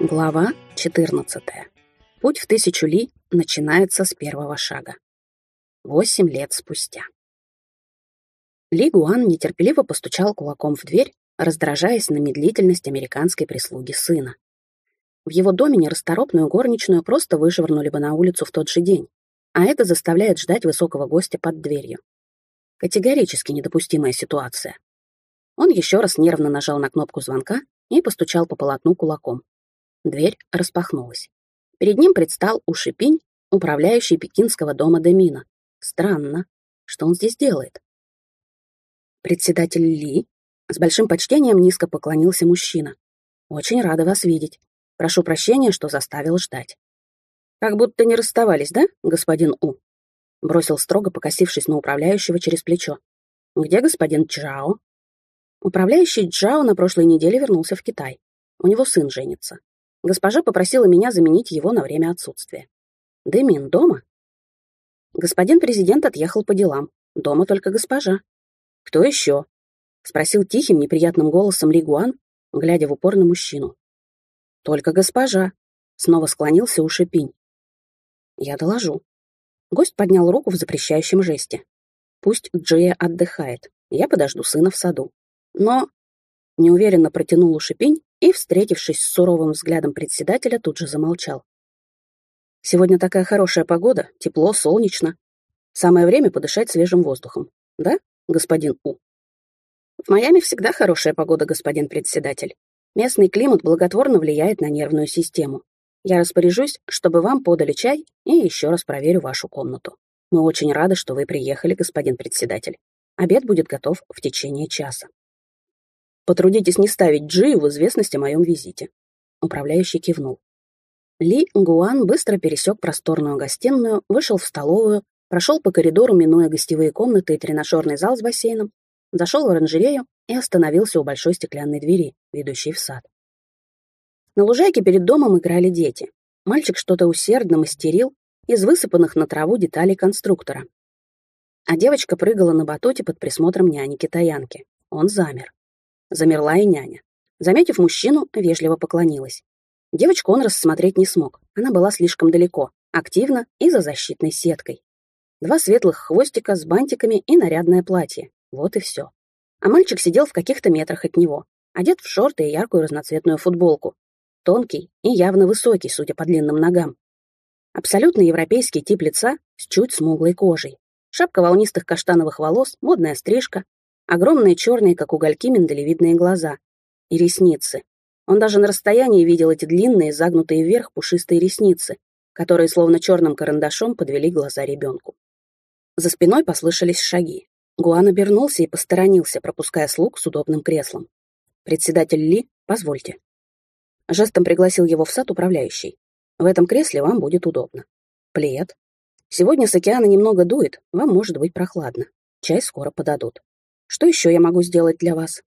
Глава 14. Путь в тысячу ли начинается с первого шага. Восемь лет спустя. Ли Гуан нетерпеливо постучал кулаком в дверь, раздражаясь на медлительность американской прислуги сына. В его доме нерасторопную горничную просто вышвырнули бы на улицу в тот же день, а это заставляет ждать высокого гостя под дверью. Категорически недопустимая ситуация. Он еще раз нервно нажал на кнопку звонка и постучал по полотну кулаком. Дверь распахнулась. Перед ним предстал Ушипинь, управляющий пекинского дома Демина. Странно, что он здесь делает? Председатель Ли с большим почтением низко поклонился мужчина. «Очень рада вас видеть. Прошу прощения, что заставил ждать». «Как будто не расставались, да, господин У?» Бросил строго, покосившись на управляющего через плечо. «Где господин Чжао?» Управляющий Джао на прошлой неделе вернулся в Китай. У него сын женится. Госпожа попросила меня заменить его на время отсутствия. Дэмин дома? Господин президент отъехал по делам. Дома только госпожа. Кто еще? Спросил тихим, неприятным голосом Лигуан, глядя в упор на мужчину. Только госпожа. Снова склонился у Шипинь. Я доложу. Гость поднял руку в запрещающем жесте. Пусть Джия отдыхает. Я подожду сына в саду. Но неуверенно протянул Ушипень и, встретившись с суровым взглядом председателя, тут же замолчал. «Сегодня такая хорошая погода, тепло, солнечно. Самое время подышать свежим воздухом. Да, господин У?» «В Майами всегда хорошая погода, господин председатель. Местный климат благотворно влияет на нервную систему. Я распоряжусь, чтобы вам подали чай и еще раз проверю вашу комнату. Мы очень рады, что вы приехали, господин председатель. Обед будет готов в течение часа. Потрудитесь не ставить Джи в известность о моем визите. Управляющий кивнул. Ли Гуан быстро пересек просторную гостиную, вышел в столовую, прошел по коридору, минуя гостевые комнаты и тренажерный зал с бассейном, зашел в оранжерею и остановился у большой стеклянной двери, ведущей в сад. На лужайке перед домом играли дети. Мальчик что-то усердно мастерил из высыпанных на траву деталей конструктора. А девочка прыгала на батуте под присмотром няни-китаянки. Он замер. Замерла и няня. Заметив мужчину, вежливо поклонилась. Девочку он рассмотреть не смог. Она была слишком далеко, активно и за защитной сеткой. Два светлых хвостика с бантиками и нарядное платье. Вот и все. А мальчик сидел в каких-то метрах от него, одет в шорты и яркую разноцветную футболку. Тонкий и явно высокий, судя по длинным ногам. Абсолютно европейский тип лица с чуть смуглой кожей. Шапка волнистых каштановых волос, модная стрижка, Огромные черные, как угольки, миндалевидные глаза. И ресницы. Он даже на расстоянии видел эти длинные, загнутые вверх пушистые ресницы, которые словно черным карандашом подвели глаза ребенку. За спиной послышались шаги. Гуан обернулся и посторонился, пропуская слуг с удобным креслом. «Председатель Ли, позвольте». Жестом пригласил его в сад управляющий. «В этом кресле вам будет удобно. Плед. Сегодня с океана немного дует, вам может быть прохладно. Чай скоро подадут. Что еще я могу сделать для вас?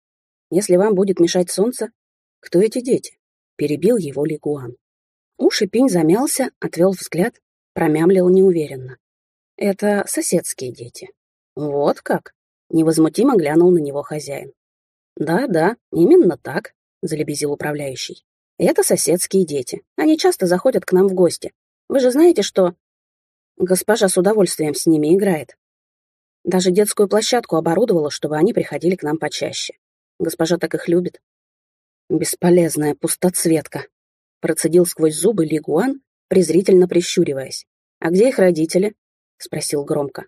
Если вам будет мешать солнце, кто эти дети? Перебил его Лигуан. Уши Пинь замялся, отвел взгляд, промямлил неуверенно. Это соседские дети. Вот как? Невозмутимо глянул на него хозяин. Да-да, именно так, залебезил управляющий. Это соседские дети. Они часто заходят к нам в гости. Вы же знаете, что... Госпожа с удовольствием с ними играет. Даже детскую площадку оборудовала, чтобы они приходили к нам почаще. Госпожа так их любит. Бесполезная пустоцветка. Процедил сквозь зубы Лигуан, презрительно прищуриваясь. «А где их родители?» — спросил громко.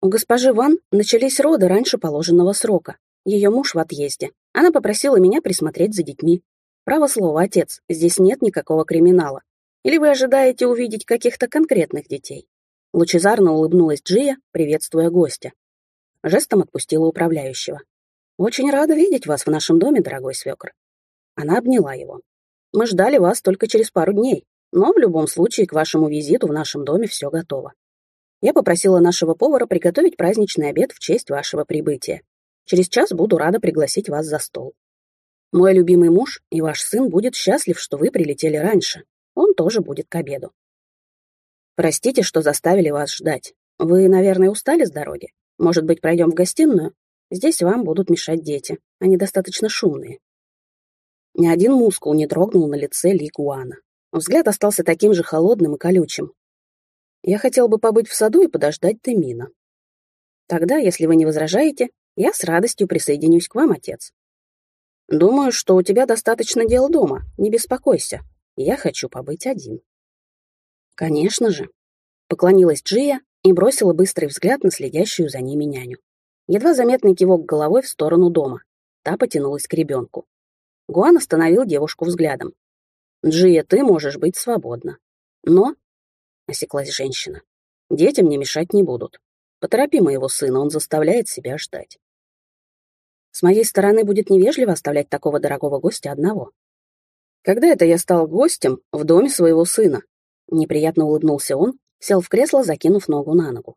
У госпожи Ван начались роды раньше положенного срока. Ее муж в отъезде. Она попросила меня присмотреть за детьми. Право слово, отец, здесь нет никакого криминала. Или вы ожидаете увидеть каких-то конкретных детей? Лучезарно улыбнулась Джия, приветствуя гостя. Жестом отпустила управляющего. «Очень рада видеть вас в нашем доме, дорогой свекр». Она обняла его. «Мы ждали вас только через пару дней, но в любом случае к вашему визиту в нашем доме все готово. Я попросила нашего повара приготовить праздничный обед в честь вашего прибытия. Через час буду рада пригласить вас за стол. Мой любимый муж и ваш сын будет счастлив, что вы прилетели раньше. Он тоже будет к обеду. Простите, что заставили вас ждать. Вы, наверное, устали с дороги? Может быть, пройдем в гостиную? Здесь вам будут мешать дети. Они достаточно шумные. Ни один мускул не дрогнул на лице Ли Гуана. Взгляд остался таким же холодным и колючим. Я хотел бы побыть в саду и подождать Демина. Тогда, если вы не возражаете, я с радостью присоединюсь к вам, отец. Думаю, что у тебя достаточно дел дома, не беспокойся. Я хочу побыть один. Конечно же. Поклонилась Джия и бросила быстрый взгляд на следящую за ними няню. Едва заметный кивок головой в сторону дома. Та потянулась к ребенку. Гуан остановил девушку взглядом. «Джия, ты можешь быть свободна. Но...» — осеклась женщина. «Детям мне мешать не будут. Поторопи моего сына, он заставляет себя ждать». «С моей стороны будет невежливо оставлять такого дорогого гостя одного». «Когда это я стал гостем в доме своего сына?» Неприятно улыбнулся он, сел в кресло, закинув ногу на ногу.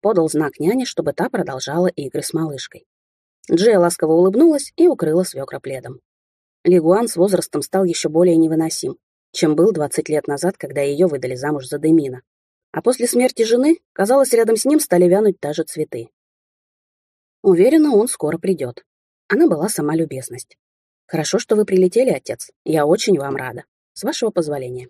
Подал знак няне, чтобы та продолжала игры с малышкой. Джия ласково улыбнулась и укрыла свекра пледом. Лигуан с возрастом стал еще более невыносим, чем был 20 лет назад, когда ее выдали замуж за Демина. А после смерти жены, казалось, рядом с ним стали вянуть даже цветы. Уверена, он скоро придет. Она была сама любезность. «Хорошо, что вы прилетели, отец. Я очень вам рада. С вашего позволения».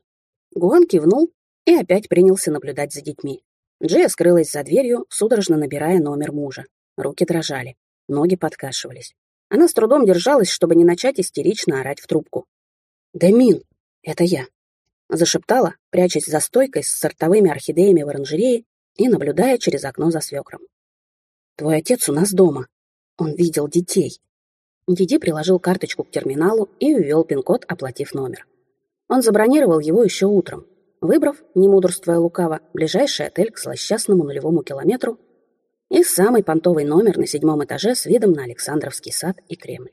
Гуан кивнул и опять принялся наблюдать за детьми. Джия скрылась за дверью, судорожно набирая номер мужа. Руки дрожали, ноги подкашивались. Она с трудом держалась, чтобы не начать истерично орать в трубку. «Демин, это я», — зашептала, прячась за стойкой с сортовыми орхидеями в оранжерее и наблюдая через окно за свекром. «Твой отец у нас дома. Он видел детей». Диди приложил карточку к терминалу и ввел пин-код, оплатив номер. Он забронировал его еще утром, выбрав, не мудрствуя лукаво, ближайший отель к злосчастному нулевому километру и самый понтовый номер на седьмом этаже с видом на Александровский сад и Кремль.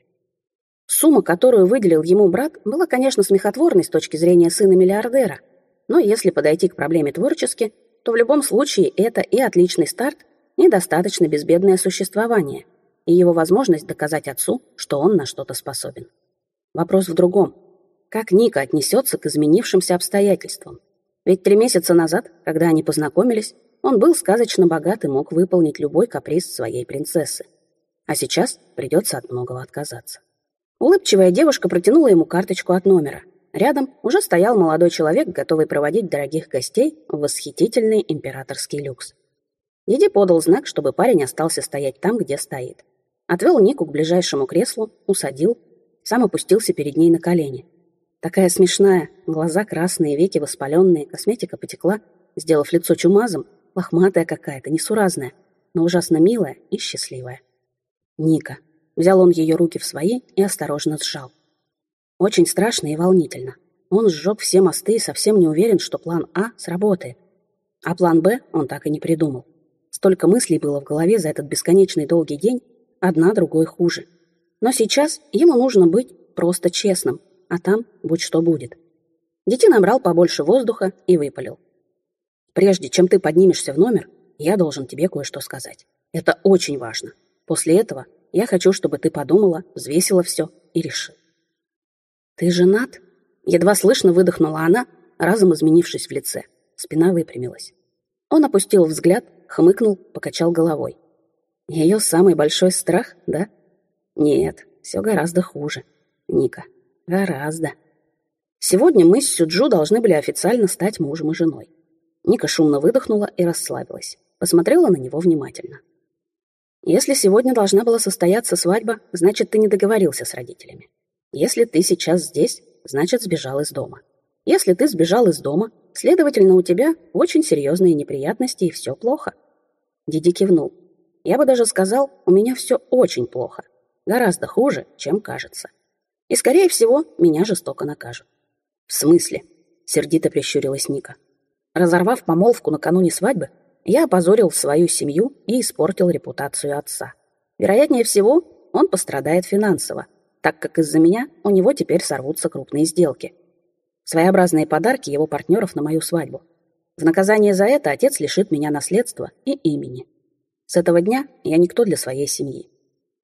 Сумма, которую выделил ему брат, была, конечно, смехотворной с точки зрения сына миллиардера, но если подойти к проблеме творчески, то в любом случае это и отличный старт, и достаточно безбедное существование, и его возможность доказать отцу, что он на что-то способен. Вопрос в другом. Как Ника отнесется к изменившимся обстоятельствам? Ведь три месяца назад, когда они познакомились, он был сказочно богат и мог выполнить любой каприз своей принцессы. А сейчас придется от многого отказаться. Улыбчивая девушка протянула ему карточку от номера. Рядом уже стоял молодой человек, готовый проводить дорогих гостей в восхитительный императорский люкс. Диди подал знак, чтобы парень остался стоять там, где стоит. Отвел Нику к ближайшему креслу, усадил, сам опустился перед ней на колени. Такая смешная, глаза красные, веки воспаленные, косметика потекла, сделав лицо чумазом, лохматая какая-то, несуразная, но ужасно милая и счастливая. Ника. Взял он ее руки в свои и осторожно сжал. Очень страшно и волнительно. Он сжег все мосты и совсем не уверен, что план А сработает. А план Б он так и не придумал. Столько мыслей было в голове за этот бесконечный долгий день, одна другой хуже. Но сейчас ему нужно быть просто честным, а там будь что будет. Дети набрал побольше воздуха и выпалил. Прежде чем ты поднимешься в номер, я должен тебе кое-что сказать. Это очень важно. После этого я хочу, чтобы ты подумала, взвесила все и решила. Ты женат? Едва слышно выдохнула она, разом изменившись в лице. Спина выпрямилась. Он опустил взгляд, хмыкнул, покачал головой. Ее самый большой страх, да? Нет, все гораздо хуже. Ника, гораздо. Сегодня мы с Сюджу должны были официально стать мужем и женой. Ника шумно выдохнула и расслабилась. Посмотрела на него внимательно. «Если сегодня должна была состояться свадьба, значит, ты не договорился с родителями. Если ты сейчас здесь, значит, сбежал из дома. Если ты сбежал из дома, следовательно, у тебя очень серьезные неприятности и все плохо». Диди кивнул. «Я бы даже сказал, у меня все очень плохо. Гораздо хуже, чем кажется. И, скорее всего, меня жестоко накажут». «В смысле?» — сердито прищурилась Ника. Разорвав помолвку накануне свадьбы, я опозорил свою семью и испортил репутацию отца. Вероятнее всего, он пострадает финансово, так как из-за меня у него теперь сорвутся крупные сделки. Своеобразные подарки его партнеров на мою свадьбу. В наказание за это отец лишит меня наследства и имени. С этого дня я никто для своей семьи.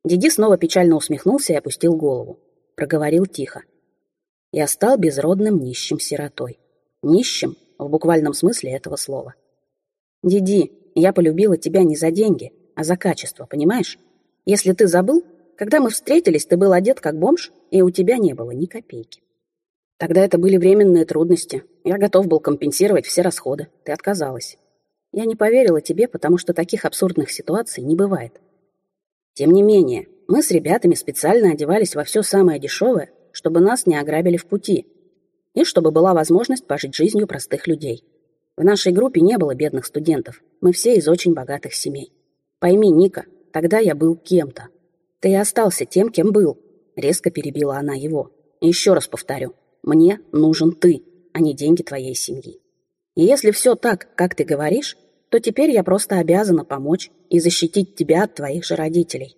Диди снова печально усмехнулся и опустил голову. Проговорил тихо. Я стал безродным нищим сиротой. Нищим в буквальном смысле этого слова. «Диди, я полюбила тебя не за деньги, а за качество, понимаешь? Если ты забыл, Когда мы встретились, ты был одет как бомж, и у тебя не было ни копейки. Тогда это были временные трудности. Я готов был компенсировать все расходы. Ты отказалась. Я не поверила тебе, потому что таких абсурдных ситуаций не бывает. Тем не менее, мы с ребятами специально одевались во все самое дешевое, чтобы нас не ограбили в пути, и чтобы была возможность пожить жизнью простых людей. В нашей группе не было бедных студентов, мы все из очень богатых семей. Пойми, Ника, тогда я был кем-то. Ты и остался тем, кем был, резко перебила она его. Еще раз повторю, мне нужен ты, а не деньги твоей семьи. И если все так, как ты говоришь, то теперь я просто обязана помочь и защитить тебя от твоих же родителей.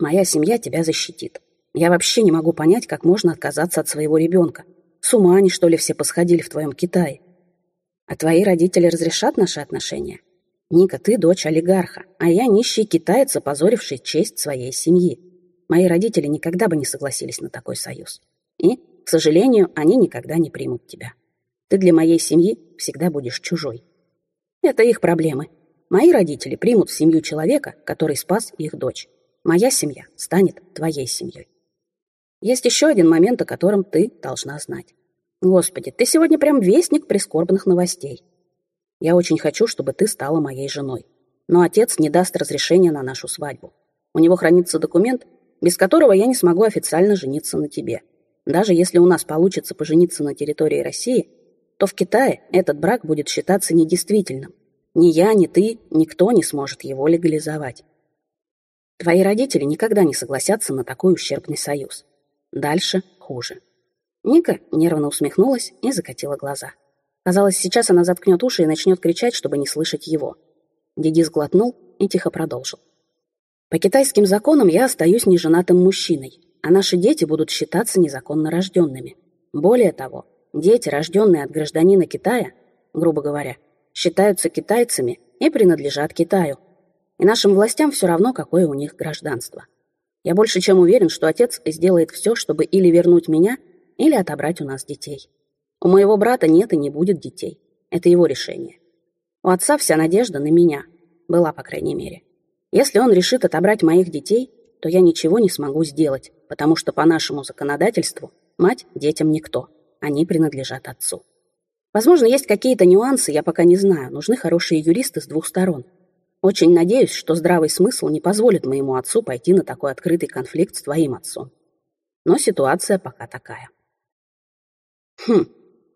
Моя семья тебя защитит. Я вообще не могу понять, как можно отказаться от своего ребенка. С ума они, что ли, все посходили в твоем Китае? А твои родители разрешат наши отношения? Ника, ты дочь олигарха, а я нищий китаец, опозоривший честь своей семьи. Мои родители никогда бы не согласились на такой союз. И, к сожалению, они никогда не примут тебя. Ты для моей семьи всегда будешь чужой. Это их проблемы. Мои родители примут в семью человека, который спас их дочь. Моя семья станет твоей семьей. Есть еще один момент, о котором ты должна знать. Господи, ты сегодня прям вестник прискорбных новостей. Я очень хочу, чтобы ты стала моей женой. Но отец не даст разрешения на нашу свадьбу. У него хранится документ, без которого я не смогу официально жениться на тебе. Даже если у нас получится пожениться на территории России, то в Китае этот брак будет считаться недействительным. Ни я, ни ты, никто не сможет его легализовать. Твои родители никогда не согласятся на такой ущербный союз. Дальше хуже. Ника нервно усмехнулась и закатила глаза. Казалось, сейчас она заткнет уши и начнет кричать, чтобы не слышать его. Диди сглотнул и тихо продолжил. По китайским законам я остаюсь неженатым мужчиной, а наши дети будут считаться незаконно рожденными. Более того, дети, рожденные от гражданина Китая, грубо говоря, считаются китайцами и принадлежат Китаю. И нашим властям все равно, какое у них гражданство. Я больше чем уверен, что отец сделает все, чтобы или вернуть меня, или отобрать у нас детей. У моего брата нет и не будет детей. Это его решение. У отца вся надежда на меня. Была, по крайней мере. Если он решит отобрать моих детей, то я ничего не смогу сделать, потому что по нашему законодательству мать детям никто они принадлежат отцу. Возможно, есть какие-то нюансы, я пока не знаю, нужны хорошие юристы с двух сторон. Очень надеюсь, что здравый смысл не позволит моему отцу пойти на такой открытый конфликт с твоим отцом. Но ситуация пока такая. Хм,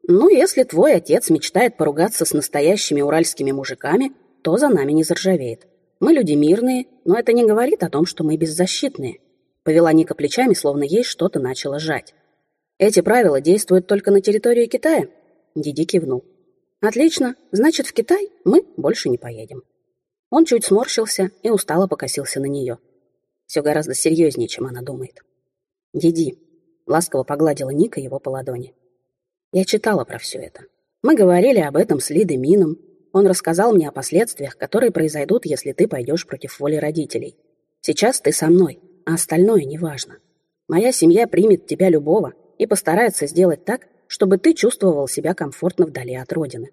ну если твой отец мечтает поругаться с настоящими уральскими мужиками, то за нами не заржавеет. Мы люди мирные, но это не говорит о том, что мы беззащитные. Повела Ника плечами, словно ей что-то начало жать. Эти правила действуют только на территории Китая? Диди кивнул. Отлично, значит, в Китай мы больше не поедем. Он чуть сморщился и устало покосился на нее. Все гораздо серьезнее, чем она думает. Диди, ласково погладила Ника его по ладони. Я читала про все это. Мы говорили об этом с Лидой Мином. Он рассказал мне о последствиях, которые произойдут, если ты пойдешь против воли родителей. Сейчас ты со мной, а остальное неважно. Моя семья примет тебя любого, и постарается сделать так, чтобы ты чувствовал себя комфортно вдали от родины.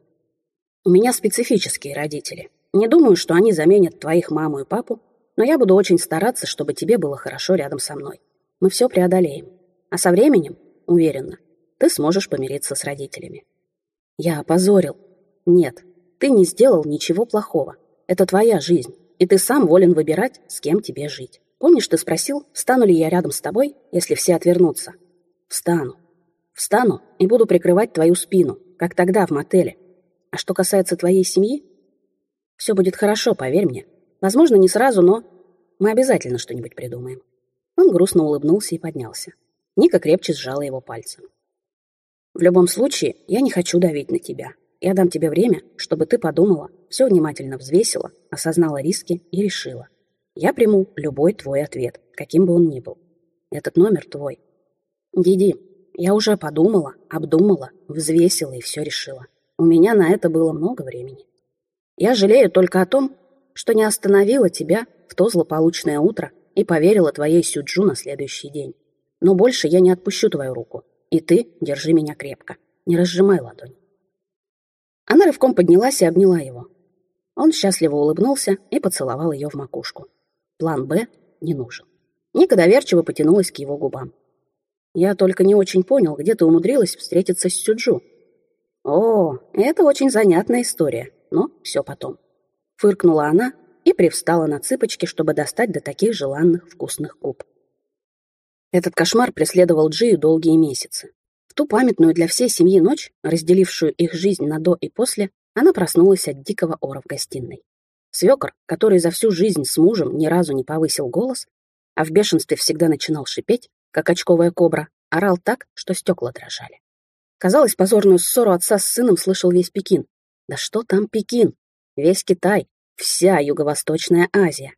У меня специфические родители. Не думаю, что они заменят твоих маму и папу, но я буду очень стараться, чтобы тебе было хорошо рядом со мной. Мы все преодолеем. А со временем, уверенно, ты сможешь помириться с родителями. Я опозорил. Нет, ты не сделал ничего плохого. Это твоя жизнь, и ты сам волен выбирать, с кем тебе жить. Помнишь, ты спросил, стану ли я рядом с тобой, если все отвернутся? Встану. Встану и буду прикрывать твою спину, как тогда в мотеле. А что касается твоей семьи, все будет хорошо, поверь мне. Возможно, не сразу, но мы обязательно что-нибудь придумаем. Он грустно улыбнулся и поднялся. Ника крепче сжала его пальцем. В любом случае, я не хочу давить на тебя. Я дам тебе время, чтобы ты подумала, все внимательно взвесила, осознала риски и решила. Я приму любой твой ответ, каким бы он ни был. Этот номер твой. Диди, я уже подумала, обдумала, взвесила и все решила. У меня на это было много времени. Я жалею только о том, что не остановила тебя в то злополучное утро и поверила твоей Сюджу на следующий день. Но больше я не отпущу твою руку, и ты держи меня крепко, не разжимай ладонь. Она рывком поднялась и обняла его. Он счастливо улыбнулся и поцеловал ее в макушку. План «Б» не нужен. Ника доверчиво потянулась к его губам. «Я только не очень понял, где ты умудрилась встретиться с Сюджу». «О, это очень занятная история, но все потом». Фыркнула она и привстала на цыпочки, чтобы достать до таких желанных вкусных губ. Этот кошмар преследовал Джию долгие месяцы. В ту памятную для всей семьи ночь, разделившую их жизнь на до и после, она проснулась от дикого ора в гостиной. Свекор, который за всю жизнь с мужем ни разу не повысил голос, а в бешенстве всегда начинал шипеть, как очковая кобра, орал так, что стекла дрожали. Казалось, позорную ссору отца с сыном слышал весь Пекин. Да что там Пекин? Весь Китай, вся Юго-Восточная Азия.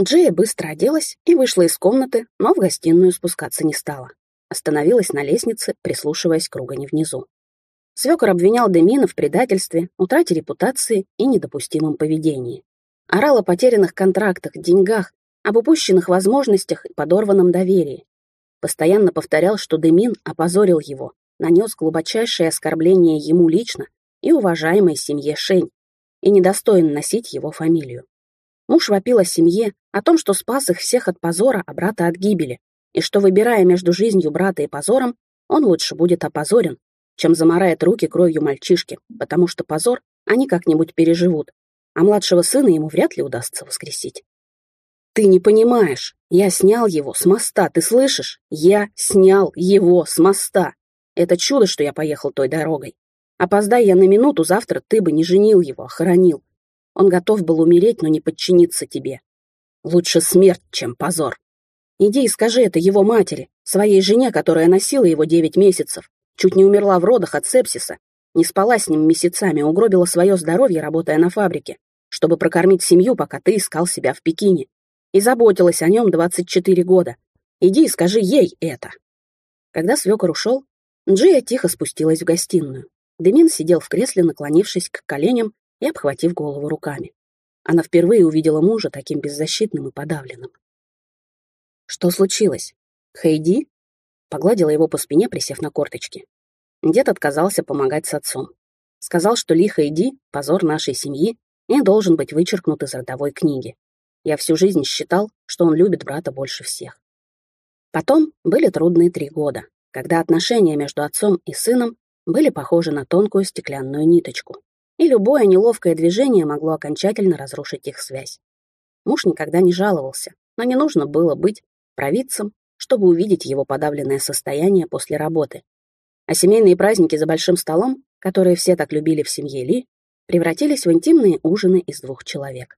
Джея быстро оделась и вышла из комнаты, но в гостиную спускаться не стала. Остановилась на лестнице, прислушиваясь к ругани внизу. Свекор обвинял Демина в предательстве, утрате репутации и недопустимом поведении. Орал о потерянных контрактах, деньгах, об упущенных возможностях и подорванном доверии. Постоянно повторял, что Демин опозорил его, нанес глубочайшее оскорбление ему лично и уважаемой семье Шень, и недостоин носить его фамилию. Муж вопил о семье, о том, что спас их всех от позора, а брата от гибели, и что, выбирая между жизнью брата и позором, он лучше будет опозорен, чем замарает руки кровью мальчишки, потому что позор они как-нибудь переживут, а младшего сына ему вряд ли удастся воскресить. «Ты не понимаешь, я снял его с моста, ты слышишь? Я снял его с моста. Это чудо, что я поехал той дорогой. Опоздай я на минуту, завтра ты бы не женил его, а хоронил. Он готов был умереть, но не подчиниться тебе. Лучше смерть, чем позор. Иди и скажи это его матери, своей жене, которая носила его девять месяцев, Чуть не умерла в родах от сепсиса. Не спала с ним месяцами, угробила свое здоровье, работая на фабрике, чтобы прокормить семью, пока ты искал себя в Пекине. И заботилась о нем 24 года. Иди и скажи ей это. Когда свекор ушел, Джия тихо спустилась в гостиную. Демин сидел в кресле, наклонившись к коленям и обхватив голову руками. Она впервые увидела мужа таким беззащитным и подавленным. Что случилось? Хейди? Погладила его по спине, присев на корточки. Дед отказался помогать с отцом. Сказал, что лихо иди, позор нашей семьи, и должен быть вычеркнут из родовой книги. Я всю жизнь считал, что он любит брата больше всех. Потом были трудные три года, когда отношения между отцом и сыном были похожи на тонкую стеклянную ниточку, и любое неловкое движение могло окончательно разрушить их связь. Муж никогда не жаловался, но не нужно было быть провидцем чтобы увидеть его подавленное состояние после работы. А семейные праздники за большим столом, которые все так любили в семье Ли, превратились в интимные ужины из двух человек.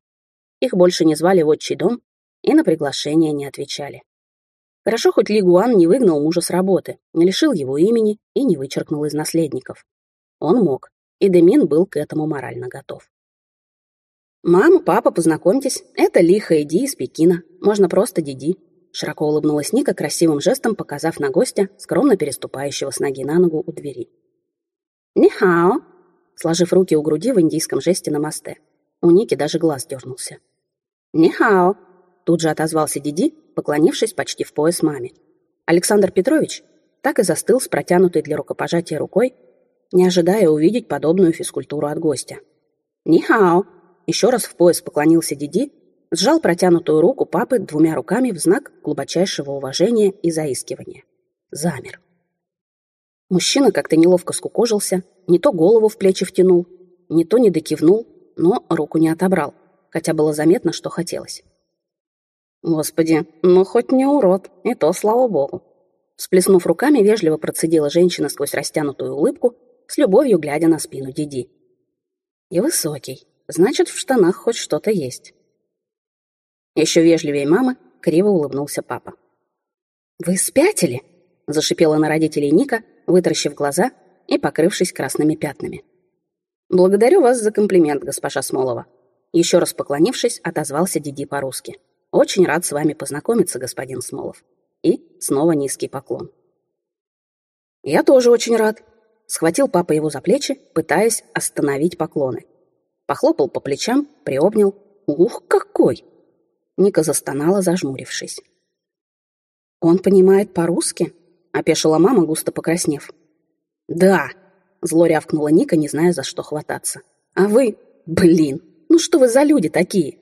Их больше не звали в отчий дом и на приглашения не отвечали. Хорошо, хоть Ли Гуан не выгнал мужа с работы, не лишил его имени и не вычеркнул из наследников. Он мог, и Демин был к этому морально готов. «Мама, папа, познакомьтесь, это Ли Хэйди из Пекина, можно просто Диди», Широко улыбнулась Ника, красивым жестом показав на гостя, скромно переступающего с ноги на ногу у двери. «Нихао!» сложив руки у груди в индийском жесте на мосте. У Ники даже глаз дернулся. «Нихао!» тут же отозвался Диди, поклонившись почти в пояс маме. Александр Петрович так и застыл с протянутой для рукопожатия рукой, не ожидая увидеть подобную физкультуру от гостя. «Нихао!» еще раз в пояс поклонился Диди сжал протянутую руку папы двумя руками в знак глубочайшего уважения и заискивания. Замер. Мужчина как-то неловко скукожился, не то голову в плечи втянул, не то не докивнул, но руку не отобрал, хотя было заметно, что хотелось. «Господи, ну хоть не урод, и то слава богу!» Сплеснув руками, вежливо процедила женщина сквозь растянутую улыбку, с любовью глядя на спину Диди. «И высокий, значит, в штанах хоть что-то есть». Еще вежливее мамы криво улыбнулся папа. «Вы спятили?» — зашипела на родителей Ника, вытаращив глаза и покрывшись красными пятнами. «Благодарю вас за комплимент, госпожа Смолова». Еще раз поклонившись, отозвался Диди по-русски. «Очень рад с вами познакомиться, господин Смолов». И снова низкий поклон. «Я тоже очень рад», — схватил папа его за плечи, пытаясь остановить поклоны. Похлопал по плечам, приобнял. «Ух, какой!» Ника застонала, зажмурившись. «Он понимает по-русски?» — опешила мама, густо покраснев. «Да!» — зло рявкнула Ника, не зная, за что хвататься. «А вы? Блин! Ну что вы за люди такие?»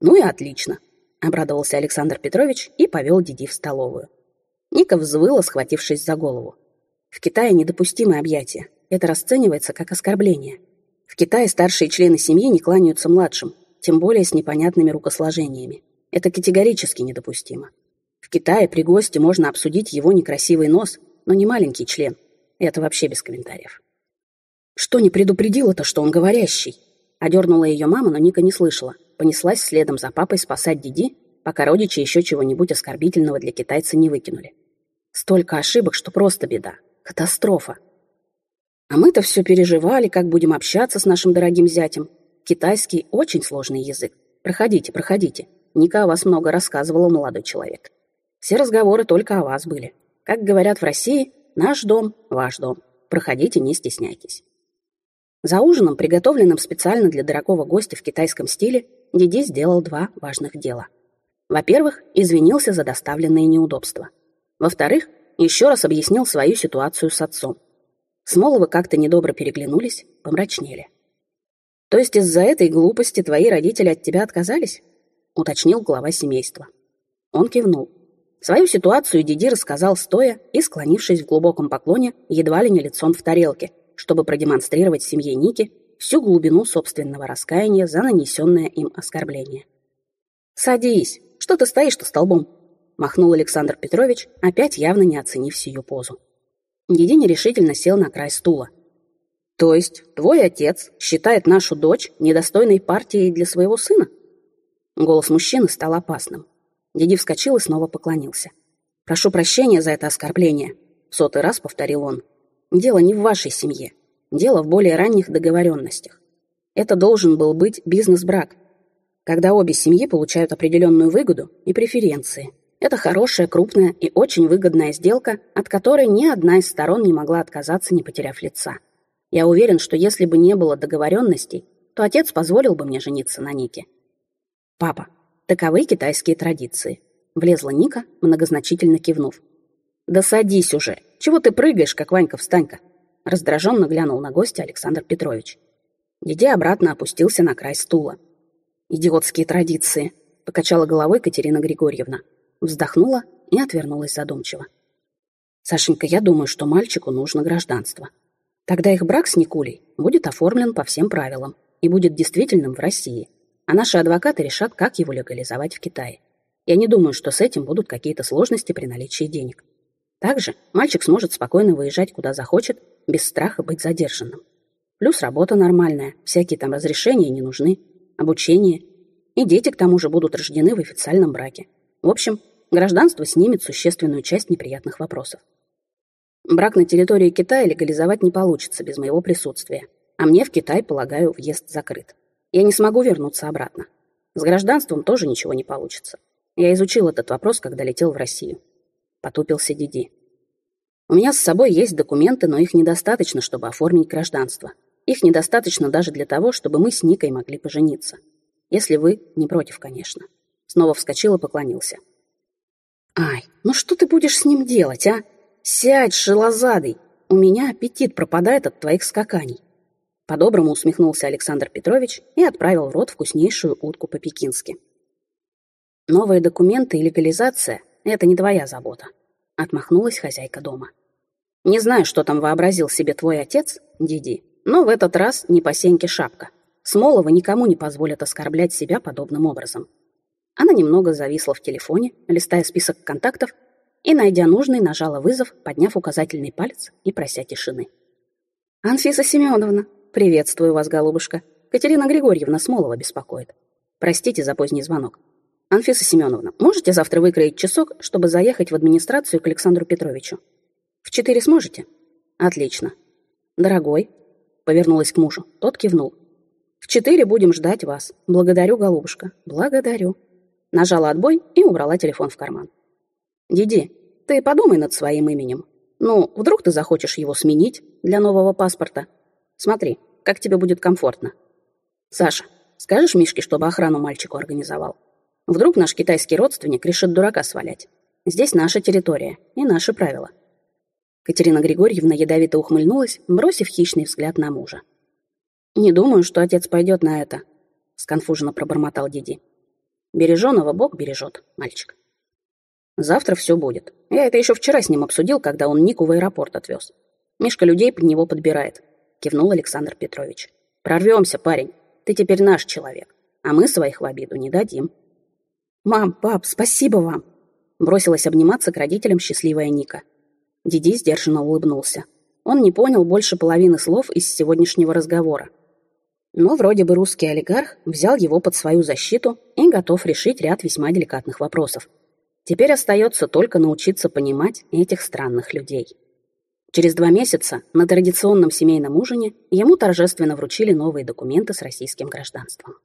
«Ну и отлично!» — обрадовался Александр Петрович и повел Диди в столовую. Ника взвыла, схватившись за голову. В Китае недопустимы объятия. Это расценивается как оскорбление. В Китае старшие члены семьи не кланяются младшим, тем более с непонятными рукосложениями. Это категорически недопустимо. В Китае при госте можно обсудить его некрасивый нос, но не маленький член. Это вообще без комментариев. Что не предупредила-то, что он говорящий? Одернула ее мама, но Ника не слышала. Понеслась следом за папой спасать Диди, пока родичи еще чего-нибудь оскорбительного для китайца не выкинули. Столько ошибок, что просто беда. Катастрофа. А мы-то все переживали, как будем общаться с нашим дорогим зятем. Китайский — очень сложный язык. Проходите, проходите. Ника о вас много рассказывала, молодой человек. Все разговоры только о вас были. Как говорят в России, наш дом — ваш дом. Проходите, не стесняйтесь. За ужином, приготовленным специально для дорогого гостя в китайском стиле, Диди сделал два важных дела. Во-первых, извинился за доставленные неудобства. Во-вторых, еще раз объяснил свою ситуацию с отцом. Смоловы как-то недобро переглянулись, помрачнели. «То есть из-за этой глупости твои родители от тебя отказались?» — уточнил глава семейства. Он кивнул. Свою ситуацию Диди рассказал стоя и склонившись в глубоком поклоне, едва ли не лицом в тарелке, чтобы продемонстрировать семье Ники всю глубину собственного раскаяния за нанесенное им оскорбление. «Садись! Что ты стоишь-то столбом?» — махнул Александр Петрович, опять явно не оценив сию позу. Диди нерешительно сел на край стула. «То есть твой отец считает нашу дочь недостойной партией для своего сына?» Голос мужчины стал опасным. Диди вскочил и снова поклонился. «Прошу прощения за это оскорбление», — в сотый раз повторил он. «Дело не в вашей семье. Дело в более ранних договоренностях. Это должен был быть бизнес-брак, когда обе семьи получают определенную выгоду и преференции. Это хорошая, крупная и очень выгодная сделка, от которой ни одна из сторон не могла отказаться, не потеряв лица. Я уверен, что если бы не было договоренностей, то отец позволил бы мне жениться на Нике. «Папа, таковы китайские традиции», — влезла Ника, многозначительно кивнув. «Да садись уже! Чего ты прыгаешь, как Ванька-встанька?» Раздраженно глянул на гостя Александр Петрович. Диди обратно опустился на край стула. «Идиотские традиции», — покачала головой Катерина Григорьевна вздохнула и отвернулась задумчиво. «Сашенька, я думаю, что мальчику нужно гражданство. Тогда их брак с Никулей будет оформлен по всем правилам и будет действительным в России, а наши адвокаты решат, как его легализовать в Китае. Я не думаю, что с этим будут какие-то сложности при наличии денег. Также мальчик сможет спокойно выезжать куда захочет, без страха быть задержанным. Плюс работа нормальная, всякие там разрешения не нужны, обучение. И дети к тому же будут рождены в официальном браке. В общем, гражданство снимет существенную часть неприятных вопросов. Брак на территории Китая легализовать не получится без моего присутствия, а мне в Китай, полагаю, въезд закрыт. Я не смогу вернуться обратно. С гражданством тоже ничего не получится. Я изучил этот вопрос, когда летел в Россию. Потупился Диди. У меня с собой есть документы, но их недостаточно, чтобы оформить гражданство. Их недостаточно даже для того, чтобы мы с Никой могли пожениться. Если вы не против, конечно. Снова вскочил и поклонился. «Ай, ну что ты будешь с ним делать, а? Сядь, шелозадый! У меня аппетит пропадает от твоих скаканий!» По-доброму усмехнулся Александр Петрович и отправил в рот вкуснейшую утку по-пекински. «Новые документы и легализация — это не твоя забота», — отмахнулась хозяйка дома. «Не знаю, что там вообразил себе твой отец, Диди, но в этот раз не по сеньке шапка. Смолова никому не позволят оскорблять себя подобным образом. Она немного зависла в телефоне, листая список контактов, и, найдя нужный, нажала вызов, подняв указательный палец и прося тишины. «Анфиса Семеновна, приветствую вас, голубушка. Катерина Григорьевна Смолова беспокоит. Простите за поздний звонок. Анфиса Семеновна, можете завтра выкроить часок, чтобы заехать в администрацию к Александру Петровичу? В четыре сможете? Отлично. Дорогой, повернулась к мужу. Тот кивнул. В четыре будем ждать вас. Благодарю, голубушка. Благодарю. Нажала отбой и убрала телефон в карман. «Диди, ты подумай над своим именем. Ну, вдруг ты захочешь его сменить для нового паспорта. Смотри, как тебе будет комфортно. Саша, скажешь Мишке, чтобы охрану мальчику организовал? Вдруг наш китайский родственник решит дурака свалять. Здесь наша территория и наши правила». Катерина Григорьевна ядовито ухмыльнулась, бросив хищный взгляд на мужа. «Не думаю, что отец пойдет на это», — сконфуженно пробормотал Диди. Береженого Бог бережет, мальчик. Завтра все будет. Я это еще вчера с ним обсудил, когда он Нику в аэропорт отвез. Мишка людей под него подбирает, кивнул Александр Петрович. Прорвемся, парень. Ты теперь наш человек, а мы своих в обиду не дадим. Мам, пап, спасибо вам. Бросилась обниматься к родителям счастливая Ника. Диди сдержанно улыбнулся. Он не понял больше половины слов из сегодняшнего разговора. Но вроде бы русский олигарх взял его под свою защиту и готов решить ряд весьма деликатных вопросов. Теперь остается только научиться понимать этих странных людей. Через два месяца на традиционном семейном ужине ему торжественно вручили новые документы с российским гражданством.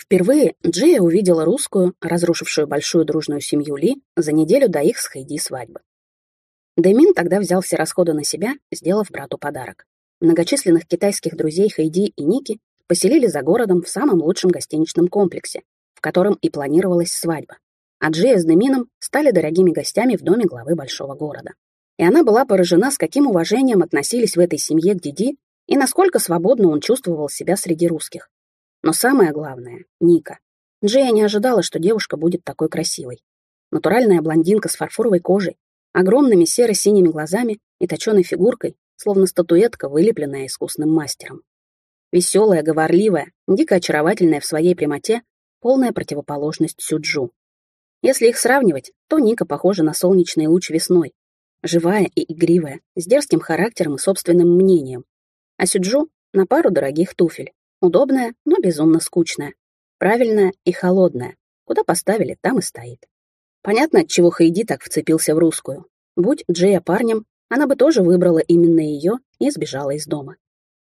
Впервые Джия увидела русскую, разрушившую большую дружную семью Ли, за неделю до их с Хайди свадьбы. Дэмин тогда взял все расходы на себя, сделав брату подарок. Многочисленных китайских друзей Хайди и Ники поселили за городом в самом лучшем гостиничном комплексе, в котором и планировалась свадьба. А Джия с Дэмином стали дорогими гостями в доме главы большого города. И она была поражена, с каким уважением относились в этой семье к Диди и насколько свободно он чувствовал себя среди русских. Но самое главное — Ника. Джия не ожидала, что девушка будет такой красивой. Натуральная блондинка с фарфоровой кожей, огромными серо-синими глазами и точеной фигуркой, словно статуэтка, вылепленная искусным мастером. Веселая, говорливая, дико очаровательная в своей прямоте, полная противоположность Сюджу. Если их сравнивать, то Ника похожа на солнечный луч весной, живая и игривая, с дерзким характером и собственным мнением. А Сюджу — на пару дорогих туфель, удобная, но безумно скучная, правильная и холодная, куда поставили, там и стоит. Понятно, от чего Хайди так вцепился в русскую. Будь Джея парнем, она бы тоже выбрала именно ее и сбежала из дома.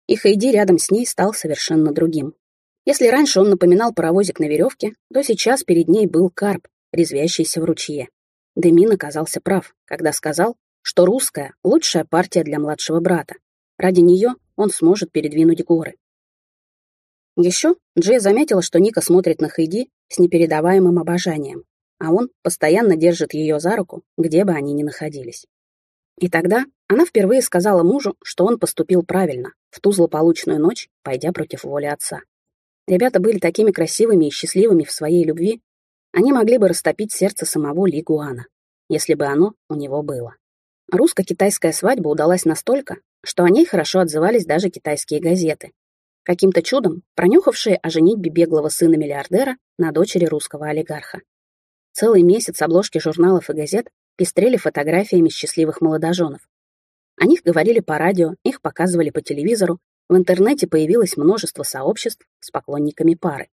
И Хайди рядом с ней стал совершенно другим. Если раньше он напоминал паровозик на веревке, то сейчас перед ней был карп, резвящийся в ручье. Демин оказался прав, когда сказал, что русская — лучшая партия для младшего брата. Ради нее он сможет передвинуть горы. Еще Джей заметила, что Ника смотрит на Хайди с непередаваемым обожанием, а он постоянно держит ее за руку, где бы они ни находились. И тогда она впервые сказала мужу, что он поступил правильно, в ту злополучную ночь, пойдя против воли отца. Ребята были такими красивыми и счастливыми в своей любви, они могли бы растопить сердце самого Ли Гуана, если бы оно у него было. Русско-китайская свадьба удалась настолько, что о ней хорошо отзывались даже китайские газеты, каким-то чудом пронюхавшие о женитьбе беглого сына миллиардера на дочери русского олигарха. Целый месяц обложки журналов и газет пестрели фотографиями счастливых молодоженов. О них говорили по радио, их показывали по телевизору, в интернете появилось множество сообществ с поклонниками пары.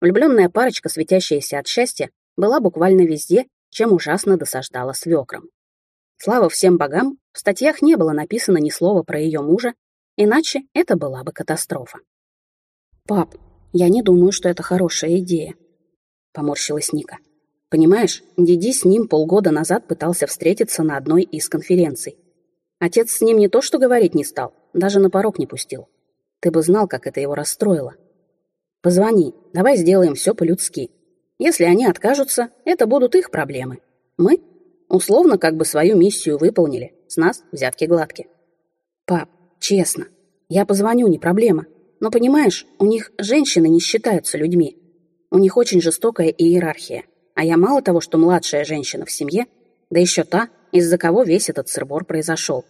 Влюбленная парочка, светящаяся от счастья, была буквально везде, чем ужасно досаждала свекрам. Слава всем богам, в статьях не было написано ни слова про ее мужа, иначе это была бы катастрофа. «Пап, я не думаю, что это хорошая идея», — поморщилась Ника. Понимаешь, Диди с ним полгода назад пытался встретиться на одной из конференций. Отец с ним не то что говорить не стал, даже на порог не пустил. Ты бы знал, как это его расстроило. Позвони, давай сделаем все по-людски. Если они откажутся, это будут их проблемы. Мы, условно, как бы свою миссию выполнили. С нас взятки гладки. Пап, честно, я позвоню, не проблема. Но понимаешь, у них женщины не считаются людьми. У них очень жестокая иерархия. А я мало того, что младшая женщина в семье, да еще та, из-за кого весь этот сырбор произошел.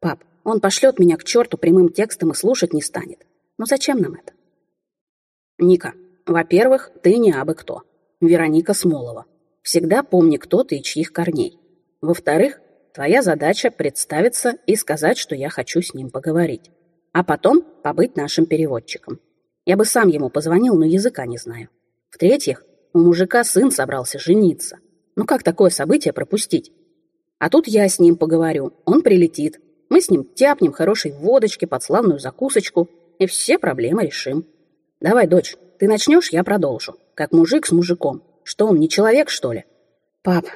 Пап, он пошлет меня к черту прямым текстом и слушать не станет. Но зачем нам это? Ника, во-первых, ты не абы кто. Вероника Смолова. Всегда помни, кто ты и чьих корней. Во-вторых, твоя задача представиться и сказать, что я хочу с ним поговорить. А потом побыть нашим переводчиком. Я бы сам ему позвонил, но языка не знаю. В-третьих, у мужика сын собрался жениться. Ну как такое событие пропустить? А тут я с ним поговорю, он прилетит. Мы с ним тяпнем хорошей водочки под славную закусочку и все проблемы решим. Давай, дочь, ты начнешь, я продолжу. Как мужик с мужиком. Что он, не человек, что ли? Пап,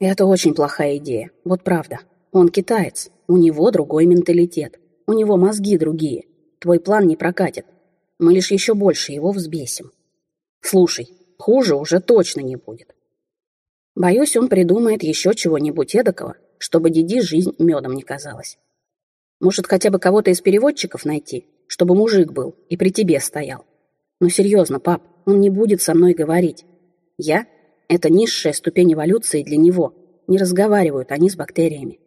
это очень плохая идея. Вот правда. Он китаец. У него другой менталитет. У него мозги другие. Твой план не прокатит. Мы лишь еще больше его взбесим. Слушай, Хуже уже точно не будет. Боюсь, он придумает еще чего-нибудь эдакого, чтобы Диди жизнь медом не казалась. Может, хотя бы кого-то из переводчиков найти, чтобы мужик был и при тебе стоял. Ну серьезно, пап, он не будет со мной говорить. Я — это низшая ступень эволюции для него. Не разговаривают они с бактериями.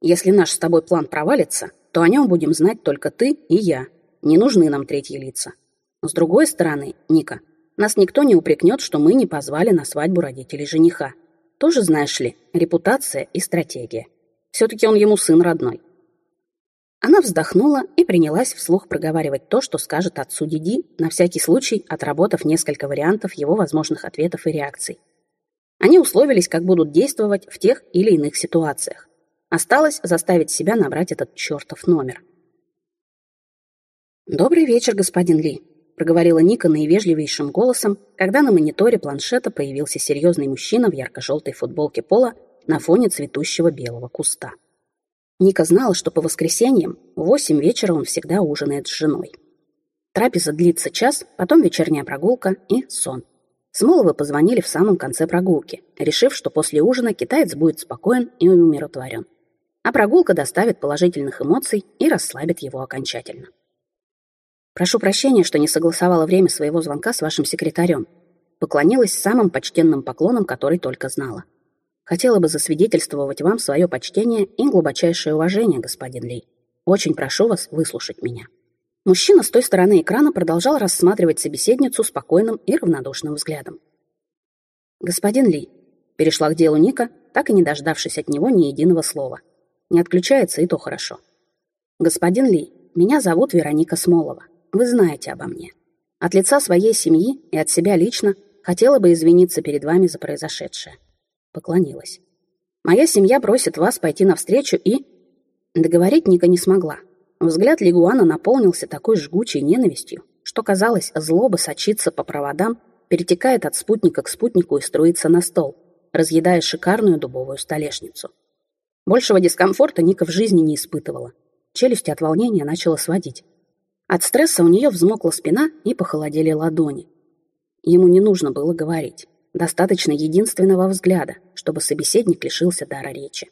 Если наш с тобой план провалится, то о нем будем знать только ты и я. Не нужны нам третьи лица. С другой стороны, Ника, нас никто не упрекнет, что мы не позвали на свадьбу родителей жениха. Тоже, знаешь ли, репутация и стратегия. Все-таки он ему сын родной. Она вздохнула и принялась вслух проговаривать то, что скажет отцу Диди, на всякий случай отработав несколько вариантов его возможных ответов и реакций. Они условились, как будут действовать в тех или иных ситуациях. Осталось заставить себя набрать этот чертов номер. «Добрый вечер, господин Ли», — проговорила Ника наивежливейшим голосом, когда на мониторе планшета появился серьезный мужчина в ярко-желтой футболке пола на фоне цветущего белого куста. Ника знала, что по воскресеньям в восемь вечера он всегда ужинает с женой. Трапеза длится час, потом вечерняя прогулка и сон. Смоловы позвонили в самом конце прогулки, решив, что после ужина китаец будет спокоен и умиротворен. А прогулка доставит положительных эмоций и расслабит его окончательно. «Прошу прощения, что не согласовала время своего звонка с вашим секретарем», поклонилась самым почтенным поклоном, который только знала. Хотела бы засвидетельствовать вам свое почтение и глубочайшее уважение, господин Ли. Очень прошу вас выслушать меня». Мужчина с той стороны экрана продолжал рассматривать собеседницу спокойным и равнодушным взглядом. «Господин Ли», — перешла к делу Ника, так и не дождавшись от него ни единого слова. Не отключается, и то хорошо. «Господин Ли, меня зовут Вероника Смолова. Вы знаете обо мне. От лица своей семьи и от себя лично хотела бы извиниться перед вами за произошедшее поклонилась. «Моя семья просит вас пойти навстречу и...» Договорить Ника не смогла. Взгляд Лигуана наполнился такой жгучей ненавистью, что, казалось, злоба сочится по проводам, перетекает от спутника к спутнику и струится на стол, разъедая шикарную дубовую столешницу. Большего дискомфорта Ника в жизни не испытывала. Челюсти от волнения начала сводить. От стресса у нее взмокла спина и похолодели ладони. Ему не нужно было говорить. Достаточно единственного взгляда, чтобы собеседник лишился дара речи.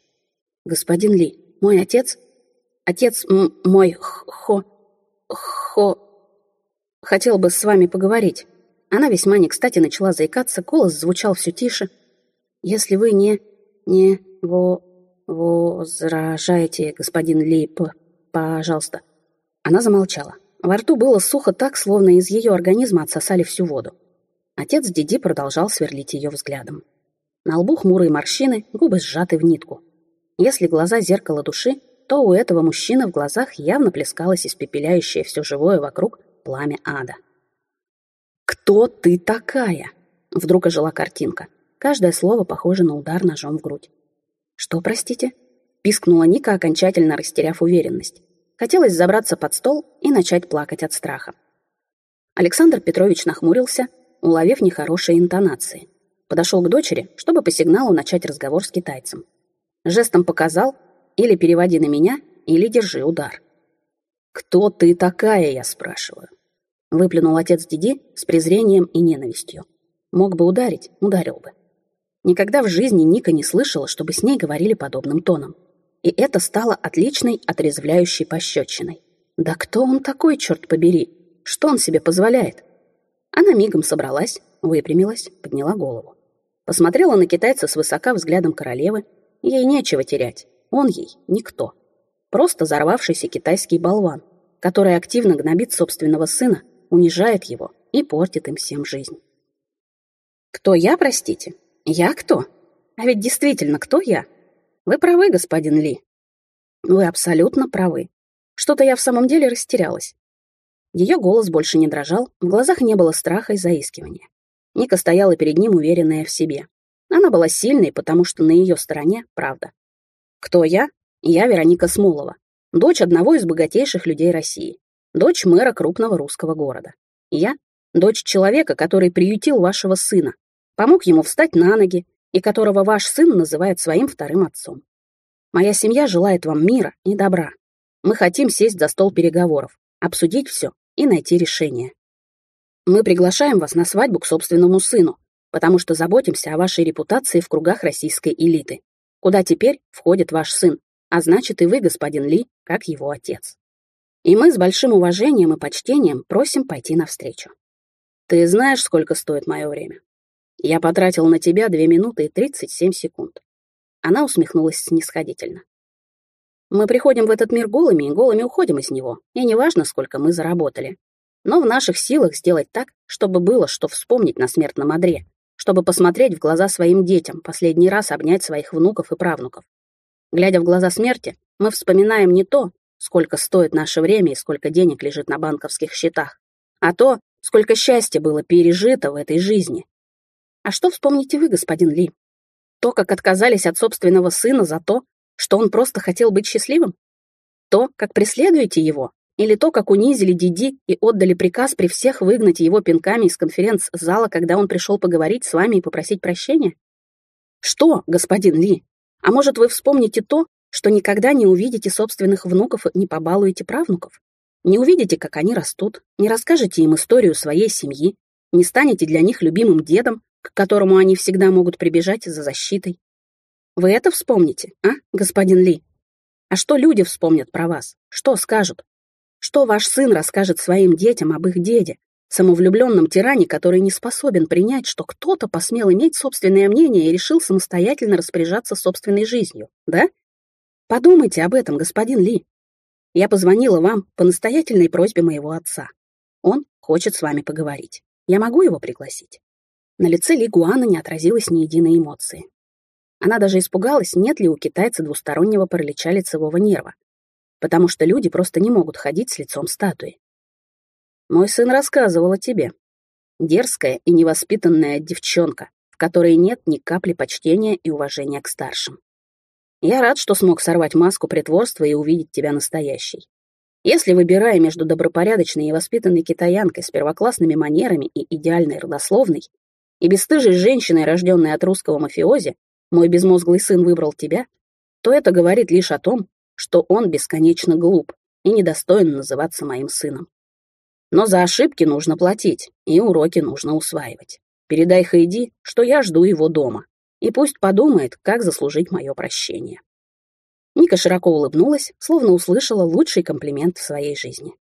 «Господин Ли, мой отец... Отец мой Хо... Хо... Хотел бы с вами поговорить». Она весьма не кстати начала заикаться, голос звучал все тише. «Если вы не... не... во... возражаете, господин Ли, п... пожалуйста». Она замолчала. Во рту было сухо так, словно из ее организма отсосали всю воду. Отец Диди продолжал сверлить ее взглядом. На лбу хмурые морщины, губы сжаты в нитку. Если глаза зеркало души, то у этого мужчины в глазах явно плескалось испепеляющее все живое вокруг пламя ада. «Кто ты такая?» Вдруг ожила картинка. Каждое слово похоже на удар ножом в грудь. «Что, простите?» Пискнула Ника, окончательно растеряв уверенность. Хотелось забраться под стол и начать плакать от страха. Александр Петрович нахмурился, уловив нехорошие интонации. Подошел к дочери, чтобы по сигналу начать разговор с китайцем. Жестом показал «или переводи на меня, или держи удар». «Кто ты такая?» — я спрашиваю. Выплюнул отец Диди с презрением и ненавистью. Мог бы ударить, ударил бы. Никогда в жизни Ника не слышала, чтобы с ней говорили подобным тоном. И это стало отличной отрезвляющей пощечиной. Да кто он такой, черт побери? Что он себе позволяет? Она мигом собралась, выпрямилась, подняла голову. Посмотрела на китайца свысока взглядом королевы. Ей нечего терять, он ей никто. Просто взорвавшийся китайский болван, который активно гнобит собственного сына, унижает его и портит им всем жизнь. Кто я, простите? Я кто? А ведь действительно, кто я? Вы правы, господин Ли. Вы абсолютно правы. Что-то я в самом деле растерялась. Ее голос больше не дрожал, в глазах не было страха и заискивания. Ника стояла перед ним, уверенная в себе. Она была сильной, потому что на ее стороне правда. Кто я? Я Вероника Смолова, дочь одного из богатейших людей России, дочь мэра крупного русского города. Я — дочь человека, который приютил вашего сына, помог ему встать на ноги и которого ваш сын называет своим вторым отцом. Моя семья желает вам мира и добра. Мы хотим сесть за стол переговоров, обсудить все и найти решение. Мы приглашаем вас на свадьбу к собственному сыну, потому что заботимся о вашей репутации в кругах российской элиты, куда теперь входит ваш сын, а значит и вы, господин Ли, как его отец. И мы с большим уважением и почтением просим пойти навстречу. Ты знаешь, сколько стоит мое время? Я потратил на тебя две минуты и тридцать семь секунд. Она усмехнулась снисходительно. Мы приходим в этот мир голыми и голыми уходим из него, и неважно, сколько мы заработали. Но в наших силах сделать так, чтобы было что вспомнить на смертном одре, чтобы посмотреть в глаза своим детям, последний раз обнять своих внуков и правнуков. Глядя в глаза смерти, мы вспоминаем не то, сколько стоит наше время и сколько денег лежит на банковских счетах, а то, сколько счастья было пережито в этой жизни. А что вспомните вы, господин Ли? То, как отказались от собственного сына за то, что он просто хотел быть счастливым? То, как преследуете его? Или то, как унизили Диди и отдали приказ при всех выгнать его пинками из конференц-зала, когда он пришел поговорить с вами и попросить прощения? Что, господин Ли? А может, вы вспомните то, что никогда не увидите собственных внуков и не побалуете правнуков? Не увидите, как они растут, не расскажете им историю своей семьи, не станете для них любимым дедом, к которому они всегда могут прибежать за защитой. Вы это вспомните, а, господин Ли? А что люди вспомнят про вас? Что скажут? Что ваш сын расскажет своим детям об их деде, самовлюбленном тиране, который не способен принять, что кто-то посмел иметь собственное мнение и решил самостоятельно распоряжаться собственной жизнью, да? Подумайте об этом, господин Ли. Я позвонила вам по настоятельной просьбе моего отца. Он хочет с вами поговорить. Я могу его пригласить? На лице Ли Гуана не отразилось ни единой эмоции. Она даже испугалась, нет ли у китайца двустороннего паралича лицевого нерва, потому что люди просто не могут ходить с лицом статуи. «Мой сын рассказывал о тебе. Дерзкая и невоспитанная девчонка, в которой нет ни капли почтения и уважения к старшим. Я рад, что смог сорвать маску притворства и увидеть тебя настоящей. Если, выбирая между добропорядочной и воспитанной китаянкой с первоклассными манерами и идеальной родословной, и бесстыжей женщиной, рожденной от русского мафиози, мой безмозглый сын выбрал тебя, то это говорит лишь о том, что он бесконечно глуп и недостоин называться моим сыном. Но за ошибки нужно платить, и уроки нужно усваивать. Передай Хайди, что я жду его дома, и пусть подумает, как заслужить мое прощение. Ника широко улыбнулась, словно услышала лучший комплимент в своей жизни.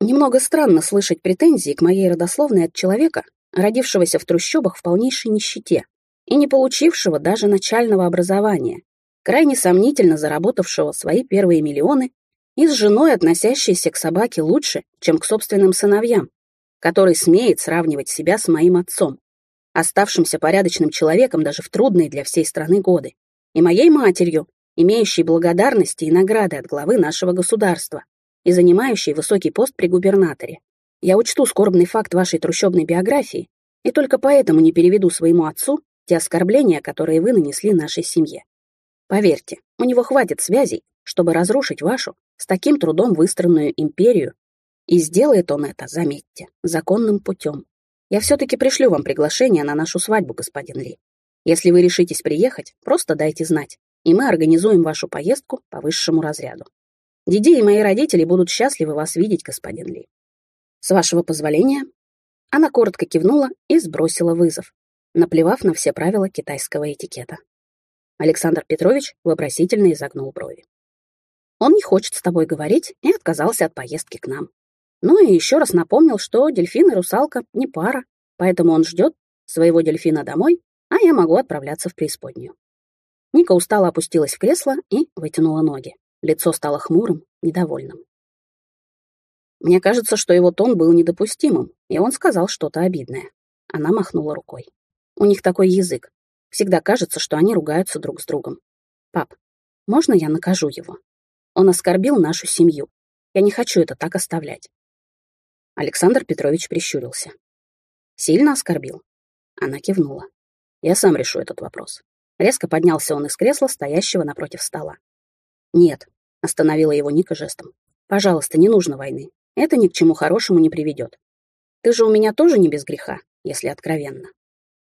Немного странно слышать претензии к моей родословной от человека, родившегося в трущобах в полнейшей нищете и не получившего даже начального образования, крайне сомнительно заработавшего свои первые миллионы и с женой, относящейся к собаке лучше, чем к собственным сыновьям, который смеет сравнивать себя с моим отцом, оставшимся порядочным человеком даже в трудные для всей страны годы, и моей матерью, имеющей благодарности и награды от главы нашего государства и занимающей высокий пост при губернаторе. Я учту скорбный факт вашей трущобной биографии и только поэтому не переведу своему отцу те оскорбления, которые вы нанесли нашей семье. Поверьте, у него хватит связей, чтобы разрушить вашу с таким трудом выстроенную империю, и сделает он это, заметьте, законным путем. Я все-таки пришлю вам приглашение на нашу свадьбу, господин Ли. Если вы решитесь приехать, просто дайте знать, и мы организуем вашу поездку по высшему разряду. Диди и мои родители будут счастливы вас видеть, господин Ли. С вашего позволения. Она коротко кивнула и сбросила вызов, наплевав на все правила китайского этикета. Александр Петрович вопросительно изогнул брови. Он не хочет с тобой говорить и отказался от поездки к нам. Ну и еще раз напомнил, что дельфин и русалка не пара, поэтому он ждет своего дельфина домой, а я могу отправляться в преисподнюю. Ника устало опустилась в кресло и вытянула ноги. Лицо стало хмурым, недовольным. Мне кажется, что его тон был недопустимым, и он сказал что-то обидное. Она махнула рукой. У них такой язык. Всегда кажется, что они ругаются друг с другом. Пап, можно я накажу его? Он оскорбил нашу семью. Я не хочу это так оставлять. Александр Петрович прищурился. Сильно оскорбил? Она кивнула. Я сам решу этот вопрос. Резко поднялся он из кресла, стоящего напротив стола. «Нет», — остановила его Ника жестом. «Пожалуйста, не нужно войны. Это ни к чему хорошему не приведет. Ты же у меня тоже не без греха, если откровенно.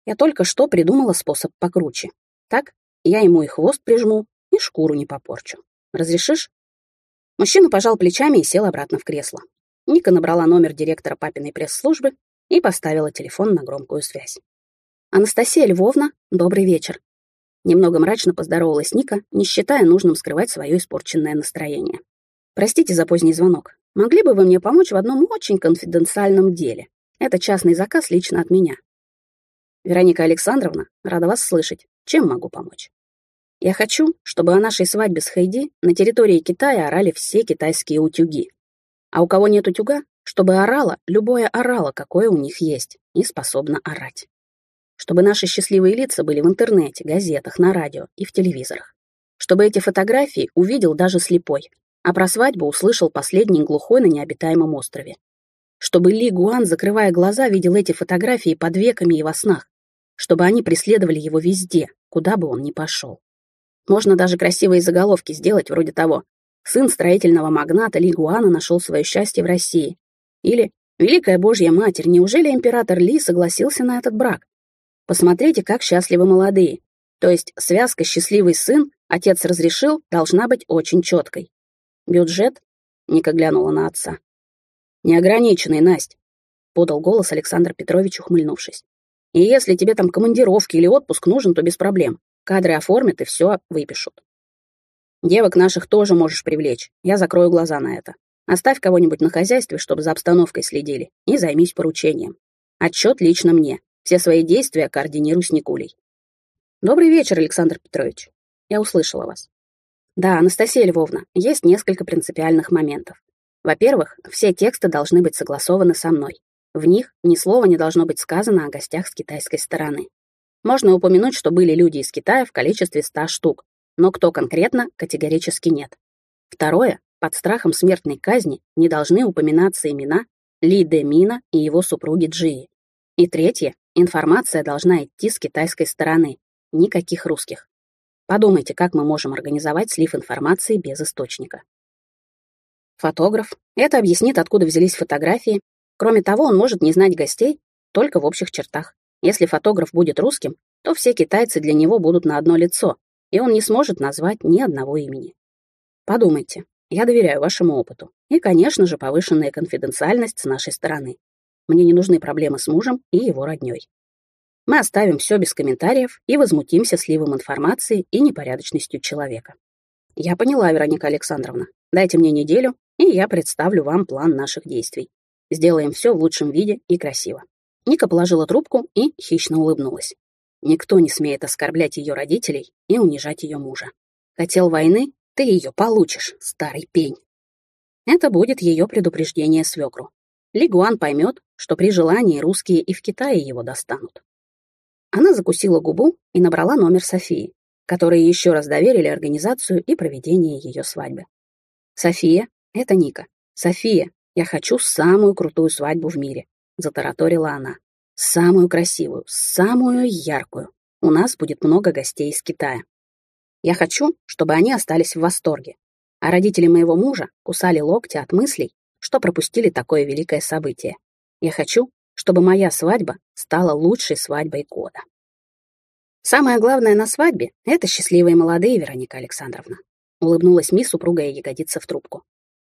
Я только что придумала способ покруче. Так, я ему и хвост прижму, и шкуру не попорчу. Разрешишь?» Мужчина пожал плечами и сел обратно в кресло. Ника набрала номер директора папиной пресс-службы и поставила телефон на громкую связь. «Анастасия Львовна, добрый вечер». Немного мрачно поздоровалась Ника, не считая нужным скрывать свое испорченное настроение. «Простите за поздний звонок. Могли бы вы мне помочь в одном очень конфиденциальном деле? Это частный заказ лично от меня. Вероника Александровна, рада вас слышать. Чем могу помочь? Я хочу, чтобы о нашей свадьбе с Хайди на территории Китая орали все китайские утюги. А у кого нет утюга, чтобы орало любое орало, какое у них есть, и способно орать. Чтобы наши счастливые лица были в интернете, газетах, на радио и в телевизорах. Чтобы эти фотографии увидел даже слепой, а про свадьбу услышал последний глухой на необитаемом острове. Чтобы Ли Гуан, закрывая глаза, видел эти фотографии под веками и во снах. Чтобы они преследовали его везде, куда бы он ни пошел. Можно даже красивые заголовки сделать, вроде того «Сын строительного магната Ли Гуана нашел свое счастье в России». Или «Великая Божья Матерь, неужели император Ли согласился на этот брак?» Посмотрите, как счастливы молодые. То есть связка «счастливый сын» отец разрешил, должна быть очень четкой. Бюджет? Ника глянула на отца. Неограниченный, Насть, подал голос Александр Петрович, ухмыльнувшись. И если тебе там командировки или отпуск нужен, то без проблем. Кадры оформят и все выпишут. Девок наших тоже можешь привлечь. Я закрою глаза на это. Оставь кого-нибудь на хозяйстве, чтобы за обстановкой следили, и займись поручением. Отчет лично мне. Все свои действия координируй с Никулей. Добрый вечер, Александр Петрович. Я услышала вас. Да, Анастасия Львовна, есть несколько принципиальных моментов. Во-первых, все тексты должны быть согласованы со мной. В них ни слова не должно быть сказано о гостях с китайской стороны. Можно упомянуть, что были люди из Китая в количестве 100 штук, но кто конкретно, категорически нет. Второе, под страхом смертной казни не должны упоминаться имена Ли Де Мина и его супруги Джии. И третье, информация должна идти с китайской стороны, никаких русских. Подумайте, как мы можем организовать слив информации без источника. Фотограф. Это объяснит, откуда взялись фотографии. Кроме того, он может не знать гостей только в общих чертах. Если фотограф будет русским, то все китайцы для него будут на одно лицо, и он не сможет назвать ни одного имени. Подумайте, я доверяю вашему опыту. И, конечно же, повышенная конфиденциальность с нашей стороны. Мне не нужны проблемы с мужем и его роднёй. Мы оставим все без комментариев и возмутимся сливом информации и непорядочностью человека. Я поняла, Вероника Александровна. Дайте мне неделю, и я представлю вам план наших действий. Сделаем все в лучшем виде и красиво. Ника положила трубку и хищно улыбнулась. Никто не смеет оскорблять ее родителей и унижать ее мужа. Хотел войны, ты ее получишь, старый пень. Это будет ее предупреждение свекру. Лигуан поймет, что при желании русские и в Китае его достанут. Она закусила губу и набрала номер Софии, которые еще раз доверили организацию и проведение ее свадьбы. «София, это Ника. София, я хочу самую крутую свадьбу в мире затараторила она. «Самую красивую, самую яркую. У нас будет много гостей из Китая. Я хочу, чтобы они остались в восторге. А родители моего мужа кусали локти от мыслей, что пропустили такое великое событие. Я хочу, чтобы моя свадьба стала лучшей свадьбой года. Самое главное на свадьбе — это счастливые молодые, Вероника Александровна. Улыбнулась мисс, супругая ягодица в трубку.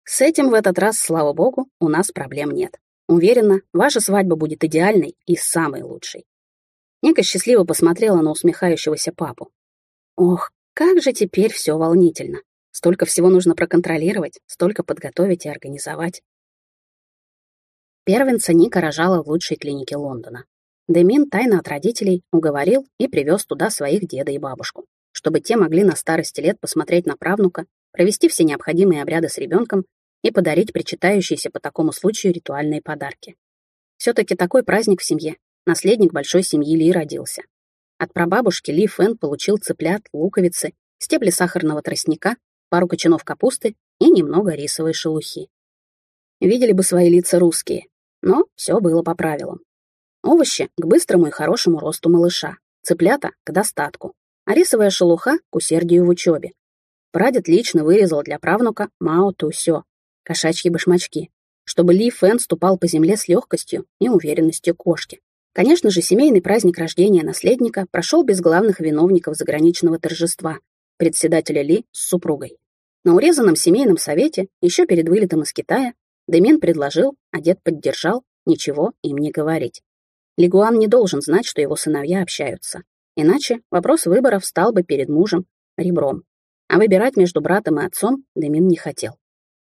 С этим в этот раз, слава богу, у нас проблем нет. Уверена, ваша свадьба будет идеальной и самой лучшей. Ника счастливо посмотрела на усмехающегося папу. Ох, как же теперь все волнительно. Столько всего нужно проконтролировать, столько подготовить и организовать. Первенца Ника рожала в лучшей клинике Лондона. Демин тайно от родителей уговорил и привез туда своих деда и бабушку, чтобы те могли на старости лет посмотреть на правнука, провести все необходимые обряды с ребенком и подарить причитающиеся по такому случаю ритуальные подарки. Все-таки такой праздник в семье. Наследник большой семьи Ли родился. От прабабушки Ли Фэн получил цыплят, луковицы, стебли сахарного тростника, пару кочанов капусты и немного рисовой шелухи. Видели бы свои лица русские, но все было по правилам. Овощи — к быстрому и хорошему росту малыша, цыплята — к достатку, а рисовая шелуха — к усердию в учебе. Прадед лично вырезал для правнука Мао Тусё, кошачьи башмачки, чтобы Ли Фэн ступал по земле с легкостью и уверенностью кошки. Конечно же, семейный праздник рождения наследника прошел без главных виновников заграничного торжества, председателя Ли с супругой. На урезанном семейном совете, еще перед вылетом из Китая, Демин предложил, а дед поддержал, ничего им не говорить. Лигуан не должен знать, что его сыновья общаются. Иначе вопрос выборов стал бы перед мужем ребром. А выбирать между братом и отцом Демин не хотел.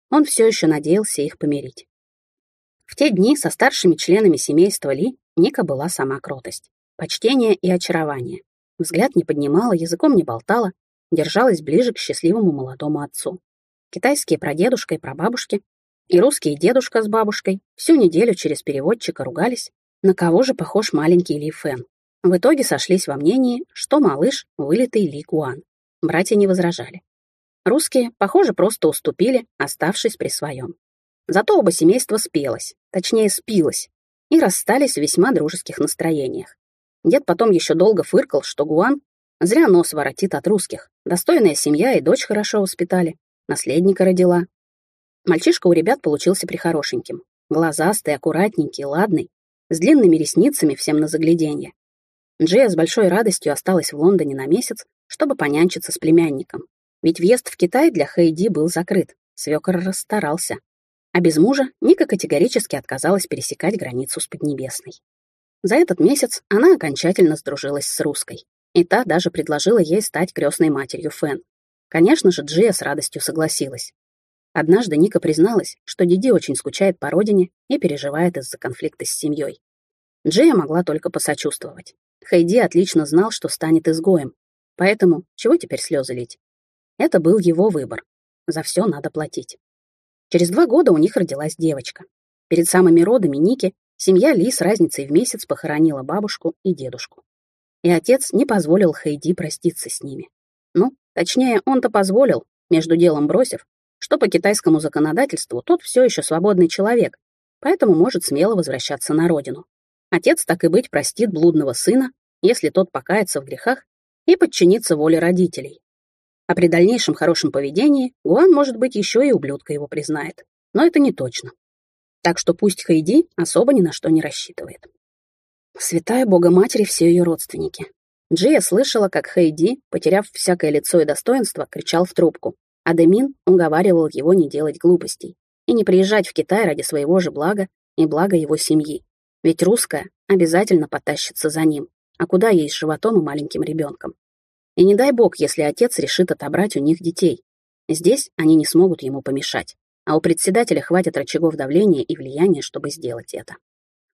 Он все еще надеялся их помирить. В те дни со старшими членами семейства Ли Ника была сама кротость, почтение и очарование. Взгляд не поднимала, языком не болтала, держалась ближе к счастливому молодому отцу. Китайские прадедушка и прабабушки и русские дедушка с бабушкой всю неделю через переводчика ругались, на кого же похож маленький Ли Фэн. В итоге сошлись во мнении, что малыш — вылитый Ли Гуан. Братья не возражали. Русские, похоже, просто уступили, оставшись при своем. Зато оба семейства спелось, точнее спилось, и расстались в весьма дружеских настроениях. Дед потом еще долго фыркал, что Гуан зря нос воротит от русских. Достойная семья и дочь хорошо воспитали, наследника родила. Мальчишка у ребят получился прихорошеньким. Глазастый, аккуратненький, ладный, с длинными ресницами всем на загляденье. Джея с большой радостью осталась в Лондоне на месяц, чтобы понянчиться с племянником. Ведь въезд в Китай для Хэйди был закрыт, свекор расстарался. А без мужа Ника категорически отказалась пересекать границу с Поднебесной. За этот месяц она окончательно сдружилась с русской, и та даже предложила ей стать крестной матерью Фэн. Конечно же, Джия с радостью согласилась. Однажды Ника призналась, что Диди очень скучает по родине и переживает из-за конфликта с семьей. Джия могла только посочувствовать. Хайди отлично знал, что станет изгоем, поэтому чего теперь слезы лить? Это был его выбор. За все надо платить. Через два года у них родилась девочка. Перед самыми родами Ники семья Ли с разницей в месяц похоронила бабушку и дедушку. И отец не позволил Хайди проститься с ними. Ну, точнее, он-то позволил, между делом бросив, что по китайскому законодательству тот все еще свободный человек, поэтому может смело возвращаться на родину. Отец, так и быть, простит блудного сына, если тот покается в грехах и подчинится воле родителей. А при дальнейшем хорошем поведении Гуан, может быть, еще и ублюдка его признает. Но это не точно. Так что пусть Хайди особо ни на что не рассчитывает. Святая Бога Матери все ее родственники. Джия слышала, как Хайди, потеряв всякое лицо и достоинство, кричал в трубку, а Демин уговаривал его не делать глупостей и не приезжать в Китай ради своего же блага и блага его семьи. Ведь русская обязательно потащится за ним, а куда ей с животом и маленьким ребенком? И не дай бог, если отец решит отобрать у них детей. Здесь они не смогут ему помешать, а у председателя хватит рычагов давления и влияния, чтобы сделать это.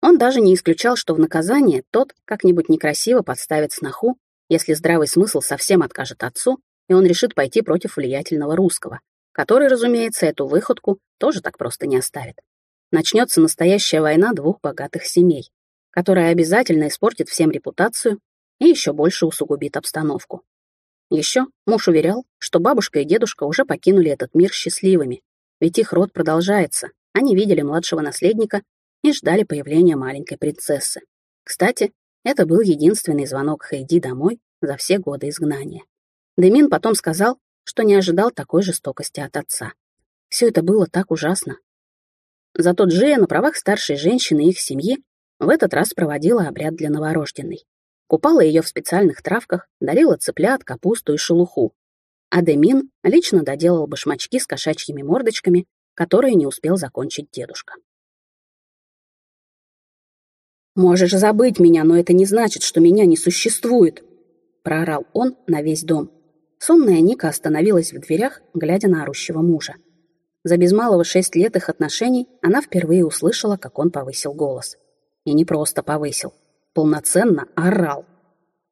Он даже не исключал, что в наказание тот как-нибудь некрасиво подставит сноху, если здравый смысл совсем откажет отцу, и он решит пойти против влиятельного русского, который, разумеется, эту выходку тоже так просто не оставит. Начнется настоящая война двух богатых семей, которая обязательно испортит всем репутацию и еще больше усугубит обстановку. Еще муж уверял, что бабушка и дедушка уже покинули этот мир счастливыми, ведь их род продолжается. Они видели младшего наследника и ждали появления маленькой принцессы. Кстати, это был единственный звонок Хейди домой за все годы изгнания. Демин потом сказал, что не ожидал такой жестокости от отца. Все это было так ужасно. Зато Джея на правах старшей женщины их семьи в этот раз проводила обряд для новорожденной. Купала ее в специальных травках, дарила цыплят, капусту и шелуху. А Демин лично доделал башмачки с кошачьими мордочками, которые не успел закончить дедушка. «Можешь забыть меня, но это не значит, что меня не существует!» — проорал он на весь дом. Сонная Ника остановилась в дверях, глядя на орущего мужа. За без малого шесть лет их отношений она впервые услышала, как он повысил голос. И не просто повысил полноценно орал.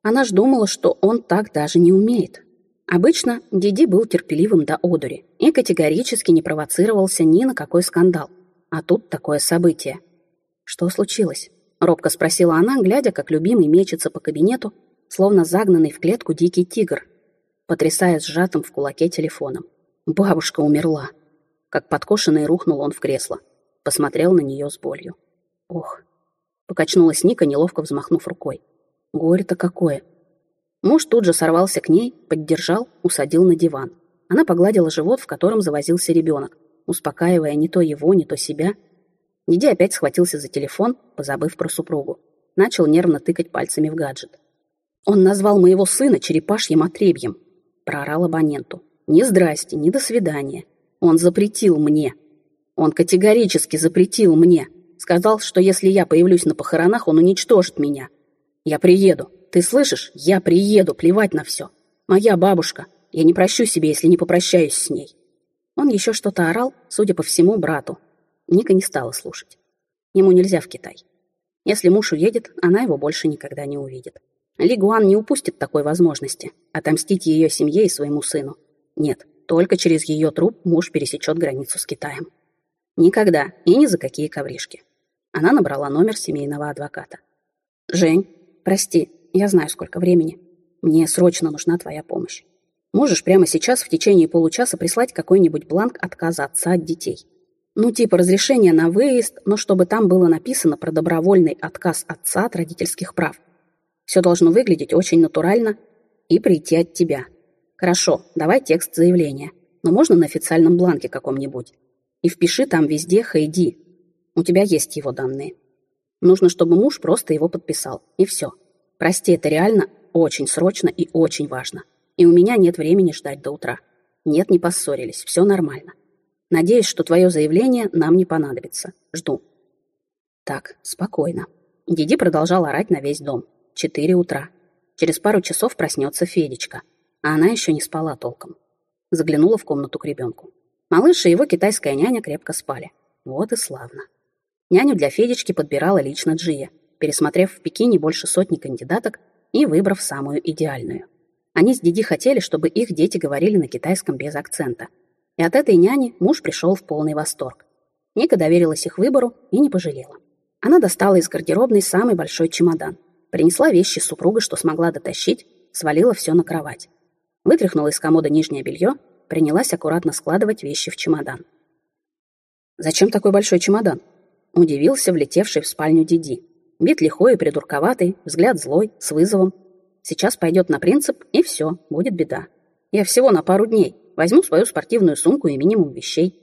Она ж думала, что он так даже не умеет. Обычно Диди был терпеливым до одури и категорически не провоцировался ни на какой скандал. А тут такое событие. «Что случилось?» — робко спросила она, глядя, как любимый мечется по кабинету, словно загнанный в клетку дикий тигр, потрясая сжатым в кулаке телефоном. Бабушка умерла. Как подкошенный рухнул он в кресло. Посмотрел на нее с болью. Ох, Покачнулась Ника, неловко взмахнув рукой. Горе-то какое. Муж тут же сорвался к ней, поддержал, усадил на диван. Она погладила живот, в котором завозился ребенок, успокаивая не то его, не то себя. Диди опять схватился за телефон, позабыв про супругу. Начал нервно тыкать пальцами в гаджет. «Он назвал моего сына черепашьим отребьем», — проорал абоненту. «Ни здрасте, ни до свидания. Он запретил мне. Он категорически запретил мне. Сказал, что если я появлюсь на похоронах, он уничтожит меня. Я приеду. Ты слышишь? Я приеду, плевать на все. Моя бабушка. Я не прощу себе, если не попрощаюсь с ней. Он еще что-то орал, судя по всему, брату. Ника не стала слушать. Ему нельзя в Китай. Если муж уедет, она его больше никогда не увидит. Ли Гуан не упустит такой возможности отомстить ее семье и своему сыну. Нет, только через ее труп муж пересечет границу с Китаем. Никогда и ни за какие ковришки. Она набрала номер семейного адвоката. «Жень, прости, я знаю, сколько времени. Мне срочно нужна твоя помощь. Можешь прямо сейчас в течение получаса прислать какой-нибудь бланк отказа отца от детей. Ну, типа разрешение на выезд, но чтобы там было написано про добровольный отказ отца от родительских прав. Все должно выглядеть очень натурально и прийти от тебя. Хорошо, давай текст заявления, но можно на официальном бланке каком-нибудь. И впиши там везде Хэйди. У тебя есть его данные. Нужно, чтобы муж просто его подписал. И все. Прости, это реально очень срочно и очень важно. И у меня нет времени ждать до утра. Нет, не поссорились, все нормально. Надеюсь, что твое заявление нам не понадобится. Жду. Так, спокойно. Диди продолжал орать на весь дом. Четыре утра. Через пару часов проснется Федечка. А она еще не спала толком. Заглянула в комнату к ребенку. Малыш и его китайская няня крепко спали. Вот и славно. Няню для Федечки подбирала лично Джия, пересмотрев в Пекине больше сотни кандидаток и выбрав самую идеальную. Они с Диди хотели, чтобы их дети говорили на китайском без акцента, и от этой няни муж пришел в полный восторг. Ника доверилась их выбору и не пожалела. Она достала из гардеробной самый большой чемодан, принесла вещи супруга, что смогла дотащить, свалила все на кровать. Вытряхнула из комода нижнее белье, принялась аккуратно складывать вещи в чемодан. «Зачем такой большой чемодан?» Удивился влетевший в спальню Диди. Вид лихой и придурковатый, взгляд злой, с вызовом. Сейчас пойдет на принцип, и все, будет беда. Я всего на пару дней, Возьму свою спортивную сумку и минимум вещей.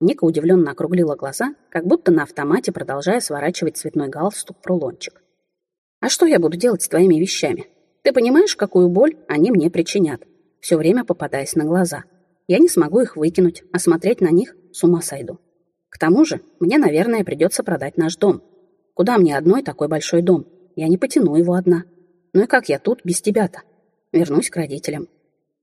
Ника удивленно округлила глаза, как будто на автомате продолжая сворачивать цветной галстук в рулончик. «А что я буду делать с твоими вещами? Ты понимаешь, какую боль они мне причинят, все время попадаясь на глаза? Я не смогу их выкинуть, а смотреть на них с ума сойду. К тому же мне, наверное, придется продать наш дом. Куда мне одной такой большой дом? Я не потяну его одна. Ну и как я тут без тебя-то? Вернусь к родителям.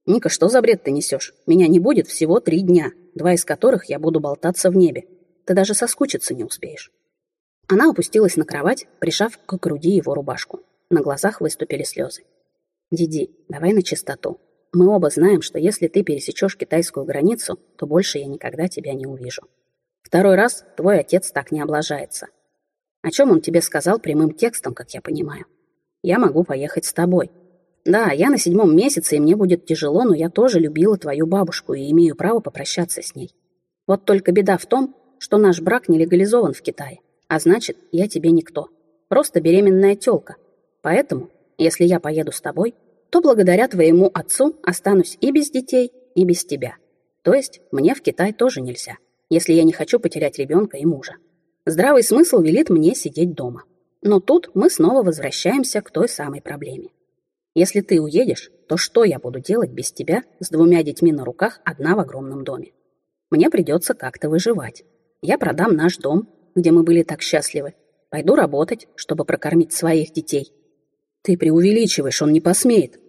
«Ника, что за бред ты несешь? Меня не будет всего три дня, два из которых я буду болтаться в небе. Ты даже соскучиться не успеешь». Она опустилась на кровать, прижав к груди его рубашку. На глазах выступили слезы. «Диди, давай на чистоту. Мы оба знаем, что если ты пересечешь китайскую границу, то больше я никогда тебя не увижу. Второй раз твой отец так не облажается. О чем он тебе сказал прямым текстом, как я понимаю? Я могу поехать с тобой, да, я на седьмом месяце, и мне будет тяжело, но я тоже любила твою бабушку и имею право попрощаться с ней. Вот только беда в том, что наш брак не легализован в Китае, а значит, я тебе никто. Просто беременная тёлка. Поэтому, если я поеду с тобой, то благодаря твоему отцу останусь и без детей, и без тебя. То есть мне в Китай тоже нельзя, если я не хочу потерять ребенка и мужа. Здравый смысл велит мне сидеть дома. Но тут мы снова возвращаемся к той самой проблеме. Если ты уедешь, то что я буду делать без тебя с двумя детьми на руках одна в огромном доме? Мне придется как-то выживать. Я продам наш дом, где мы были так счастливы. Пойду работать, чтобы прокормить своих детей. Ты преувеличиваешь, он не посмеет.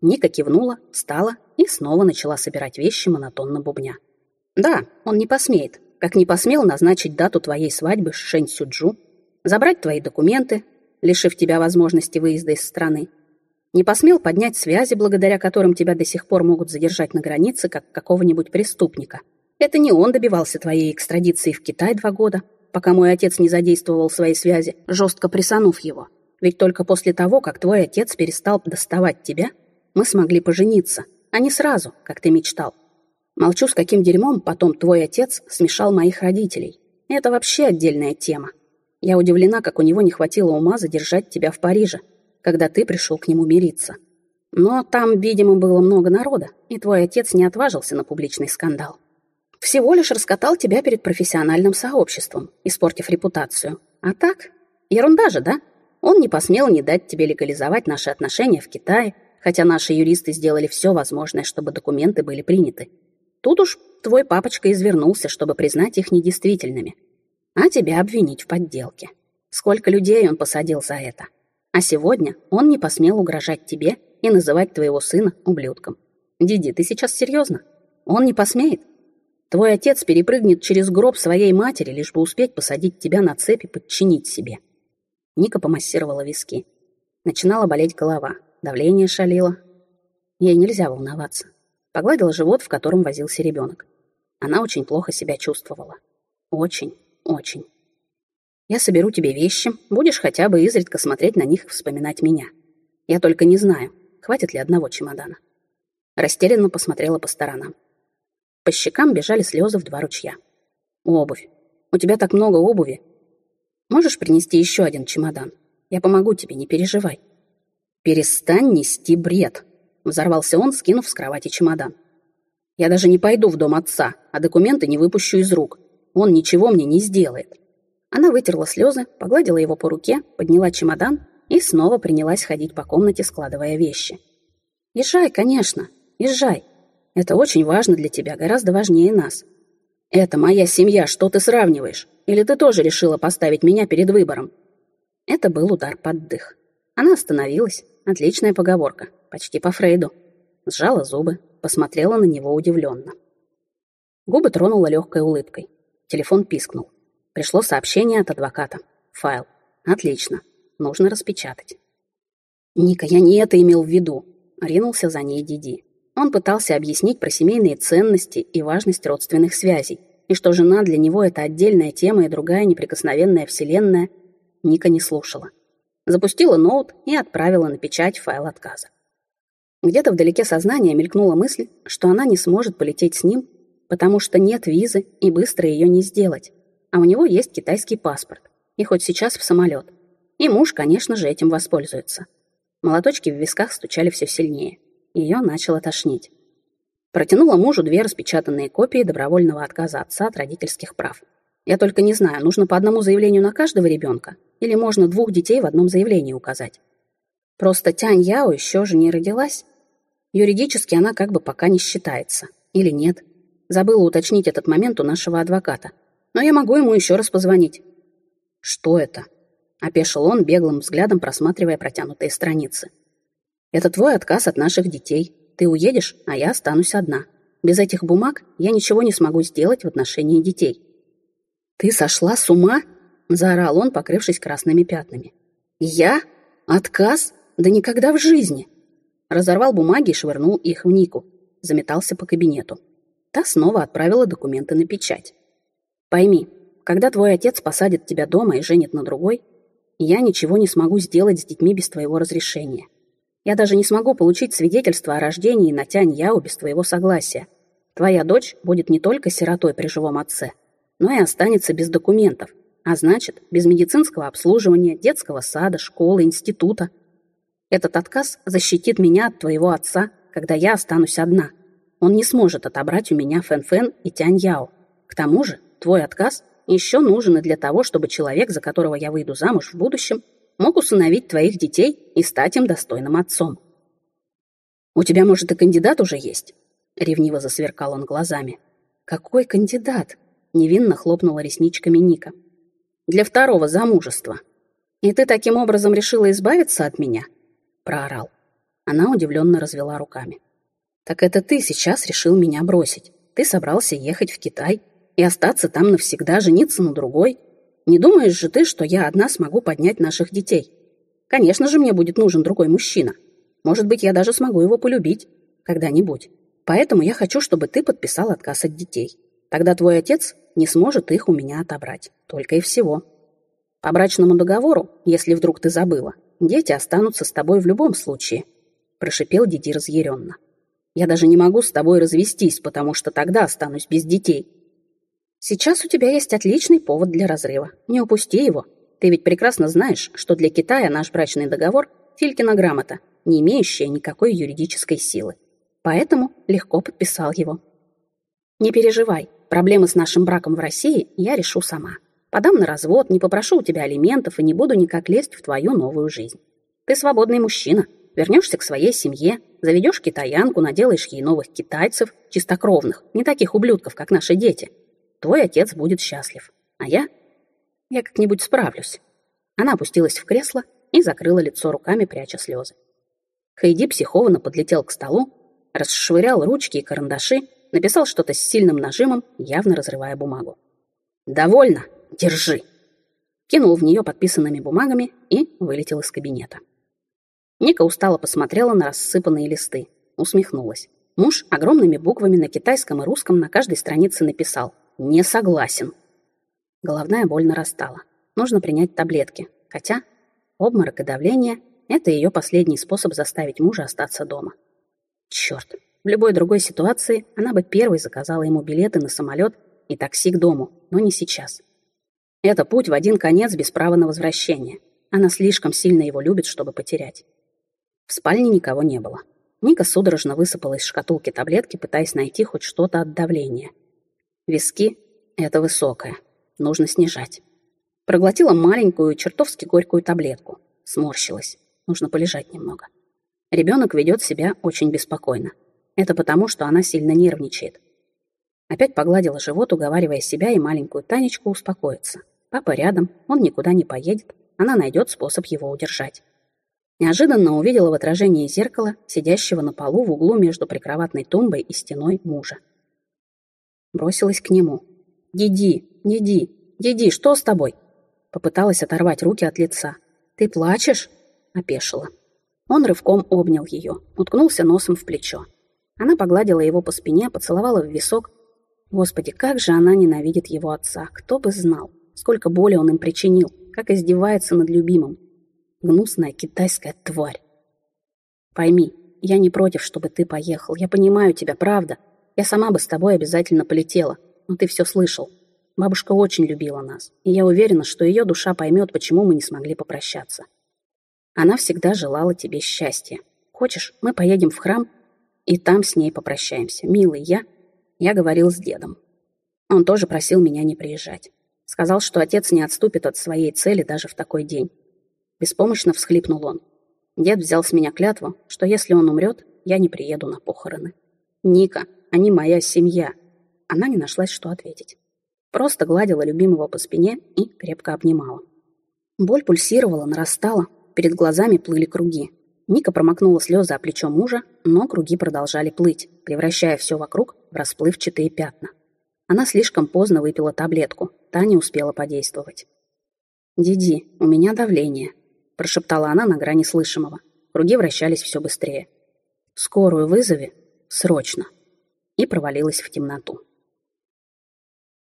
Ника кивнула, встала и снова начала собирать вещи монотонно бубня. Да, он не посмеет, как не посмел назначить дату твоей свадьбы с Шэнь Сюджу, забрать твои документы, лишив тебя возможности выезда из страны, не посмел поднять связи, благодаря которым тебя до сих пор могут задержать на границе, как какого-нибудь преступника. Это не он добивался твоей экстрадиции в Китай два года, пока мой отец не задействовал свои связи, жестко присанув его. Ведь только после того, как твой отец перестал доставать тебя, мы смогли пожениться, а не сразу, как ты мечтал. Молчу, с каким дерьмом потом твой отец смешал моих родителей. Это вообще отдельная тема. Я удивлена, как у него не хватило ума задержать тебя в Париже, когда ты пришел к нему мириться. Но там, видимо, было много народа, и твой отец не отважился на публичный скандал. Всего лишь раскатал тебя перед профессиональным сообществом, испортив репутацию. А так, ерунда же, да? Он не посмел не дать тебе легализовать наши отношения в Китае, хотя наши юристы сделали все возможное, чтобы документы были приняты. Тут уж твой папочка извернулся, чтобы признать их недействительными, а тебя обвинить в подделке. Сколько людей он посадил за это? А сегодня он не посмел угрожать тебе и называть твоего сына ублюдком. Диди, ты сейчас серьезно? Он не посмеет? Твой отец перепрыгнет через гроб своей матери, лишь бы успеть посадить тебя на цепи и подчинить себе. Ника помассировала виски. Начинала болеть голова, давление шалило. Ей нельзя волноваться. Погладила живот, в котором возился ребенок. Она очень плохо себя чувствовала. Очень, очень. Я соберу тебе вещи, будешь хотя бы изредка смотреть на них и вспоминать меня. Я только не знаю, хватит ли одного чемодана. Растерянно посмотрела по сторонам. По щекам бежали слезы в два ручья. Обувь. У тебя так много обуви. Можешь принести еще один чемодан? Я помогу тебе, не переживай. Перестань нести бред. Взорвался он, скинув с кровати чемодан. Я даже не пойду в дом отца, а документы не выпущу из рук. Он ничего мне не сделает. Она вытерла слезы, погладила его по руке, подняла чемодан и снова принялась ходить по комнате, складывая вещи. «Езжай, конечно, езжай. Это очень важно для тебя, гораздо важнее нас. Это моя семья, что ты сравниваешь? Или ты тоже решила поставить меня перед выбором? Это был удар под дых. Она остановилась. Отличная поговорка. Почти по Фрейду. Сжала зубы, посмотрела на него удивленно. Губы тронула легкой улыбкой. Телефон пискнул. Пришло сообщение от адвоката. Файл. Отлично. Нужно распечатать. «Ника, я не это имел в виду», — ринулся за ней Диди. Он пытался объяснить про семейные ценности и важность родственных связей, и что жена для него — это отдельная тема и другая неприкосновенная вселенная. Ника не слушала. Запустила ноут и отправила на печать файл отказа. Где-то вдалеке сознания мелькнула мысль, что она не сможет полететь с ним, потому что нет визы и быстро ее не сделать. А у него есть китайский паспорт, и хоть сейчас в самолет. И муж, конечно же, этим воспользуется. Молоточки в висках стучали все сильнее. Ее начало тошнить. Протянула мужу две распечатанные копии добровольного отказа отца от родительских прав. Я только не знаю, нужно по одному заявлению на каждого ребенка или можно двух детей в одном заявлении указать. Просто Тянь Яо еще же не родилась. Юридически она как бы пока не считается. Или нет. Забыла уточнить этот момент у нашего адвоката. Но я могу ему еще раз позвонить. Что это? Опешил он, беглым взглядом просматривая протянутые страницы. Это твой отказ от наших детей. Ты уедешь, а я останусь одна. Без этих бумаг я ничего не смогу сделать в отношении детей». «Ты сошла с ума?» — заорал он, покрывшись красными пятнами. «Я? Отказ? Да никогда в жизни!» Разорвал бумаги и швырнул их в Нику. Заметался по кабинету. Та снова отправила документы на печать. «Пойми, когда твой отец посадит тебя дома и женит на другой, я ничего не смогу сделать с детьми без твоего разрешения. Я даже не смогу получить свидетельство о рождении на Тянь Яо без твоего согласия. Твоя дочь будет не только сиротой при живом отце, но и останется без документов, а значит, без медицинского обслуживания, детского сада, школы, института. Этот отказ защитит меня от твоего отца, когда я останусь одна. Он не сможет отобрать у меня Фэн-Фэн и Тянь Яо. К тому же, твой отказ еще нужен и для того, чтобы человек, за которого я выйду замуж в будущем, мог усыновить твоих детей и стать им достойным отцом. «У тебя, может, и кандидат уже есть?» — ревниво засверкал он глазами. «Какой кандидат?» — невинно хлопнула ресничками Ника. «Для второго замужества. И ты таким образом решила избавиться от меня?» — проорал. Она удивленно развела руками. «Так это ты сейчас решил меня бросить. Ты собрался ехать в Китай и остаться там навсегда, жениться на другой, не думаешь же ты, что я одна смогу поднять наших детей? Конечно же, мне будет нужен другой мужчина. Может быть, я даже смогу его полюбить. Когда-нибудь. Поэтому я хочу, чтобы ты подписал отказ от детей. Тогда твой отец не сможет их у меня отобрать. Только и всего. По брачному договору, если вдруг ты забыла, дети останутся с тобой в любом случае. Прошипел Диди разъяренно. Я даже не могу с тобой развестись, потому что тогда останусь без детей. Сейчас у тебя есть отличный повод для разрыва. Не упусти его. Ты ведь прекрасно знаешь, что для Китая наш брачный договор — Филькина грамота, не имеющая никакой юридической силы. Поэтому легко подписал его. Не переживай, проблемы с нашим браком в России я решу сама. Подам на развод, не попрошу у тебя алиментов и не буду никак лезть в твою новую жизнь. Ты свободный мужчина, вернешься к своей семье, заведешь китаянку, наделаешь ей новых китайцев, чистокровных, не таких ублюдков, как наши дети — Твой отец будет счастлив. А я? Я как-нибудь справлюсь. Она опустилась в кресло и закрыла лицо руками, пряча слезы. Хайди психованно подлетел к столу, расшвырял ручки и карандаши написал что-то с сильным нажимом, явно разрывая бумагу. «Довольно! Держи!» Кинул в нее подписанными бумагами и вылетел из кабинета. Ника устало посмотрела на рассыпанные листы, усмехнулась. Муж огромными буквами на китайском и русском на каждой странице написал «Не согласен». Головная боль нарастала. Нужно принять таблетки. Хотя обморок и давление — это ее последний способ заставить мужа остаться дома. Черт, в любой другой ситуации она бы первой заказала ему билеты на самолет и такси к дому, но не сейчас. Это путь в один конец без права на возвращение. Она слишком сильно его любит, чтобы потерять. В спальне никого не было. Ника судорожно высыпала из шкатулки таблетки, пытаясь найти хоть что-то от давления. Виски — это высокое. Нужно снижать. Проглотила маленькую, чертовски горькую таблетку. Сморщилась. Нужно полежать немного. Ребенок ведет себя очень беспокойно. Это потому, что она сильно нервничает. Опять погладила живот, уговаривая себя и маленькую Танечку успокоиться. Папа рядом, он никуда не поедет, она найдет способ его удержать. Неожиданно увидела в отражении зеркала, сидящего на полу в углу между прикроватной тумбой и стеной мужа. Бросилась к нему. «Диди, Диди, Диди, что с тобой?» Попыталась оторвать руки от лица. «Ты плачешь?» — опешила. Он рывком обнял ее, уткнулся носом в плечо. Она погладила его по спине, поцеловала в висок. Господи, как же она ненавидит его отца, кто бы знал, сколько боли он им причинил, как издевается над любимым. Гнусная китайская тварь. Пойми, я не против, чтобы ты поехал. Я понимаю тебя, правда. Я сама бы с тобой обязательно полетела, но ты все слышал. Бабушка очень любила нас, и я уверена, что ее душа поймет, почему мы не смогли попрощаться. Она всегда желала тебе счастья. Хочешь, мы поедем в храм, и там с ней попрощаемся. Милый, я... Я говорил с дедом. Он тоже просил меня не приезжать. Сказал, что отец не отступит от своей цели даже в такой день. Беспомощно всхлипнул он. Дед взял с меня клятву, что если он умрет, я не приеду на похороны. Ника, они моя семья. Она не нашлась, что ответить. Просто гладила любимого по спине и крепко обнимала. Боль пульсировала, нарастала, перед глазами плыли круги. Ника промокнула слезы о плечо мужа, но круги продолжали плыть, превращая все вокруг в расплывчатые пятна. Она слишком поздно выпила таблетку, та не успела подействовать. «Диди, у меня давление», прошептала она на грани слышимого. Круги вращались все быстрее. «Скорую вызови. Срочно!» И провалилась в темноту.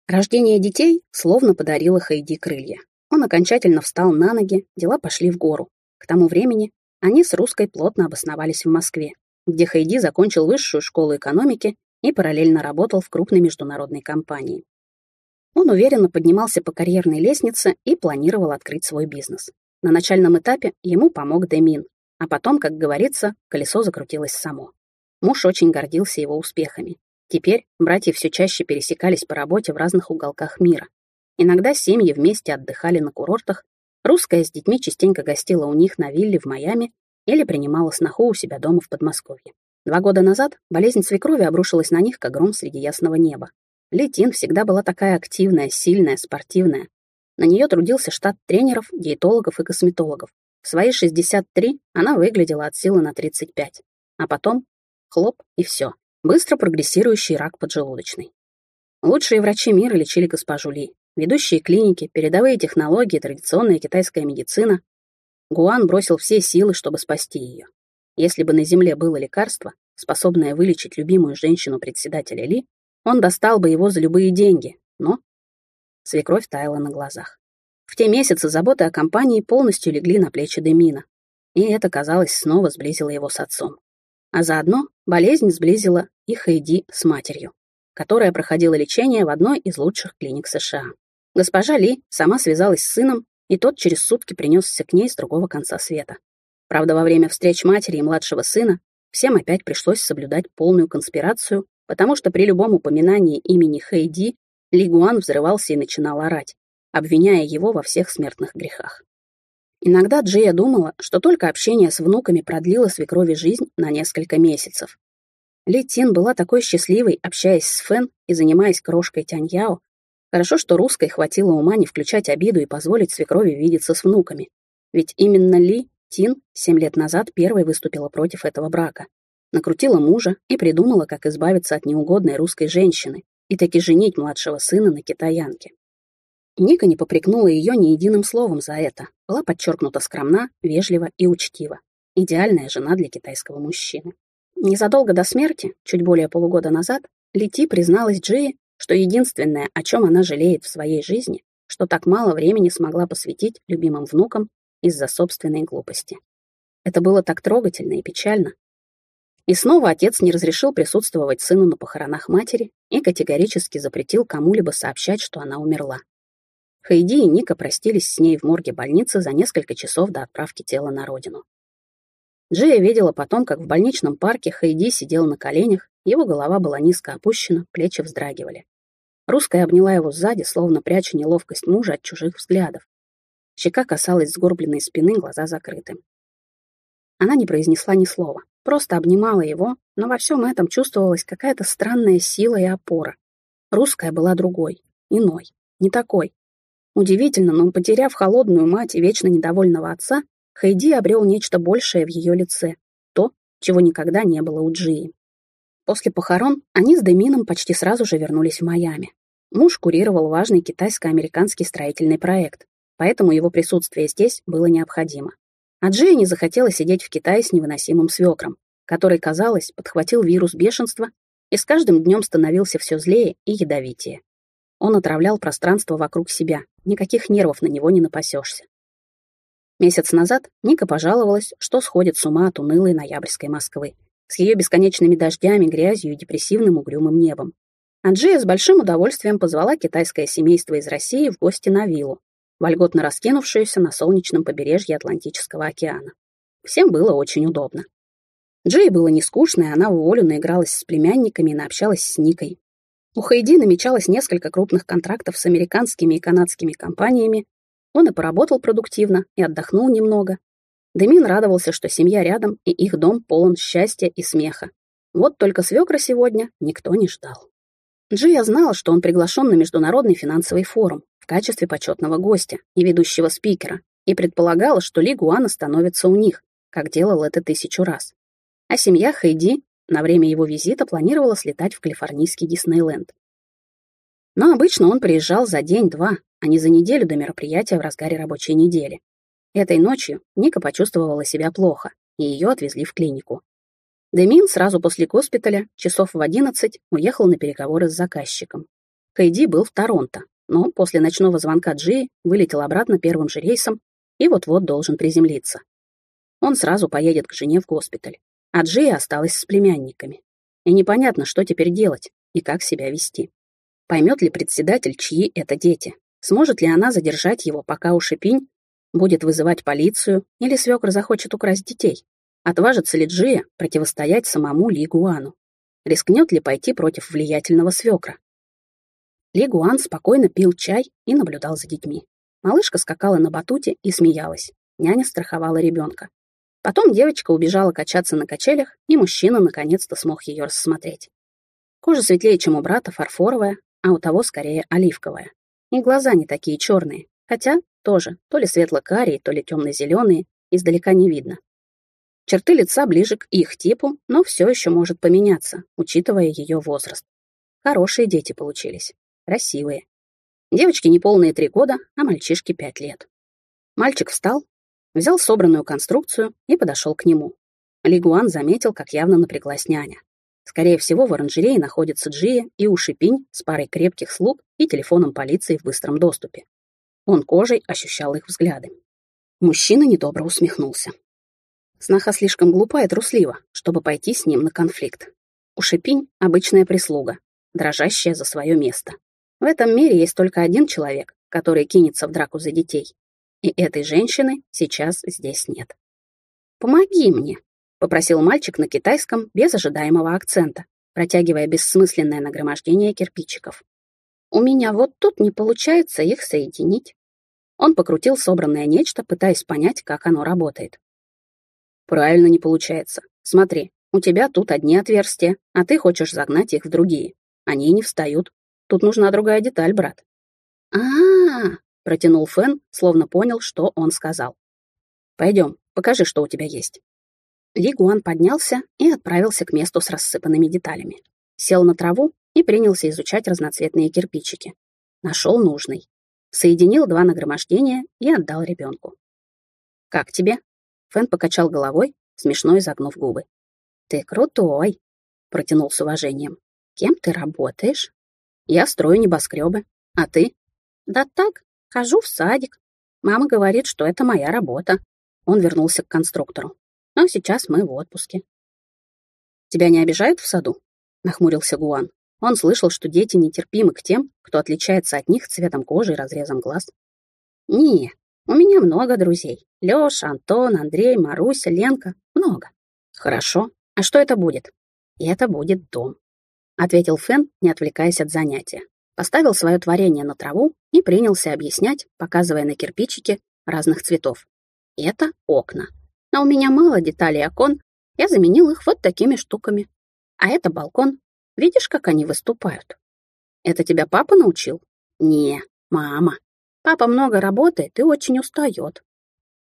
Рождение детей словно подарило Хайди крылья. Он окончательно встал на ноги, дела пошли в гору. К тому времени они с Русской плотно обосновались в Москве, где Хайди закончил высшую школу экономики и параллельно работал в крупной международной компании. Он уверенно поднимался по карьерной лестнице и планировал открыть свой бизнес. На начальном этапе ему помог Демин, а потом, как говорится, колесо закрутилось само. Муж очень гордился его успехами. Теперь братья все чаще пересекались по работе в разных уголках мира. Иногда семьи вместе отдыхали на курортах, русская с детьми частенько гостила у них на вилле в Майами или принимала сноху у себя дома в Подмосковье. Два года назад болезнь свекрови обрушилась на них, как гром среди ясного неба. Летин всегда была такая активная, сильная, спортивная, на нее трудился штат тренеров, диетологов и косметологов. В свои 63 она выглядела от силы на 35. А потом хлоп и все. Быстро прогрессирующий рак поджелудочный. Лучшие врачи мира лечили госпожу Ли. Ведущие клиники, передовые технологии, традиционная китайская медицина. Гуан бросил все силы, чтобы спасти ее. Если бы на Земле было лекарство, способное вылечить любимую женщину председателя Ли, он достал бы его за любые деньги, но Свекровь таяла на глазах. В те месяцы заботы о компании полностью легли на плечи Демина, и это, казалось, снова сблизило его с отцом. А заодно болезнь сблизила и Хэйди с матерью, которая проходила лечение в одной из лучших клиник США. Госпожа Ли сама связалась с сыном, и тот через сутки принесся к ней с другого конца света. Правда, во время встреч матери и младшего сына всем опять пришлось соблюдать полную конспирацию, потому что при любом упоминании имени Хэйди Лигуан взрывался и начинал орать, обвиняя его во всех смертных грехах. Иногда Джия думала, что только общение с внуками продлило свекрови жизнь на несколько месяцев. Ли Тин была такой счастливой, общаясь с Фэн и занимаясь крошкой Тяньяо. Хорошо, что русской хватило ума не включать обиду и позволить свекрови видеться с внуками. Ведь именно Ли Тин семь лет назад первой выступила против этого брака. накрутила мужа и придумала, как избавиться от неугодной русской женщины и таки женить младшего сына на китаянке. Ника не попрекнула ее ни единым словом за это, была подчеркнута скромна, вежлива и учтива. Идеальная жена для китайского мужчины. Незадолго до смерти, чуть более полугода назад, Лети призналась Джии, что единственное, о чем она жалеет в своей жизни, что так мало времени смогла посвятить любимым внукам из-за собственной глупости. Это было так трогательно и печально. И снова отец не разрешил присутствовать сыну на похоронах матери и категорически запретил кому-либо сообщать, что она умерла. Хайди и Ника простились с ней в морге больницы за несколько часов до отправки тела на родину. Джия видела потом, как в больничном парке Хайди сидел на коленях, его голова была низко опущена, плечи вздрагивали. Русская обняла его сзади, словно пряча неловкость мужа от чужих взглядов. Щека касалась сгорбленной спины, глаза закрыты. Она не произнесла ни слова, просто обнимала его, но во всем этом чувствовалась какая-то странная сила и опора. Русская была другой, иной, не такой. Удивительно, но потеряв холодную мать и вечно недовольного отца, Хайди обрел нечто большее в ее лице, то, чего никогда не было у Джии. После похорон они с Демином почти сразу же вернулись в Майами. Муж курировал важный китайско-американский строительный проект, поэтому его присутствие здесь было необходимо. А Джия не захотела сидеть в Китае с невыносимым свекром, который, казалось, подхватил вирус бешенства и с каждым днем становился все злее и ядовитее. Он отравлял пространство вокруг себя, никаких нервов на него не напасешься. Месяц назад Ника пожаловалась, что сходит с ума от унылой ноябрьской Москвы, с ее бесконечными дождями, грязью и депрессивным угрюмым небом. Анджея с большим удовольствием позвала китайское семейство из России в гости на виллу, вольготно раскинувшуюся на солнечном побережье Атлантического океана. Всем было очень удобно. Джей было не скучно, и она в волю наигралась с племянниками и наобщалась с Никой. У Хайди намечалось несколько крупных контрактов с американскими и канадскими компаниями, он и поработал продуктивно, и отдохнул немного. Демин радовался, что семья рядом, и их дом полон счастья и смеха. Вот только свекра сегодня никто не ждал. Джия знала, что он приглашен на Международный финансовый форум в качестве почетного гостя и ведущего спикера, и предполагала, что Ли Гуана становится у них, как делал это тысячу раз. А семья Хэйди на время его визита планировала слетать в калифорнийский Диснейленд. Но обычно он приезжал за день-два, а не за неделю до мероприятия в разгаре рабочей недели. Этой ночью Ника почувствовала себя плохо, и ее отвезли в клинику. Демин сразу после госпиталя, часов в одиннадцать, уехал на переговоры с заказчиком. Кейди был в Торонто, но после ночного звонка Джи вылетел обратно первым же рейсом и вот-вот должен приземлиться. Он сразу поедет к жене в госпиталь, а Джи осталась с племянниками. И непонятно, что теперь делать и как себя вести. Поймет ли председатель, чьи это дети? Сможет ли она задержать его, пока у Шипинь будет вызывать полицию или свекр захочет украсть детей? Отважится ли Джия противостоять самому Ли Гуану? Рискнет ли пойти против влиятельного свекра? Ли Гуан спокойно пил чай и наблюдал за детьми. Малышка скакала на батуте и смеялась. Няня страховала ребенка. Потом девочка убежала качаться на качелях, и мужчина наконец-то смог ее рассмотреть. Кожа светлее, чем у брата, фарфоровая, а у того скорее оливковая. И глаза не такие черные, хотя тоже то ли светло-карие, то ли темно-зеленые, издалека не видно. Черты лица ближе к их типу, но все еще может поменяться, учитывая ее возраст. Хорошие дети получились, красивые. Девочки неполные три года, а мальчишке пять лет. Мальчик встал, взял собранную конструкцию и подошел к нему. Лигуан заметил, как явно напряглась няня. Скорее всего, в оранжерее находятся Джия и Ушипинь с парой крепких слуг и телефоном полиции в быстром доступе. Он кожей ощущал их взгляды. Мужчина недобро усмехнулся. Сноха слишком глупа и труслива, чтобы пойти с ним на конфликт. Ушипинь — обычная прислуга, дрожащая за свое место. В этом мире есть только один человек, который кинется в драку за детей. И этой женщины сейчас здесь нет. «Помоги мне», попросил мальчик на китайском без ожидаемого акцента, протягивая бессмысленное нагромождение кирпичиков. «У меня вот тут не получается их соединить». Он покрутил собранное нечто, пытаясь понять, как оно работает. «Правильно не получается. Смотри, у тебя тут одни отверстия, а ты хочешь загнать их в другие. Они не встают. Тут нужна другая деталь, брат». «А-а-а!» — протянул Фэн, словно понял, что он сказал. «Пойдем, покажи, что у тебя есть». Ли Гуан поднялся и отправился к месту с рассыпанными деталями. Сел на траву и принялся изучать разноцветные кирпичики. Нашел нужный. Соединил два нагромождения и отдал ребенку. «Как тебе?» Фэн покачал головой, смешно изогнув губы. «Ты крутой!» — протянул с уважением. «Кем ты работаешь?» «Я строю небоскребы. А ты?» «Да так, хожу в садик. Мама говорит, что это моя работа». Он вернулся к конструктору. «Но сейчас мы в отпуске». «Тебя не обижают в саду?» — нахмурился Гуан. Он слышал, что дети нетерпимы к тем, кто отличается от них цветом кожи и разрезом глаз. «Не, у меня много друзей. Лёша, Антон, Андрей, Маруся, Ленка. Много». «Хорошо. А что это будет?» «Это будет дом», — ответил Фен, не отвлекаясь от занятия. Поставил свое творение на траву и принялся объяснять, показывая на кирпичики разных цветов. «Это окна. Но у меня мало деталей окон, я заменил их вот такими штуками. А это балкон. Видишь, как они выступают? Это тебя папа научил? Не, мама. Папа много работает и очень устает.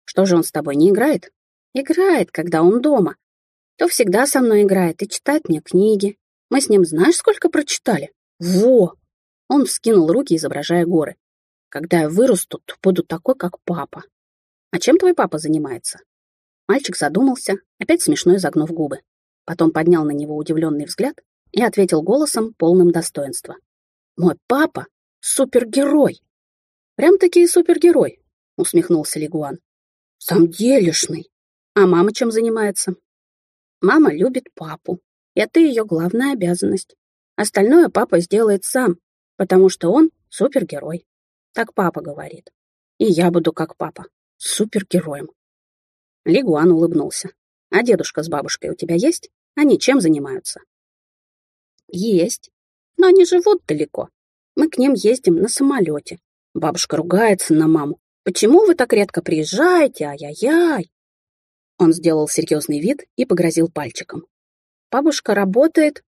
Что же он с тобой не играет? Играет, когда он дома. То всегда со мной играет и читает мне книги. Мы с ним знаешь, сколько прочитали? Во! Он вскинул руки, изображая горы. Когда я вырасту, то буду такой, как папа. А чем твой папа занимается? Мальчик задумался, опять смешно изогнув губы. Потом поднял на него удивленный взгляд и ответил голосом, полным достоинства. «Мой папа — супергерой!» «Прям-таки супергерой!» — усмехнулся Лигуан. «Сам делишный! А мама чем занимается?» «Мама любит папу. Это ее главная обязанность. Остальное папа сделает сам, потому что он супергерой. Так папа говорит. И я буду как папа, супергероем». Лигуан улыбнулся. «А дедушка с бабушкой у тебя есть? Они чем занимаются?» Есть. Но они живут далеко. Мы к ним ездим на самолете. Бабушка ругается на маму. Почему вы так редко приезжаете? Ай-яй-яй. Он сделал серьезный вид и погрозил пальчиком. Бабушка работает.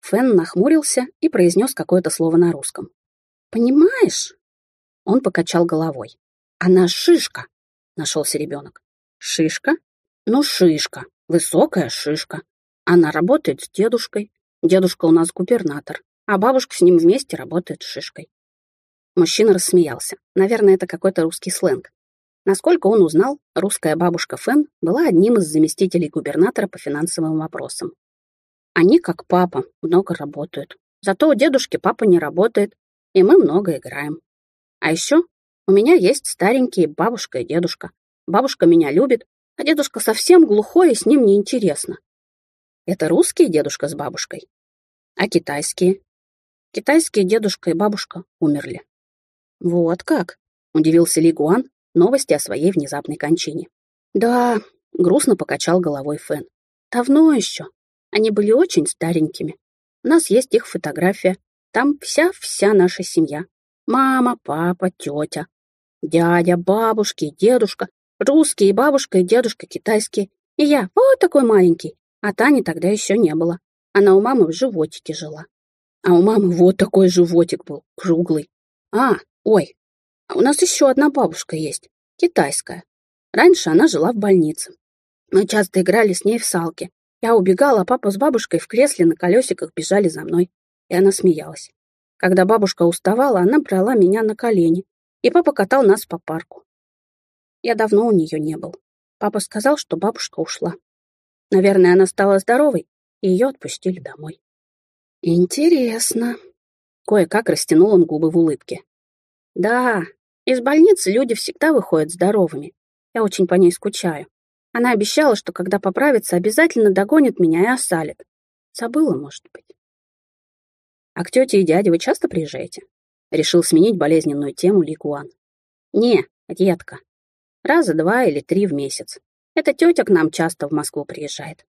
Фэн нахмурился и произнес какое-то слово на русском. Понимаешь? Он покачал головой. Она шишка, нашелся ребенок. Шишка? Ну, шишка. Высокая шишка. Она работает с дедушкой. Дедушка у нас губернатор, а бабушка с ним вместе работает шишкой. Мужчина рассмеялся. Наверное, это какой-то русский сленг. Насколько он узнал, русская бабушка Фен была одним из заместителей губернатора по финансовым вопросам. Они, как папа, много работают. Зато у дедушки папа не работает, и мы много играем. А еще у меня есть старенькие бабушка и дедушка. Бабушка меня любит, а дедушка совсем глухой, и с ним неинтересно. Это русские дедушка с бабушкой? А китайские? Китайские дедушка и бабушка умерли. Вот как? Удивился Ли Гуан новости о своей внезапной кончине. Да, грустно покачал головой Фэн. Давно еще. Они были очень старенькими. У нас есть их фотография. Там вся-вся наша семья. Мама, папа, тетя, дядя, бабушки, дедушка, русские, бабушка и дедушка китайские. И я вот такой маленький. А Тани тогда еще не было. Она у мамы в животике жила. А у мамы вот такой животик был, круглый. А, ой, а у нас еще одна бабушка есть, китайская. Раньше она жила в больнице. Мы часто играли с ней в салки. Я убегала, а папа с бабушкой в кресле на колесиках бежали за мной. И она смеялась. Когда бабушка уставала, она брала меня на колени, и папа катал нас по парку. Я давно у нее не был. Папа сказал, что бабушка ушла. Наверное, она стала здоровой, и ее отпустили домой. Интересно. Кое-как растянул он губы в улыбке. Да, из больницы люди всегда выходят здоровыми. Я очень по ней скучаю. Она обещала, что когда поправится, обязательно догонит меня и осалит. Забыла, может быть. А к тете и дяде вы часто приезжаете? Решил сменить болезненную тему Ли Куан. Не, редко. Раза два или три в месяц. Эта тетя к нам часто в Москву приезжает.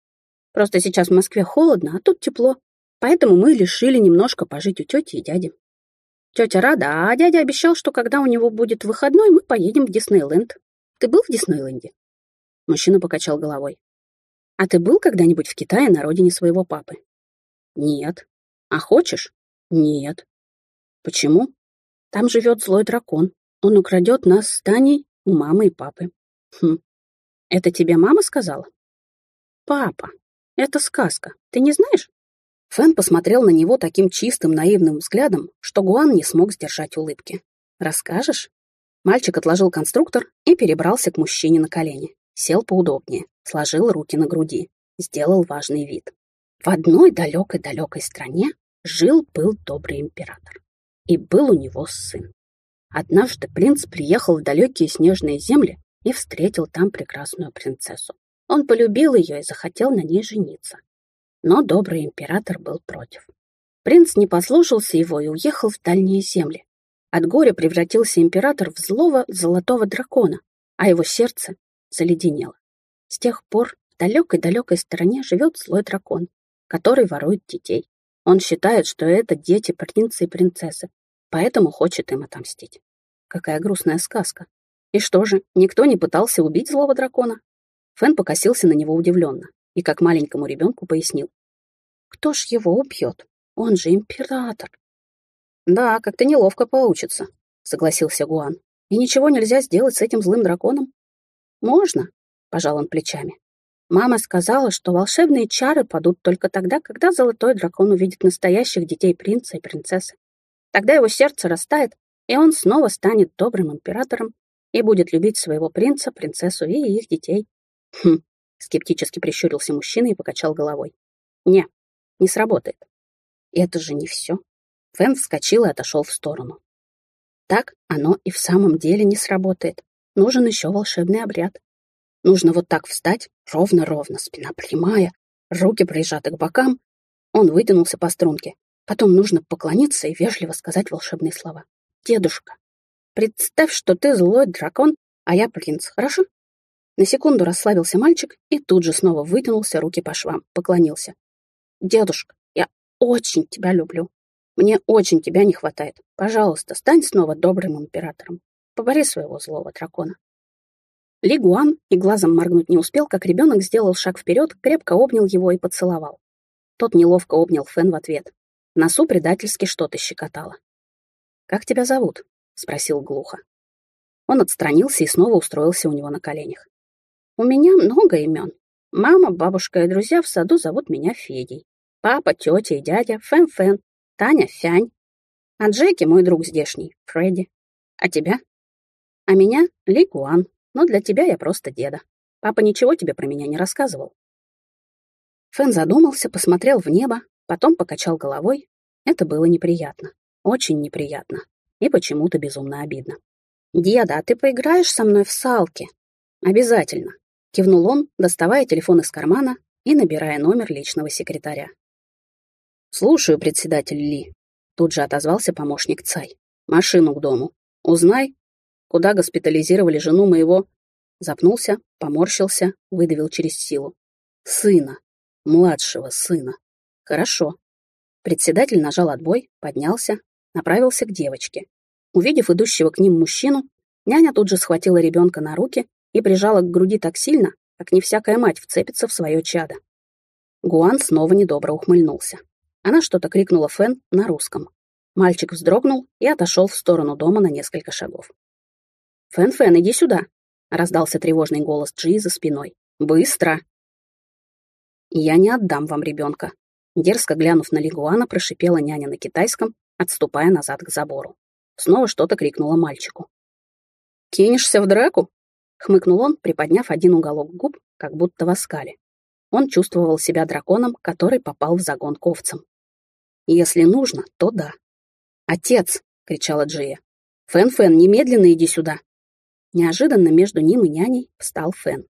Просто сейчас в Москве холодно, а тут тепло. Поэтому мы решили немножко пожить у тети и дяди. Тетя рада, а дядя обещал, что когда у него будет выходной, мы поедем в Диснейленд. Ты был в Диснейленде? Мужчина покачал головой. А ты был когда-нибудь в Китае на родине своего папы? Нет. А хочешь? Нет. Почему? Там живет злой дракон. Он украдет нас с Таней у мамы и папы. Хм. Это тебе мама сказала? Папа, это сказка, ты не знаешь? Фэн посмотрел на него таким чистым, наивным взглядом, что Гуан не смог сдержать улыбки. «Расскажешь?» Мальчик отложил конструктор и перебрался к мужчине на колени. Сел поудобнее, сложил руки на груди, сделал важный вид. В одной далекой-далекой стране жил-был добрый император. И был у него сын. Однажды принц приехал в далекие снежные земли и встретил там прекрасную принцессу. Он полюбил ее и захотел на ней жениться. Но добрый император был против. Принц не послушался его и уехал в дальние земли. От горя превратился император в злого золотого дракона, а его сердце заледенело. С тех пор в далекой-далекой стороне живет злой дракон, который ворует детей. Он считает, что это дети принца и принцессы, поэтому хочет им отомстить. Какая грустная сказка. И что же, никто не пытался убить злого дракона? Фэн покосился на него удивленно и как маленькому ребенку пояснил. Кто ж его убьет? Он же император. Да, как-то неловко получится, согласился Гуан. И ничего нельзя сделать с этим злым драконом? Можно, пожал он плечами. Мама сказала, что волшебные чары падут только тогда, когда золотой дракон увидит настоящих детей принца и принцессы. Тогда его сердце растает, и он снова станет добрым императором и будет любить своего принца, принцессу и их детей. Хм, скептически прищурился мужчина и покачал головой. Не, не сработает. Это же не все. Фэн вскочил и отошел в сторону. Так оно и в самом деле не сработает. Нужен еще волшебный обряд. Нужно вот так встать, ровно-ровно, спина прямая, руки прижаты к бокам. Он вытянулся по струнке. Потом нужно поклониться и вежливо сказать волшебные слова. «Дедушка, представь, что ты злой дракон, а я принц, хорошо?» На секунду расслабился мальчик и тут же снова вытянулся, руки по швам, поклонился. «Дедушка, я очень тебя люблю. Мне очень тебя не хватает. Пожалуйста, стань снова добрым императором. Побори своего злого дракона». Ли Гуан и глазом моргнуть не успел, как ребенок сделал шаг вперед, крепко обнял его и поцеловал. Тот неловко обнял Фэн в ответ. В носу предательски что-то щекотало. «Как тебя зовут?» — спросил глухо. Он отстранился и снова устроился у него на коленях. «У меня много имен. Мама, бабушка и друзья в саду зовут меня Федей. Папа, тетя и дядя — Фэн-Фэн, Таня — Фянь. А Джеки — мой друг здешний, Фредди. А тебя? А меня — Ли Гуан но для тебя я просто деда. Папа ничего тебе про меня не рассказывал». Фэн задумался, посмотрел в небо, потом покачал головой. Это было неприятно, очень неприятно и почему-то безумно обидно. «Деда, а ты поиграешь со мной в салки?» «Обязательно», — кивнул он, доставая телефон из кармана и набирая номер личного секретаря. «Слушаю, председатель Ли», — тут же отозвался помощник Цай. «Машину к дому. Узнай, куда госпитализировали жену моего...» Запнулся, поморщился, выдавил через силу. «Сына. Младшего сына. Хорошо». Председатель нажал отбой, поднялся, направился к девочке. Увидев идущего к ним мужчину, няня тут же схватила ребенка на руки и прижала к груди так сильно, как не всякая мать вцепится в свое чадо. Гуан снова недобро ухмыльнулся. Она что-то крикнула Фэн на русском. Мальчик вздрогнул и отошел в сторону дома на несколько шагов. «Фэн-Фэн, иди сюда!» — раздался тревожный голос Джии за спиной. «Быстро!» «Я не отдам вам ребенка!» Дерзко глянув на Ли Гуана, прошипела няня на китайском, отступая назад к забору. Снова что-то крикнула мальчику. «Кинешься в драку?» — хмыкнул он, приподняв один уголок губ, как будто в оскале. Он чувствовал себя драконом, который попал в загон к овцам. «Если нужно, то да». «Отец!» — кричала Джия. «Фэн-Фэн, немедленно иди сюда!» Неожиданно между ним и няней встал Фэн.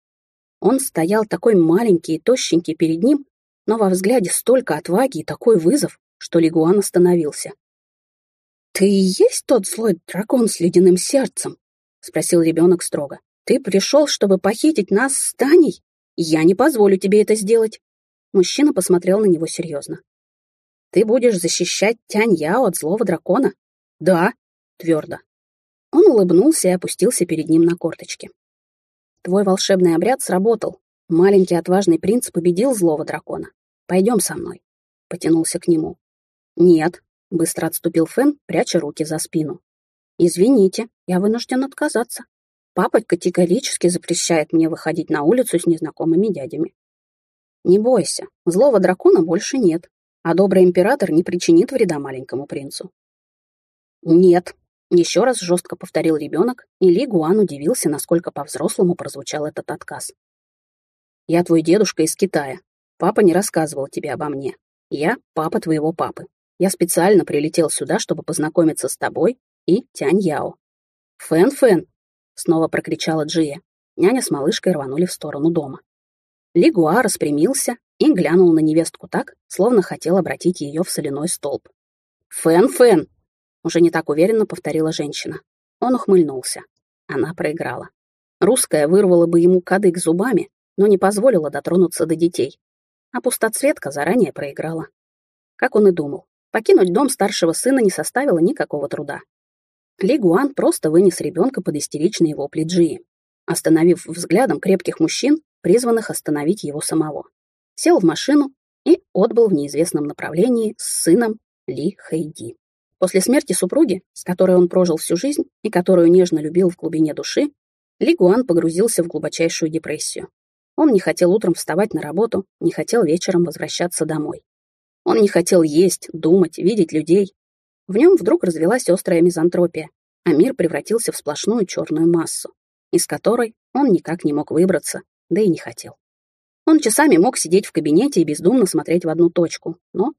Он стоял такой маленький и тощенький перед ним, но во взгляде столько отваги и такой вызов, что Лигуан остановился. «Ты и есть тот злой дракон с ледяным сердцем?» — спросил ребенок строго. «Ты пришел, чтобы похитить нас с Таней? Я не позволю тебе это сделать». Мужчина посмотрел на него серьезно. «Ты будешь защищать Тянь Яо от злого дракона?» «Да», — твердо. Он улыбнулся и опустился перед ним на корточки. «Твой волшебный обряд сработал. Маленький отважный принц победил злого дракона. Пойдем со мной», — потянулся к нему. «Нет», — быстро отступил Фэн, пряча руки за спину. «Извините, я вынужден отказаться. Папа категорически запрещает мне выходить на улицу с незнакомыми дядями». Не бойся, злого дракона больше нет, а добрый император не причинит вреда маленькому принцу. Нет, еще раз жестко повторил ребенок, и Ли Гуан удивился, насколько по-взрослому прозвучал этот отказ. «Я твой дедушка из Китая. Папа не рассказывал тебе обо мне. Я папа твоего папы. Я специально прилетел сюда, чтобы познакомиться с тобой и Тянь Яо». «Фэн-фэн!» — снова прокричала Джия. Няня с малышкой рванули в сторону дома. Ли Гуан распрямился и глянул на невестку так, словно хотел обратить ее в соляной столб. «Фэн-фэн!» Уже не так уверенно повторила женщина. Он ухмыльнулся. Она проиграла. Русская вырвала бы ему кадык зубами, но не позволила дотронуться до детей. А пустоцветка заранее проиграла. Как он и думал, покинуть дом старшего сына не составило никакого труда. Ли Гуан просто вынес ребенка под истеричные вопли Джии, остановив взглядом крепких мужчин, призванных остановить его самого. Сел в машину и отбыл в неизвестном направлении с сыном Ли Хэйди. После смерти супруги, с которой он прожил всю жизнь и которую нежно любил в глубине души, Ли Гуан погрузился в глубочайшую депрессию. Он не хотел утром вставать на работу, не хотел вечером возвращаться домой. Он не хотел есть, думать, видеть людей. В нем вдруг развелась острая мизантропия, а мир превратился в сплошную черную массу, из которой он никак не мог выбраться, да и не хотел. Он часами мог сидеть в кабинете и бездумно смотреть в одну точку, но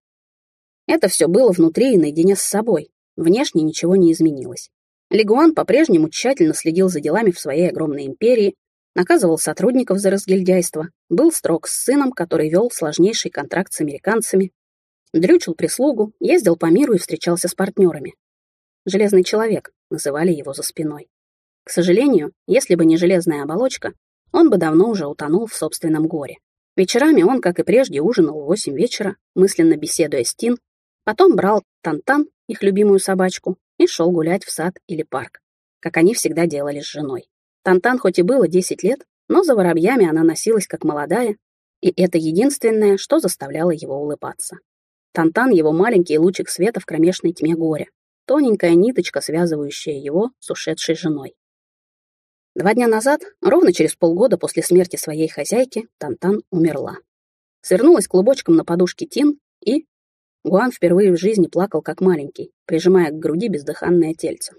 это все было внутри и наедине с собой. Внешне ничего не изменилось. Легуан по-прежнему тщательно следил за делами в своей огромной империи, наказывал сотрудников за разгильдяйство, был строг с сыном, который вел сложнейший контракт с американцами, дрючил прислугу, ездил по миру и встречался с партнерами. «Железный человек» называли его за спиной. К сожалению, если бы не железная оболочка, он бы давно уже утонул в собственном горе. Вечерами он, как и прежде, ужинал в восемь вечера, мысленно беседуя с Тин Потом брал Тантан, их любимую собачку, и шел гулять в сад или парк, как они всегда делали с женой. Тантан хоть и было 10 лет, но за воробьями она носилась как молодая, и это единственное, что заставляло его улыбаться. Тантан — его маленький лучик света в кромешной тьме горя, тоненькая ниточка, связывающая его с ушедшей женой. Два дня назад, ровно через полгода после смерти своей хозяйки, Тантан умерла. Свернулась клубочком на подушке Тин и, Гуан впервые в жизни плакал как маленький, прижимая к груди бездыханное тельце.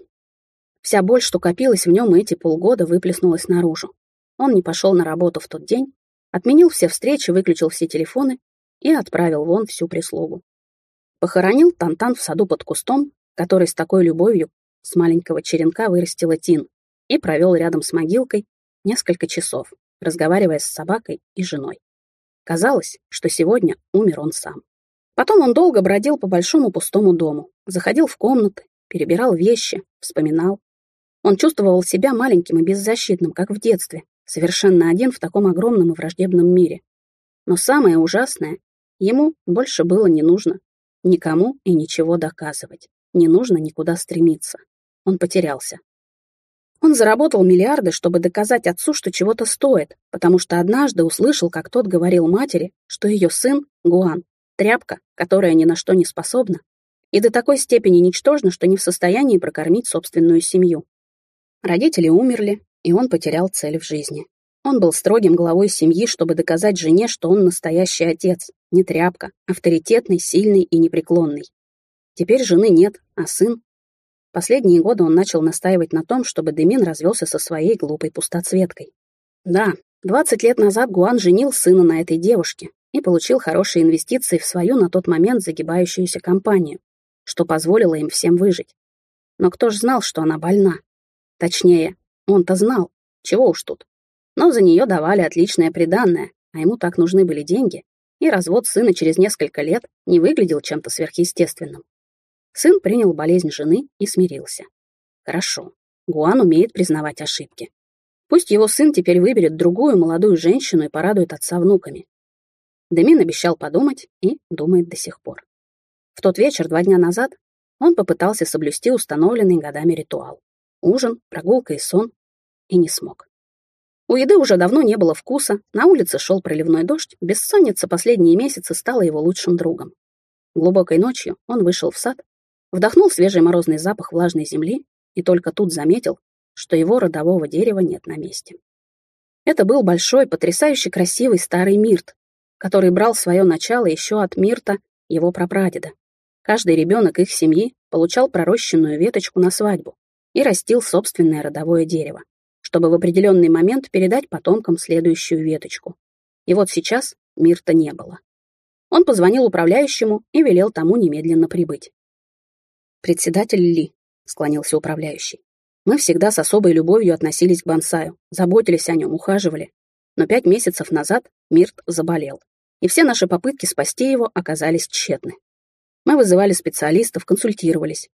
Вся боль, что копилась в нем эти полгода, выплеснулась наружу. Он не пошел на работу в тот день, отменил все встречи, выключил все телефоны и отправил вон всю прислугу. Похоронил Тантан в саду под кустом, который с такой любовью с маленького черенка вырастила Тин, и провел рядом с могилкой несколько часов, разговаривая с собакой и женой. Казалось, что сегодня умер он сам. Потом он долго бродил по большому пустому дому, заходил в комнаты, перебирал вещи, вспоминал. Он чувствовал себя маленьким и беззащитным, как в детстве, совершенно один в таком огромном и враждебном мире. Но самое ужасное, ему больше было не нужно никому и ничего доказывать, не нужно никуда стремиться. Он потерялся. Он заработал миллиарды, чтобы доказать отцу, что чего-то стоит, потому что однажды услышал, как тот говорил матери, что ее сын, Гуан, Тряпка, которая ни на что не способна, и до такой степени ничтожна, что не в состоянии прокормить собственную семью. Родители умерли, и он потерял цель в жизни. Он был строгим главой семьи, чтобы доказать жене, что он настоящий отец, не тряпка, авторитетный, сильный и непреклонный. Теперь жены нет, а сын. Последние годы он начал настаивать на том, чтобы Демин развелся со своей глупой пустоцветкой. Да, 20 лет назад Гуан женил сына на этой девушке, и получил хорошие инвестиции в свою на тот момент загибающуюся компанию, что позволило им всем выжить. Но кто ж знал, что она больна? Точнее, он-то знал, чего уж тут. Но за нее давали отличное приданное, а ему так нужны были деньги, и развод сына через несколько лет не выглядел чем-то сверхъестественным. Сын принял болезнь жены и смирился. Хорошо, Гуан умеет признавать ошибки. Пусть его сын теперь выберет другую молодую женщину и порадует отца внуками. Демин обещал подумать и думает до сих пор. В тот вечер, два дня назад, он попытался соблюсти установленный годами ритуал. Ужин, прогулка и сон. И не смог. У еды уже давно не было вкуса, на улице шел проливной дождь, бессонница последние месяцы стала его лучшим другом. Глубокой ночью он вышел в сад, вдохнул свежий морозный запах влажной земли и только тут заметил, что его родового дерева нет на месте. Это был большой, потрясающе красивый старый мирт, который брал свое начало еще от Мирта, его прапрадеда. Каждый ребенок их семьи получал пророщенную веточку на свадьбу и растил собственное родовое дерево, чтобы в определенный момент передать потомкам следующую веточку. И вот сейчас Мирта не было. Он позвонил управляющему и велел тому немедленно прибыть. «Председатель Ли», — склонился управляющий, — «мы всегда с особой любовью относились к бонсаю, заботились о нем, ухаживали. Но пять месяцев назад Мирт заболел, и все наши попытки спасти его оказались тщетны. Мы вызывали специалистов, консультировались.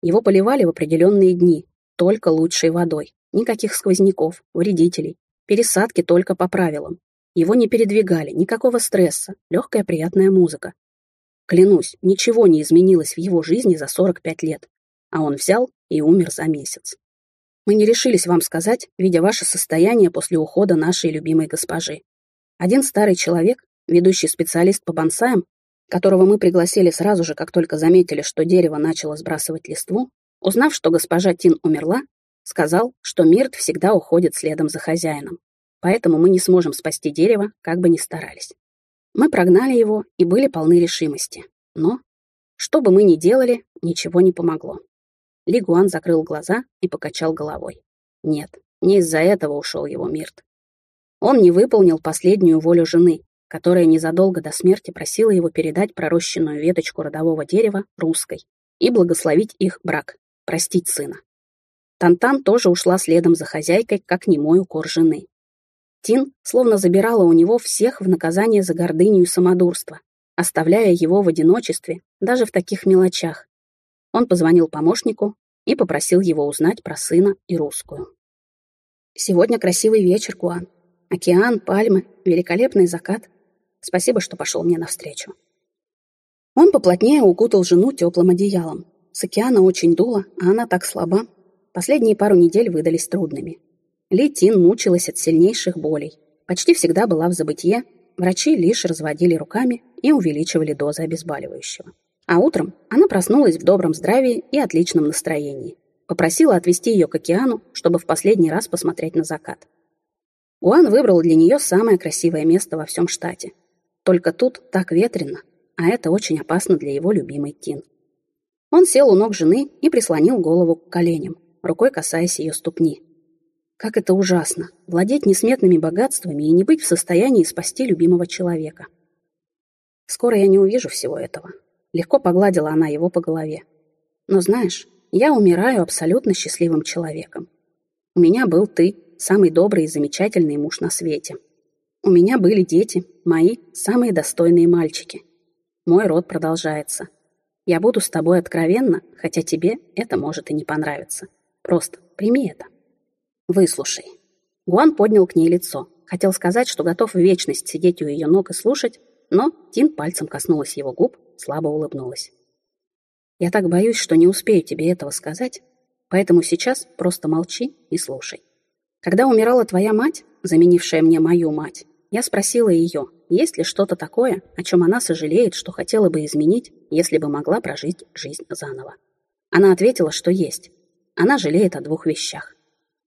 Его поливали в определенные дни, только лучшей водой, никаких сквозняков, вредителей, пересадки только по правилам. Его не передвигали, никакого стресса, легкая приятная музыка. Клянусь, ничего не изменилось в его жизни за 45 лет, а он взял и умер за месяц. Мы не решились вам сказать, видя ваше состояние после ухода нашей любимой госпожи. Один старый человек, ведущий специалист по бонсаям, которого мы пригласили сразу же, как только заметили, что дерево начало сбрасывать листву, узнав, что госпожа Тин умерла, сказал, что Мирт всегда уходит следом за хозяином поэтому мы не сможем спасти дерево, как бы ни старались. Мы прогнали его и были полны решимости. Но, что бы мы ни делали, ничего не помогло. Лигуан закрыл глаза и покачал головой. Нет, не из-за этого ушел его Мирт. Он не выполнил последнюю волю жены, которая незадолго до смерти просила его передать пророщенную веточку родового дерева русской и благословить их брак, простить сына. Тантан тоже ушла следом за хозяйкой, как немой укор жены. Тин словно забирала у него всех в наказание за гордыню и самодурство, оставляя его в одиночестве даже в таких мелочах. Он позвонил помощнику и попросил его узнать про сына и русскую. «Сегодня красивый вечер, Гуан. Океан, пальмы, великолепный закат. Спасибо, что пошел мне навстречу». Он поплотнее укутал жену теплым одеялом. С океана очень дуло, а она так слаба. Последние пару недель выдались трудными. Ли Тин мучилась от сильнейших болей. Почти всегда была в забытье, врачи лишь разводили руками и увеличивали дозы обезболивающего. А утром она проснулась в добром здравии и отличном настроении. Попросила отвезти ее к океану, чтобы в последний раз посмотреть на закат. Гуан выбрал для нее самое красивое место во всем штате. Только тут так ветрено, а это очень опасно для его любимой Тин. Он сел у ног жены и прислонил голову к коленям, рукой касаясь ее ступни. Как это ужасно — владеть несметными богатствами и не быть в состоянии спасти любимого человека. Скоро я не увижу всего этого. Легко погладила она его по голове. Но знаешь, я умираю абсолютно счастливым человеком. У меня был ты, самый добрый и замечательный муж на свете. У меня были дети, мои самые достойные мальчики. Мой род продолжается. Я буду с тобой откровенна, хотя тебе это может и не понравиться. Просто прими это. «Выслушай». Гуан поднял к ней лицо. Хотел сказать, что готов в вечность сидеть у ее ног и слушать, но Тин пальцем коснулась его губ, слабо улыбнулась. «Я так боюсь, что не успею тебе этого сказать, поэтому сейчас просто молчи и слушай. Когда умирала твоя мать, заменившая мне мою мать, я спросила ее, есть ли что-то такое, о чем она сожалеет, что хотела бы изменить, если бы могла прожить жизнь заново. Она ответила, что есть. Она жалеет о двух вещах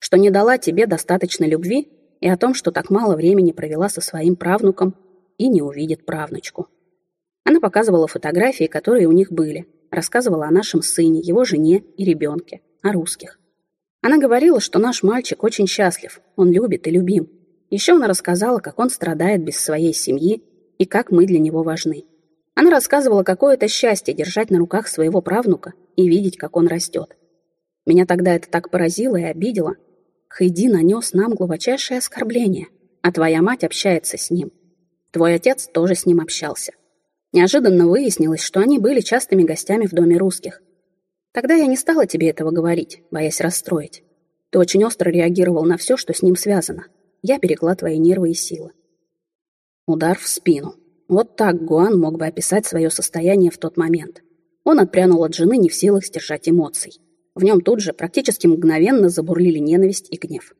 что не дала тебе достаточно любви и о том, что так мало времени провела со своим правнуком и не увидит правнучку. Она показывала фотографии, которые у них были, рассказывала о нашем сыне, его жене и ребенке, о русских. Она говорила, что наш мальчик очень счастлив, он любит и любим. Еще она рассказала, как он страдает без своей семьи и как мы для него важны. Она рассказывала, какое это счастье держать на руках своего правнука и видеть, как он растет. Меня тогда это так поразило и обидело, Хайди нанес нам глубочайшее оскорбление, а твоя мать общается с ним. Твой отец тоже с ним общался. Неожиданно выяснилось, что они были частыми гостями в доме русских. Тогда я не стала тебе этого говорить, боясь расстроить. Ты очень остро реагировал на все, что с ним связано. Я берегла твои нервы и силы. Удар в спину. Вот так Гуан мог бы описать свое состояние в тот момент. Он отпрянул от жены не в силах сдержать эмоций. В нем тут же практически мгновенно забурлили ненависть и гнев.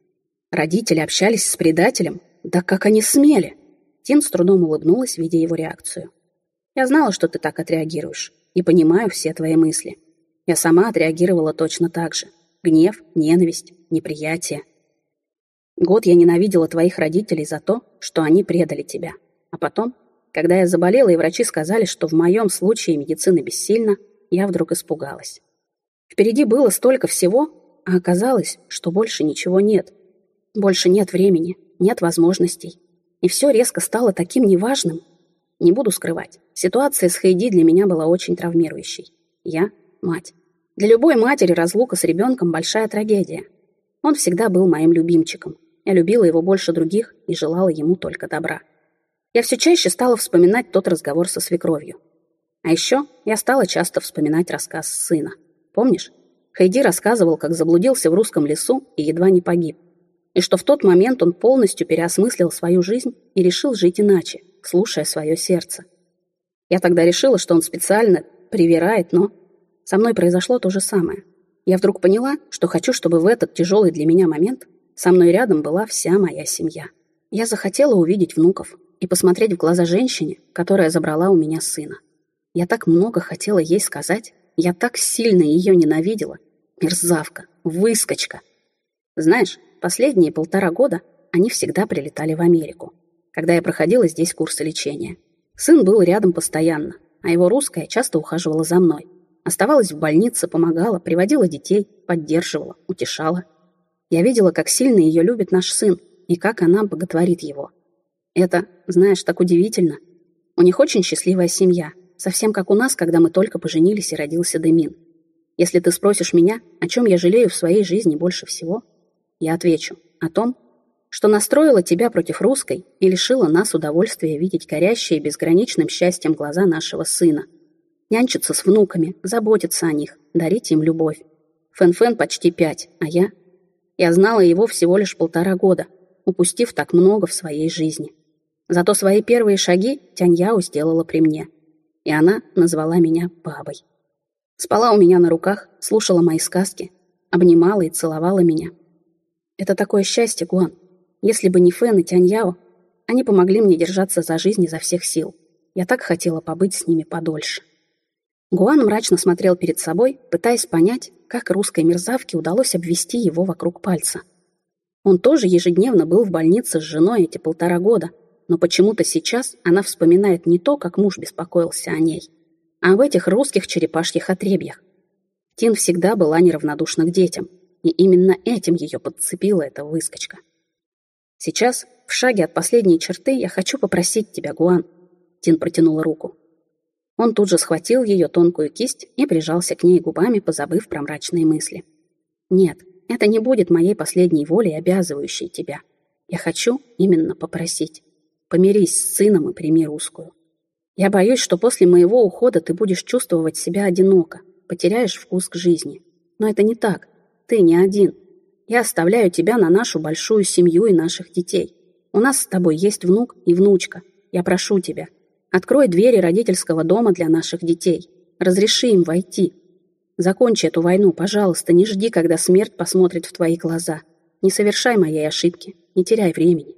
Родители общались с предателем? Да как они смели? Тин с трудом улыбнулась, видя его реакцию. Я знала, что ты так отреагируешь, и понимаю все твои мысли. Я сама отреагировала точно так же. Гнев, ненависть, неприятие. Год я ненавидела твоих родителей за то, что они предали тебя. А потом Когда я заболела, и врачи сказали, что в моем случае медицина бессильна, я вдруг испугалась. Впереди было столько всего, а оказалось, что больше ничего нет. Больше нет времени, нет возможностей. И все резко стало таким неважным. Не буду скрывать, ситуация с Хейди для меня была очень травмирующей. Я — мать. Для любой матери разлука с ребенком — большая трагедия. Он всегда был моим любимчиком. Я любила его больше других и желала ему только добра. Я все чаще стала вспоминать тот разговор со свекровью. А еще я стала часто вспоминать рассказ сына. Помнишь? Хайди рассказывал, как заблудился в русском лесу и едва не погиб. И что в тот момент он полностью переосмыслил свою жизнь и решил жить иначе, слушая свое сердце. Я тогда решила, что он специально привирает, но со мной произошло то же самое. Я вдруг поняла, что хочу, чтобы в этот тяжелый для меня момент со мной рядом была вся моя семья. Я захотела увидеть внуков и посмотреть в глаза женщине, которая забрала у меня сына. Я так много хотела ей сказать, я так сильно ее ненавидела. Мерзавка, выскочка. Знаешь, последние полтора года они всегда прилетали в Америку, когда я проходила здесь курсы лечения. Сын был рядом постоянно, а его русская часто ухаживала за мной. Оставалась в больнице, помогала, приводила детей, поддерживала, утешала. Я видела, как сильно ее любит наш сын и как она боготворит его. Это, знаешь, так удивительно. У них очень счастливая семья, совсем как у нас, когда мы только поженились и родился Демин. Если ты спросишь меня, о чем я жалею в своей жизни больше всего, я отвечу о том, что настроила тебя против русской и лишила нас удовольствия видеть горящие безграничным счастьем глаза нашего сына. Нянчиться с внуками, заботиться о них, дарить им любовь. Фэн-Фэн почти пять, а я... Я знала его всего лишь полтора года, упустив так много в своей жизни. Зато свои первые шаги Тяньяо сделала при мне. И она назвала меня бабой. Спала у меня на руках, слушала мои сказки, обнимала и целовала меня. Это такое счастье, Гуан. Если бы не Фэн и Тяньяо, они помогли мне держаться за жизнь изо всех сил. Я так хотела побыть с ними подольше. Гуан мрачно смотрел перед собой, пытаясь понять, как русской мерзавке удалось обвести его вокруг пальца. Он тоже ежедневно был в больнице с женой эти полтора года, но почему-то сейчас она вспоминает не то, как муж беспокоился о ней, а об этих русских черепашьих отребьях. Тин всегда была неравнодушна к детям, и именно этим ее подцепила эта выскочка. Сейчас, в шаге от последней черты, я хочу попросить тебя, Гуан. Тин протянула руку. Он тут же схватил ее тонкую кисть и прижался к ней губами, позабыв про мрачные мысли. Нет, это не будет моей последней волей, обязывающей тебя. Я хочу именно попросить. Помирись с сыном и прими русскую. Я боюсь, что после моего ухода ты будешь чувствовать себя одиноко, потеряешь вкус к жизни. Но это не так. Ты не один. Я оставляю тебя на нашу большую семью и наших детей. У нас с тобой есть внук и внучка. Я прошу тебя, открой двери родительского дома для наших детей. Разреши им войти. Закончи эту войну, пожалуйста, не жди, когда смерть посмотрит в твои глаза. Не совершай моей ошибки, не теряй времени.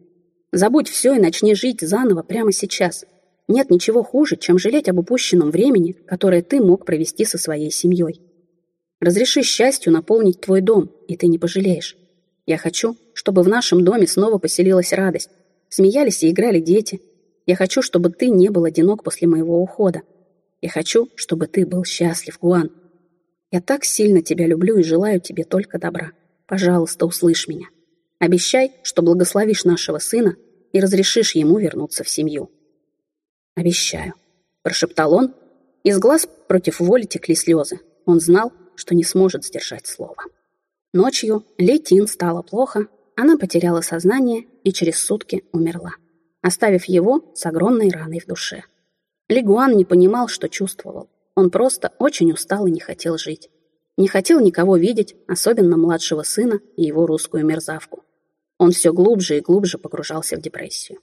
Забудь все и начни жить заново прямо сейчас. Нет ничего хуже, чем жалеть об упущенном времени, которое ты мог провести со своей семьей. Разреши счастью наполнить твой дом, и ты не пожалеешь. Я хочу, чтобы в нашем доме снова поселилась радость. Смеялись и играли дети. Я хочу, чтобы ты не был одинок после моего ухода. Я хочу, чтобы ты был счастлив, Гуан. Я так сильно тебя люблю и желаю тебе только добра. Пожалуйста, услышь меня. Обещай, что благословишь нашего сына и разрешишь ему вернуться в семью. Обещаю, прошептал он. Из глаз против воли текли слезы. Он знал, что не сможет сдержать слово. Ночью Летин стало плохо, она потеряла сознание и через сутки умерла, оставив его с огромной раной в душе. Лигуан не понимал, что чувствовал. Он просто очень устал и не хотел жить. Не хотел никого видеть, особенно младшего сына и его русскую мерзавку. Он все глубже и глубже погружался в депрессию.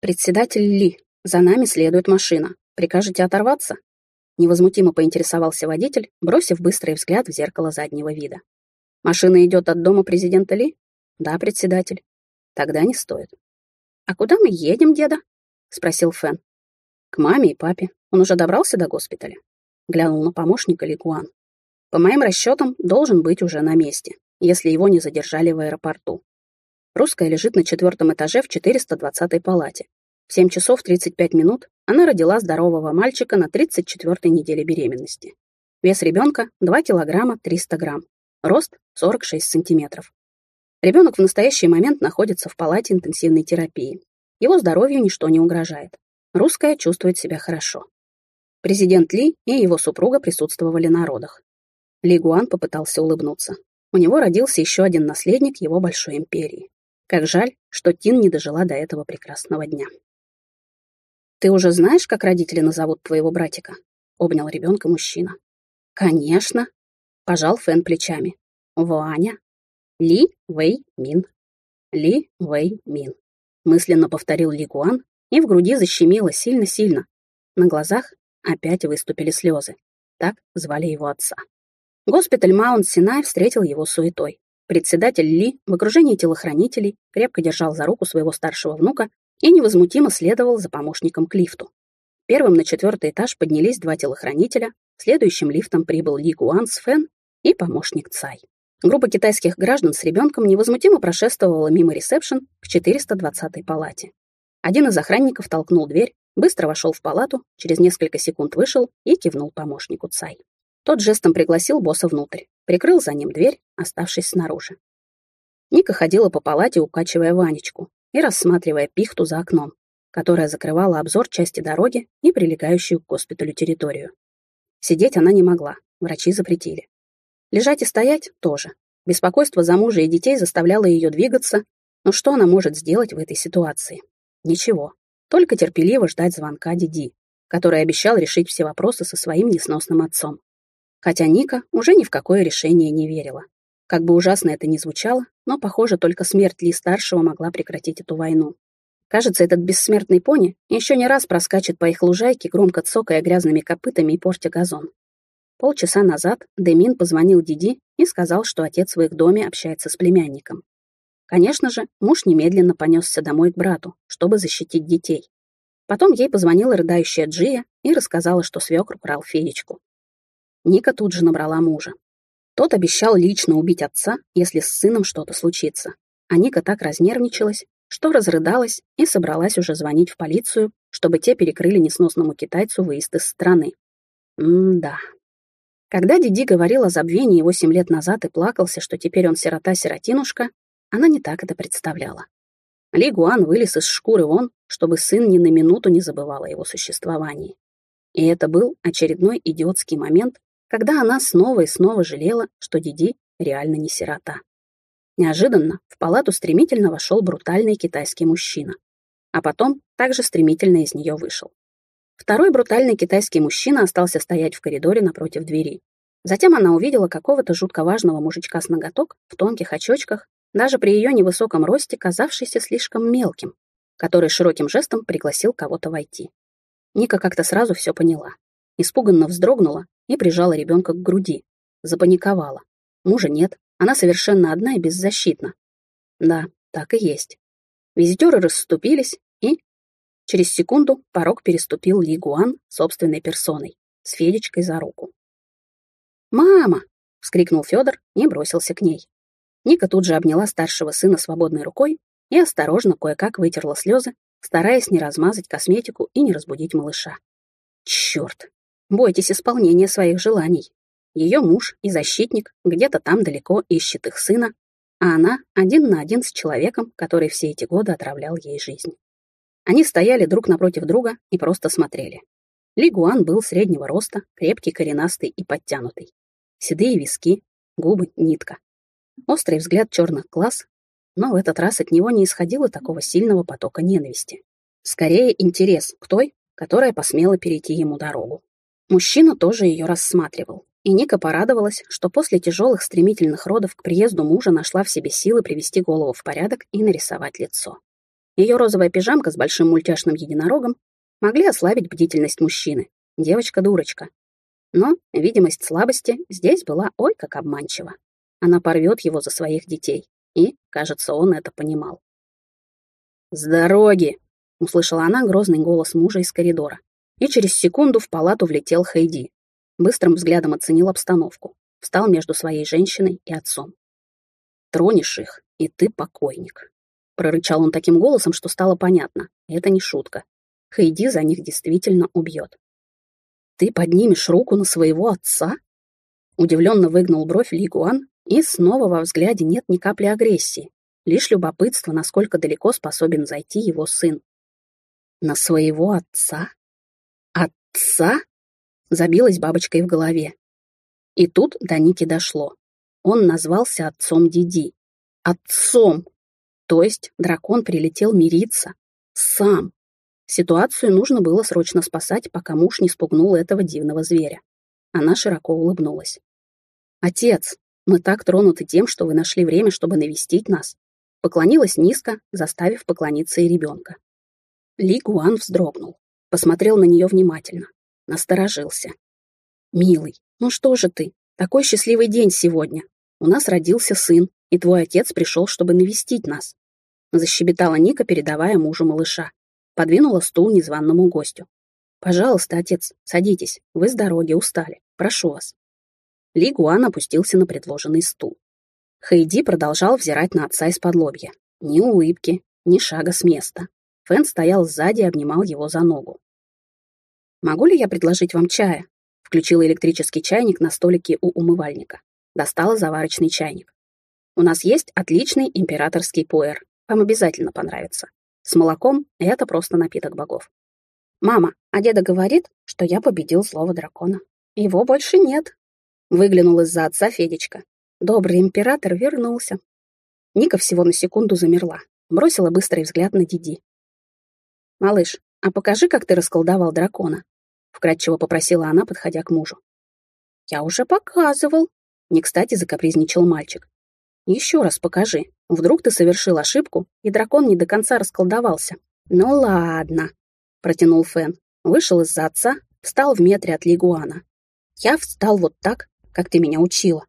«Председатель Ли, за нами следует машина. Прикажете оторваться?» Невозмутимо поинтересовался водитель, бросив быстрый взгляд в зеркало заднего вида. «Машина идет от дома президента Ли?» «Да, председатель». «Тогда не стоит». «А куда мы едем, деда?» — спросил Фэн. «К маме и папе. Он уже добрался до госпиталя?» Глянул на помощника Лигуан. «По моим расчетам, должен быть уже на месте, если его не задержали в аэропорту. Русская лежит на четвертом этаже в 420-й палате. В 7 часов 35 минут она родила здорового мальчика на 34-й неделе беременности. Вес ребенка 2 килограмма 300 грамм. Рост 46 сантиметров. Ребенок в настоящий момент находится в палате интенсивной терапии. Его здоровью ничто не угрожает. Русская чувствует себя хорошо. Президент Ли и его супруга присутствовали на родах. Ли Гуан попытался улыбнуться. У него родился еще один наследник его большой империи. Как жаль, что Тин не дожила до этого прекрасного дня. «Ты уже знаешь, как родители назовут твоего братика?» — обнял ребенка мужчина. «Конечно», — пожал Фэн плечами. «Ваня. Ли Вэй Мин. Ли Вэй Мин», — мысленно повторил Ли Гуан, и в груди защемило сильно-сильно. На глазах опять выступили слезы. Так звали его отца. Госпиталь Маунт-Синай встретил его суетой. Председатель Ли в окружении телохранителей крепко держал за руку своего старшего внука и невозмутимо следовал за помощником к лифту. Первым на четвертый этаж поднялись два телохранителя, следующим лифтом прибыл Ли Гуан с Фэн и помощник Цай. Группа китайских граждан с ребенком невозмутимо прошествовала мимо ресепшн к 420-й палате. Один из охранников толкнул дверь, быстро вошел в палату, через несколько секунд вышел и кивнул помощнику Цай. Тот жестом пригласил босса внутрь, прикрыл за ним дверь, оставшись снаружи. Ника ходила по палате, укачивая Ванечку и рассматривая пихту за окном, которая закрывала обзор части дороги и прилегающую к госпиталю территорию. Сидеть она не могла, врачи запретили. Лежать и стоять тоже. Беспокойство за мужа и детей заставляло ее двигаться, но что она может сделать в этой ситуации? Ничего, только терпеливо ждать звонка Диди, который обещал решить все вопросы со своим несносным отцом. Хотя Ника уже ни в какое решение не верила. Как бы ужасно это ни звучало, но, похоже, только смерть Ли-старшего могла прекратить эту войну. Кажется, этот бессмертный пони еще не раз проскачет по их лужайке, громко цокая грязными копытами и портя газон. Полчаса назад Демин позвонил Диди и сказал, что отец в их доме общается с племянником. Конечно же, муж немедленно понесся домой к брату, чтобы защитить детей. Потом ей позвонила рыдающая Джия и рассказала, что свекр брал феечку. Ника тут же набрала мужа. Тот обещал лично убить отца, если с сыном что-то случится. А Ника так разнервничалась, что разрыдалась и собралась уже звонить в полицию, чтобы те перекрыли несносному китайцу выезд из страны. М-да. Когда Диди говорил о забвении его семь лет назад и плакался, что теперь он сирота-сиротинушка, она не так это представляла. Ли Гуан вылез из шкуры вон, чтобы сын ни на минуту не забывал о его существовании. И это был очередной идиотский момент, когда она снова и снова жалела, что Диди реально не сирота. Неожиданно в палату стремительно вошел брутальный китайский мужчина, а потом также стремительно из нее вышел. Второй брутальный китайский мужчина остался стоять в коридоре напротив двери. Затем она увидела какого-то жутко важного мужичка с ноготок в тонких очочках, даже при ее невысоком росте казавшийся слишком мелким, который широким жестом пригласил кого-то войти. Ника как-то сразу все поняла. Испуганно вздрогнула и прижала ребенка к груди. Запаниковала. Мужа нет, она совершенно одна и беззащитна. Да, так и есть. Визитеры расступились, и... Через секунду порог переступил Ли Гуан собственной персоной, с Федечкой за руку. «Мама!» — вскрикнул Федор и бросился к ней. Ника тут же обняла старшего сына свободной рукой и осторожно кое-как вытерла слезы, стараясь не размазать косметику и не разбудить малыша. Черт! Бойтесь исполнения своих желаний. Ее муж и защитник где-то там далеко ищет их сына, а она один на один с человеком, который все эти годы отравлял ей жизнь. Они стояли друг напротив друга и просто смотрели. Лигуан был среднего роста, крепкий, коренастый и подтянутый. Седые виски, губы, нитка. Острый взгляд черных глаз, но в этот раз от него не исходило такого сильного потока ненависти. Скорее интерес к той, которая посмела перейти ему дорогу. Мужчина тоже ее рассматривал. И Ника порадовалась, что после тяжелых стремительных родов к приезду мужа нашла в себе силы привести голову в порядок и нарисовать лицо. Ее розовая пижамка с большим мультяшным единорогом могли ослабить бдительность мужчины. Девочка-дурочка. Но видимость слабости здесь была ой как обманчива. Она порвет его за своих детей. И, кажется, он это понимал. «С дороги!» — услышала она грозный голос мужа из коридора и через секунду в палату влетел Хейди. Быстрым взглядом оценил обстановку, встал между своей женщиной и отцом. «Тронешь их, и ты покойник», — прорычал он таким голосом, что стало понятно. Это не шутка. Хейди за них действительно убьет. «Ты поднимешь руку на своего отца?» Удивленно выгнул бровь Ли Гуан, и снова во взгляде нет ни капли агрессии, лишь любопытство, насколько далеко способен зайти его сын. «На своего отца? Отца?» Забилась бабочкой в голове. И тут до Ники дошло. Он назвался отцом Диди. Отцом! То есть дракон прилетел мириться. Сам. Ситуацию нужно было срочно спасать, пока муж не спугнул этого дивного зверя. Она широко улыбнулась. «Отец, мы так тронуты тем, что вы нашли время, чтобы навестить нас». Поклонилась низко, заставив поклониться и ребенка. Ли Гуан вздрогнул, посмотрел на нее внимательно, насторожился. «Милый, ну что же ты? Такой счастливый день сегодня. У нас родился сын, и твой отец пришел, чтобы навестить нас. Защебетала Ника, передавая мужу малыша. Подвинула стул незваному гостю. «Пожалуйста, отец, садитесь. Вы с дороги устали. Прошу вас». Ли Гуан опустился на предложенный стул. Хейди продолжал взирать на отца из-под лобья. Ни улыбки, ни шага с места. Фэн стоял сзади и обнимал его за ногу. «Могу ли я предложить вам чая?» Включила электрический чайник на столике у умывальника. Достала заварочный чайник. «У нас есть отличный императорский пуэр. Вам обязательно понравится. С молоком это просто напиток богов. Мама, а деда говорит, что я победил злого дракона. Его больше нет. Выглянул из-за отца Федечка. Добрый император вернулся. Ника всего на секунду замерла, бросила быстрый взгляд на Диди. «Малыш, а покажи, как ты расколдовал дракона», — вкратчиво попросила она, подходя к мужу. «Я уже показывал», — не кстати закапризничал мальчик. Еще раз покажи. Вдруг ты совершил ошибку, и дракон не до конца расколдовался. Ну ладно, протянул Фэн. Вышел из-за отца, встал в метре от Лигуана. Я встал вот так, как ты меня учила.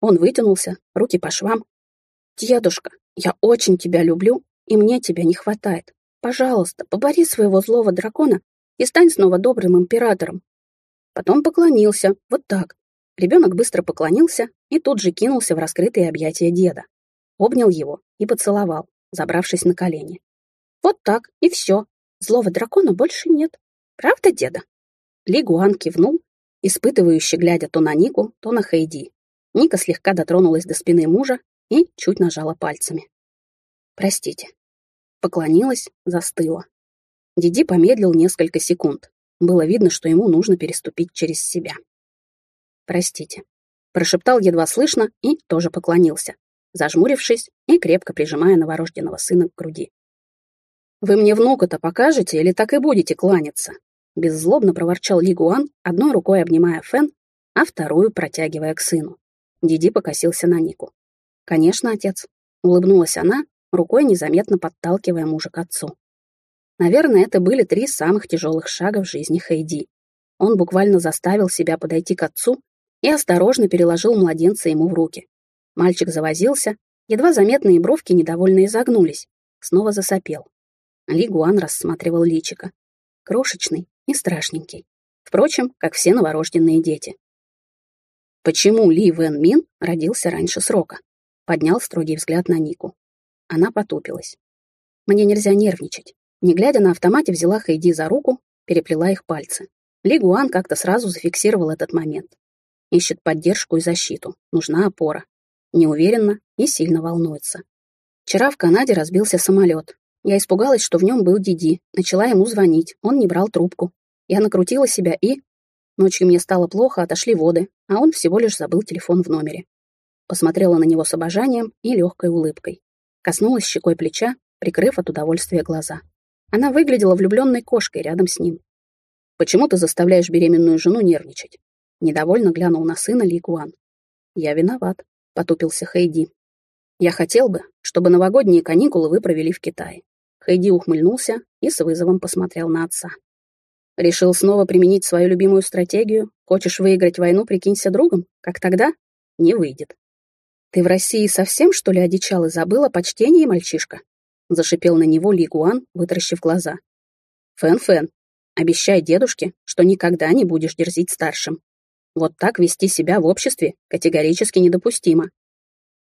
Он вытянулся, руки по швам. Дедушка, я очень тебя люблю, и мне тебя не хватает. Пожалуйста, побори своего злого дракона и стань снова добрым императором. Потом поклонился, вот так, Ребенок быстро поклонился и тут же кинулся в раскрытые объятия деда. Обнял его и поцеловал, забравшись на колени. Вот так, и все. Злого дракона больше нет. Правда, деда? Ли Гуан кивнул, испытывающе глядя то на Нику, то на Хейди. Ника слегка дотронулась до спины мужа и чуть нажала пальцами. «Простите». Поклонилась, застыла. Диди помедлил несколько секунд. Было видно, что ему нужно переступить через себя. «Простите», — прошептал едва слышно и тоже поклонился, зажмурившись и крепко прижимая новорожденного сына к груди. «Вы мне внука-то покажете или так и будете кланяться?» Беззлобно проворчал Лигуан, одной рукой обнимая Фен, а вторую протягивая к сыну. Диди покосился на Нику. «Конечно, отец», — улыбнулась она, рукой незаметно подталкивая мужа к отцу. Наверное, это были три самых тяжелых шага в жизни Хейди. Он буквально заставил себя подойти к отцу и осторожно переложил младенца ему в руки. Мальчик завозился, едва заметные бровки недовольно изогнулись, снова засопел. Ли Гуан рассматривал личика. Крошечный и страшненький. Впрочем, как все новорожденные дети. Почему Ли Вэн Мин родился раньше срока? Поднял строгий взгляд на Нику. Она потупилась. Мне нельзя нервничать. Не глядя на автомате, взяла Хэйди за руку, переплела их пальцы. Ли Гуан как-то сразу зафиксировал этот момент. Ищет поддержку и защиту. Нужна опора. Неуверенно и сильно волнуется. Вчера в Канаде разбился самолет. Я испугалась, что в нем был Диди. Начала ему звонить. Он не брал трубку. Я накрутила себя и... Ночью мне стало плохо, отошли воды, а он всего лишь забыл телефон в номере. Посмотрела на него с обожанием и легкой улыбкой. Коснулась щекой плеча, прикрыв от удовольствия глаза. Она выглядела влюбленной кошкой рядом с ним. «Почему ты заставляешь беременную жену нервничать?» Недовольно глянул на сына Ли Гуан. «Я виноват», — потупился Хэйди. «Я хотел бы, чтобы новогодние каникулы вы провели в Китае». Хэйди ухмыльнулся и с вызовом посмотрел на отца. «Решил снова применить свою любимую стратегию? Хочешь выиграть войну, прикинься другом? Как тогда? Не выйдет». «Ты в России совсем, что ли, одичал и забыл о почтении, мальчишка?» Зашипел на него Ли Гуан, вытаращив глаза. «Фэн-фэн, обещай дедушке, что никогда не будешь дерзить старшим. Вот так вести себя в обществе категорически недопустимо.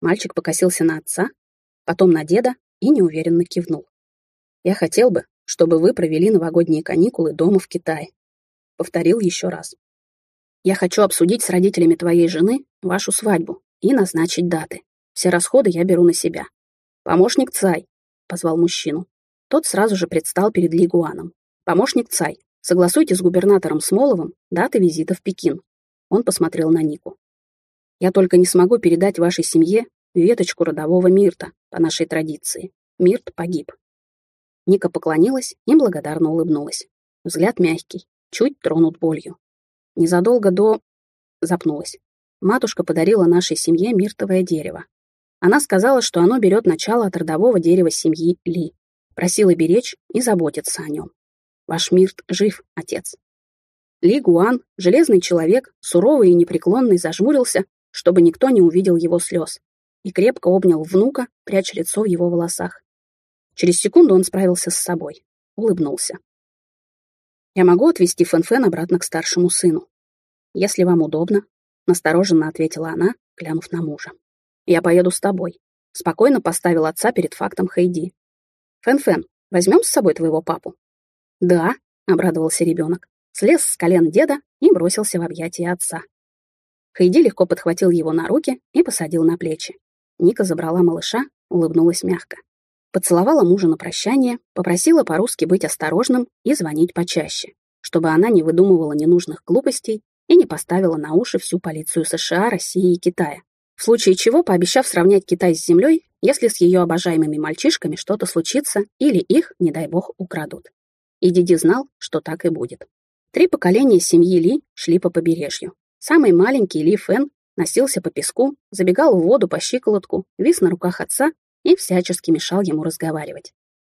Мальчик покосился на отца, потом на деда и неуверенно кивнул. «Я хотел бы, чтобы вы провели новогодние каникулы дома в Китае», — повторил еще раз. «Я хочу обсудить с родителями твоей жены вашу свадьбу и назначить даты. Все расходы я беру на себя. Помощник Цай», — позвал мужчину. Тот сразу же предстал перед Лигуаном. «Помощник Цай, согласуйте с губернатором Смоловым даты визита в Пекин». Он посмотрел на Нику. «Я только не смогу передать вашей семье веточку родового Мирта по нашей традиции. Мирт погиб». Ника поклонилась и благодарно улыбнулась. Взгляд мягкий, чуть тронут болью. Незадолго до... Запнулась. Матушка подарила нашей семье миртовое дерево. Она сказала, что оно берет начало от родового дерева семьи Ли. Просила беречь и заботиться о нем. Ваш Мирт жив, отец. Ли Гуан, железный человек, суровый и непреклонный, зажмурился, чтобы никто не увидел его слез, и крепко обнял внука, пряча лицо в его волосах. Через секунду он справился с собой, улыбнулся. «Я могу отвезти Фэн-Фэн обратно к старшему сыну?» «Если вам удобно», — настороженно ответила она, глянув на мужа. «Я поеду с тобой», — спокойно поставил отца перед фактом Хэйди. «Фэн-Фэн, возьмем с собой твоего папу?» «Да», — обрадовался ребенок, слез с колен деда и бросился в объятия отца. Хайди легко подхватил его на руки и посадил на плечи. Ника забрала малыша, улыбнулась мягко. Поцеловала мужа на прощание, попросила по-русски быть осторожным и звонить почаще, чтобы она не выдумывала ненужных глупостей и не поставила на уши всю полицию США, России и Китая, в случае чего пообещав сравнять Китай с землей, если с ее обожаемыми мальчишками что-то случится или их, не дай бог, украдут. И Диди знал, что так и будет. Три поколения семьи Ли шли по побережью. Самый маленький Ли Фэн носился по песку, забегал в воду по щиколотку, вис на руках отца и всячески мешал ему разговаривать.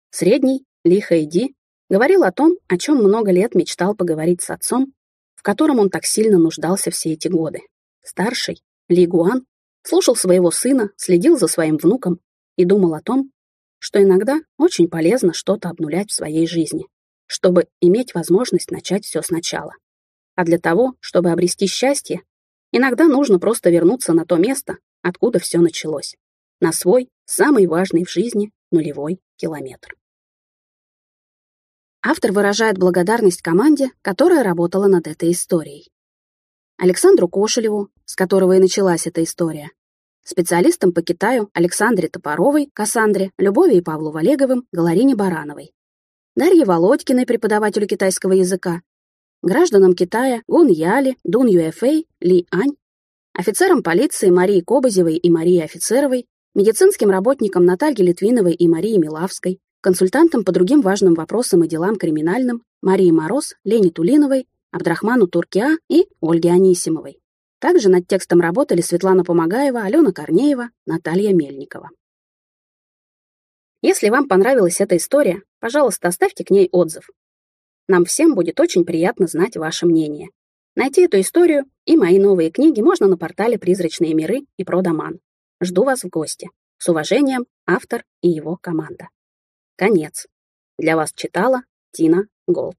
Средний, Ли Хэйди, говорил о том, о чем много лет мечтал поговорить с отцом, в котором он так сильно нуждался все эти годы. Старший, Ли Гуан, слушал своего сына, следил за своим внуком и думал о том, что иногда очень полезно что-то обнулять в своей жизни, чтобы иметь возможность начать все сначала. А для того, чтобы обрести счастье, иногда нужно просто вернуться на то место, откуда все началось, на свой, самый важный в жизни, нулевой километр. Автор выражает благодарность команде, которая работала над этой историей. Александру Кошелеву, с которого и началась эта история, специалистам по Китаю Александре Топоровой, Кассандре, Любови и Павлу Валеговым, Галарине Барановой, Дарье Володькиной, преподавателю китайского языка, гражданам Китая Гун Яли, Дун Юэфэй, Ли Ань, офицерам полиции Марии Кобозевой и Марии Офицеровой, медицинским работникам Наталье Литвиновой и Марии Милавской, консультантам по другим важным вопросам и делам криминальным Марии Мороз, Лене Тулиновой, Абдрахману Туркиа и Ольге Анисимовой. Также над текстом работали Светлана Помогаева, Алена Корнеева, Наталья Мельникова. Если вам понравилась эта история, пожалуйста, оставьте к ней отзыв. Нам всем будет очень приятно знать ваше мнение. Найти эту историю и мои новые книги можно на портале «Призрачные миры» и «Продаман». Жду вас в гости. С уважением, автор и его команда. Конец. Для вас читала Тина Голд.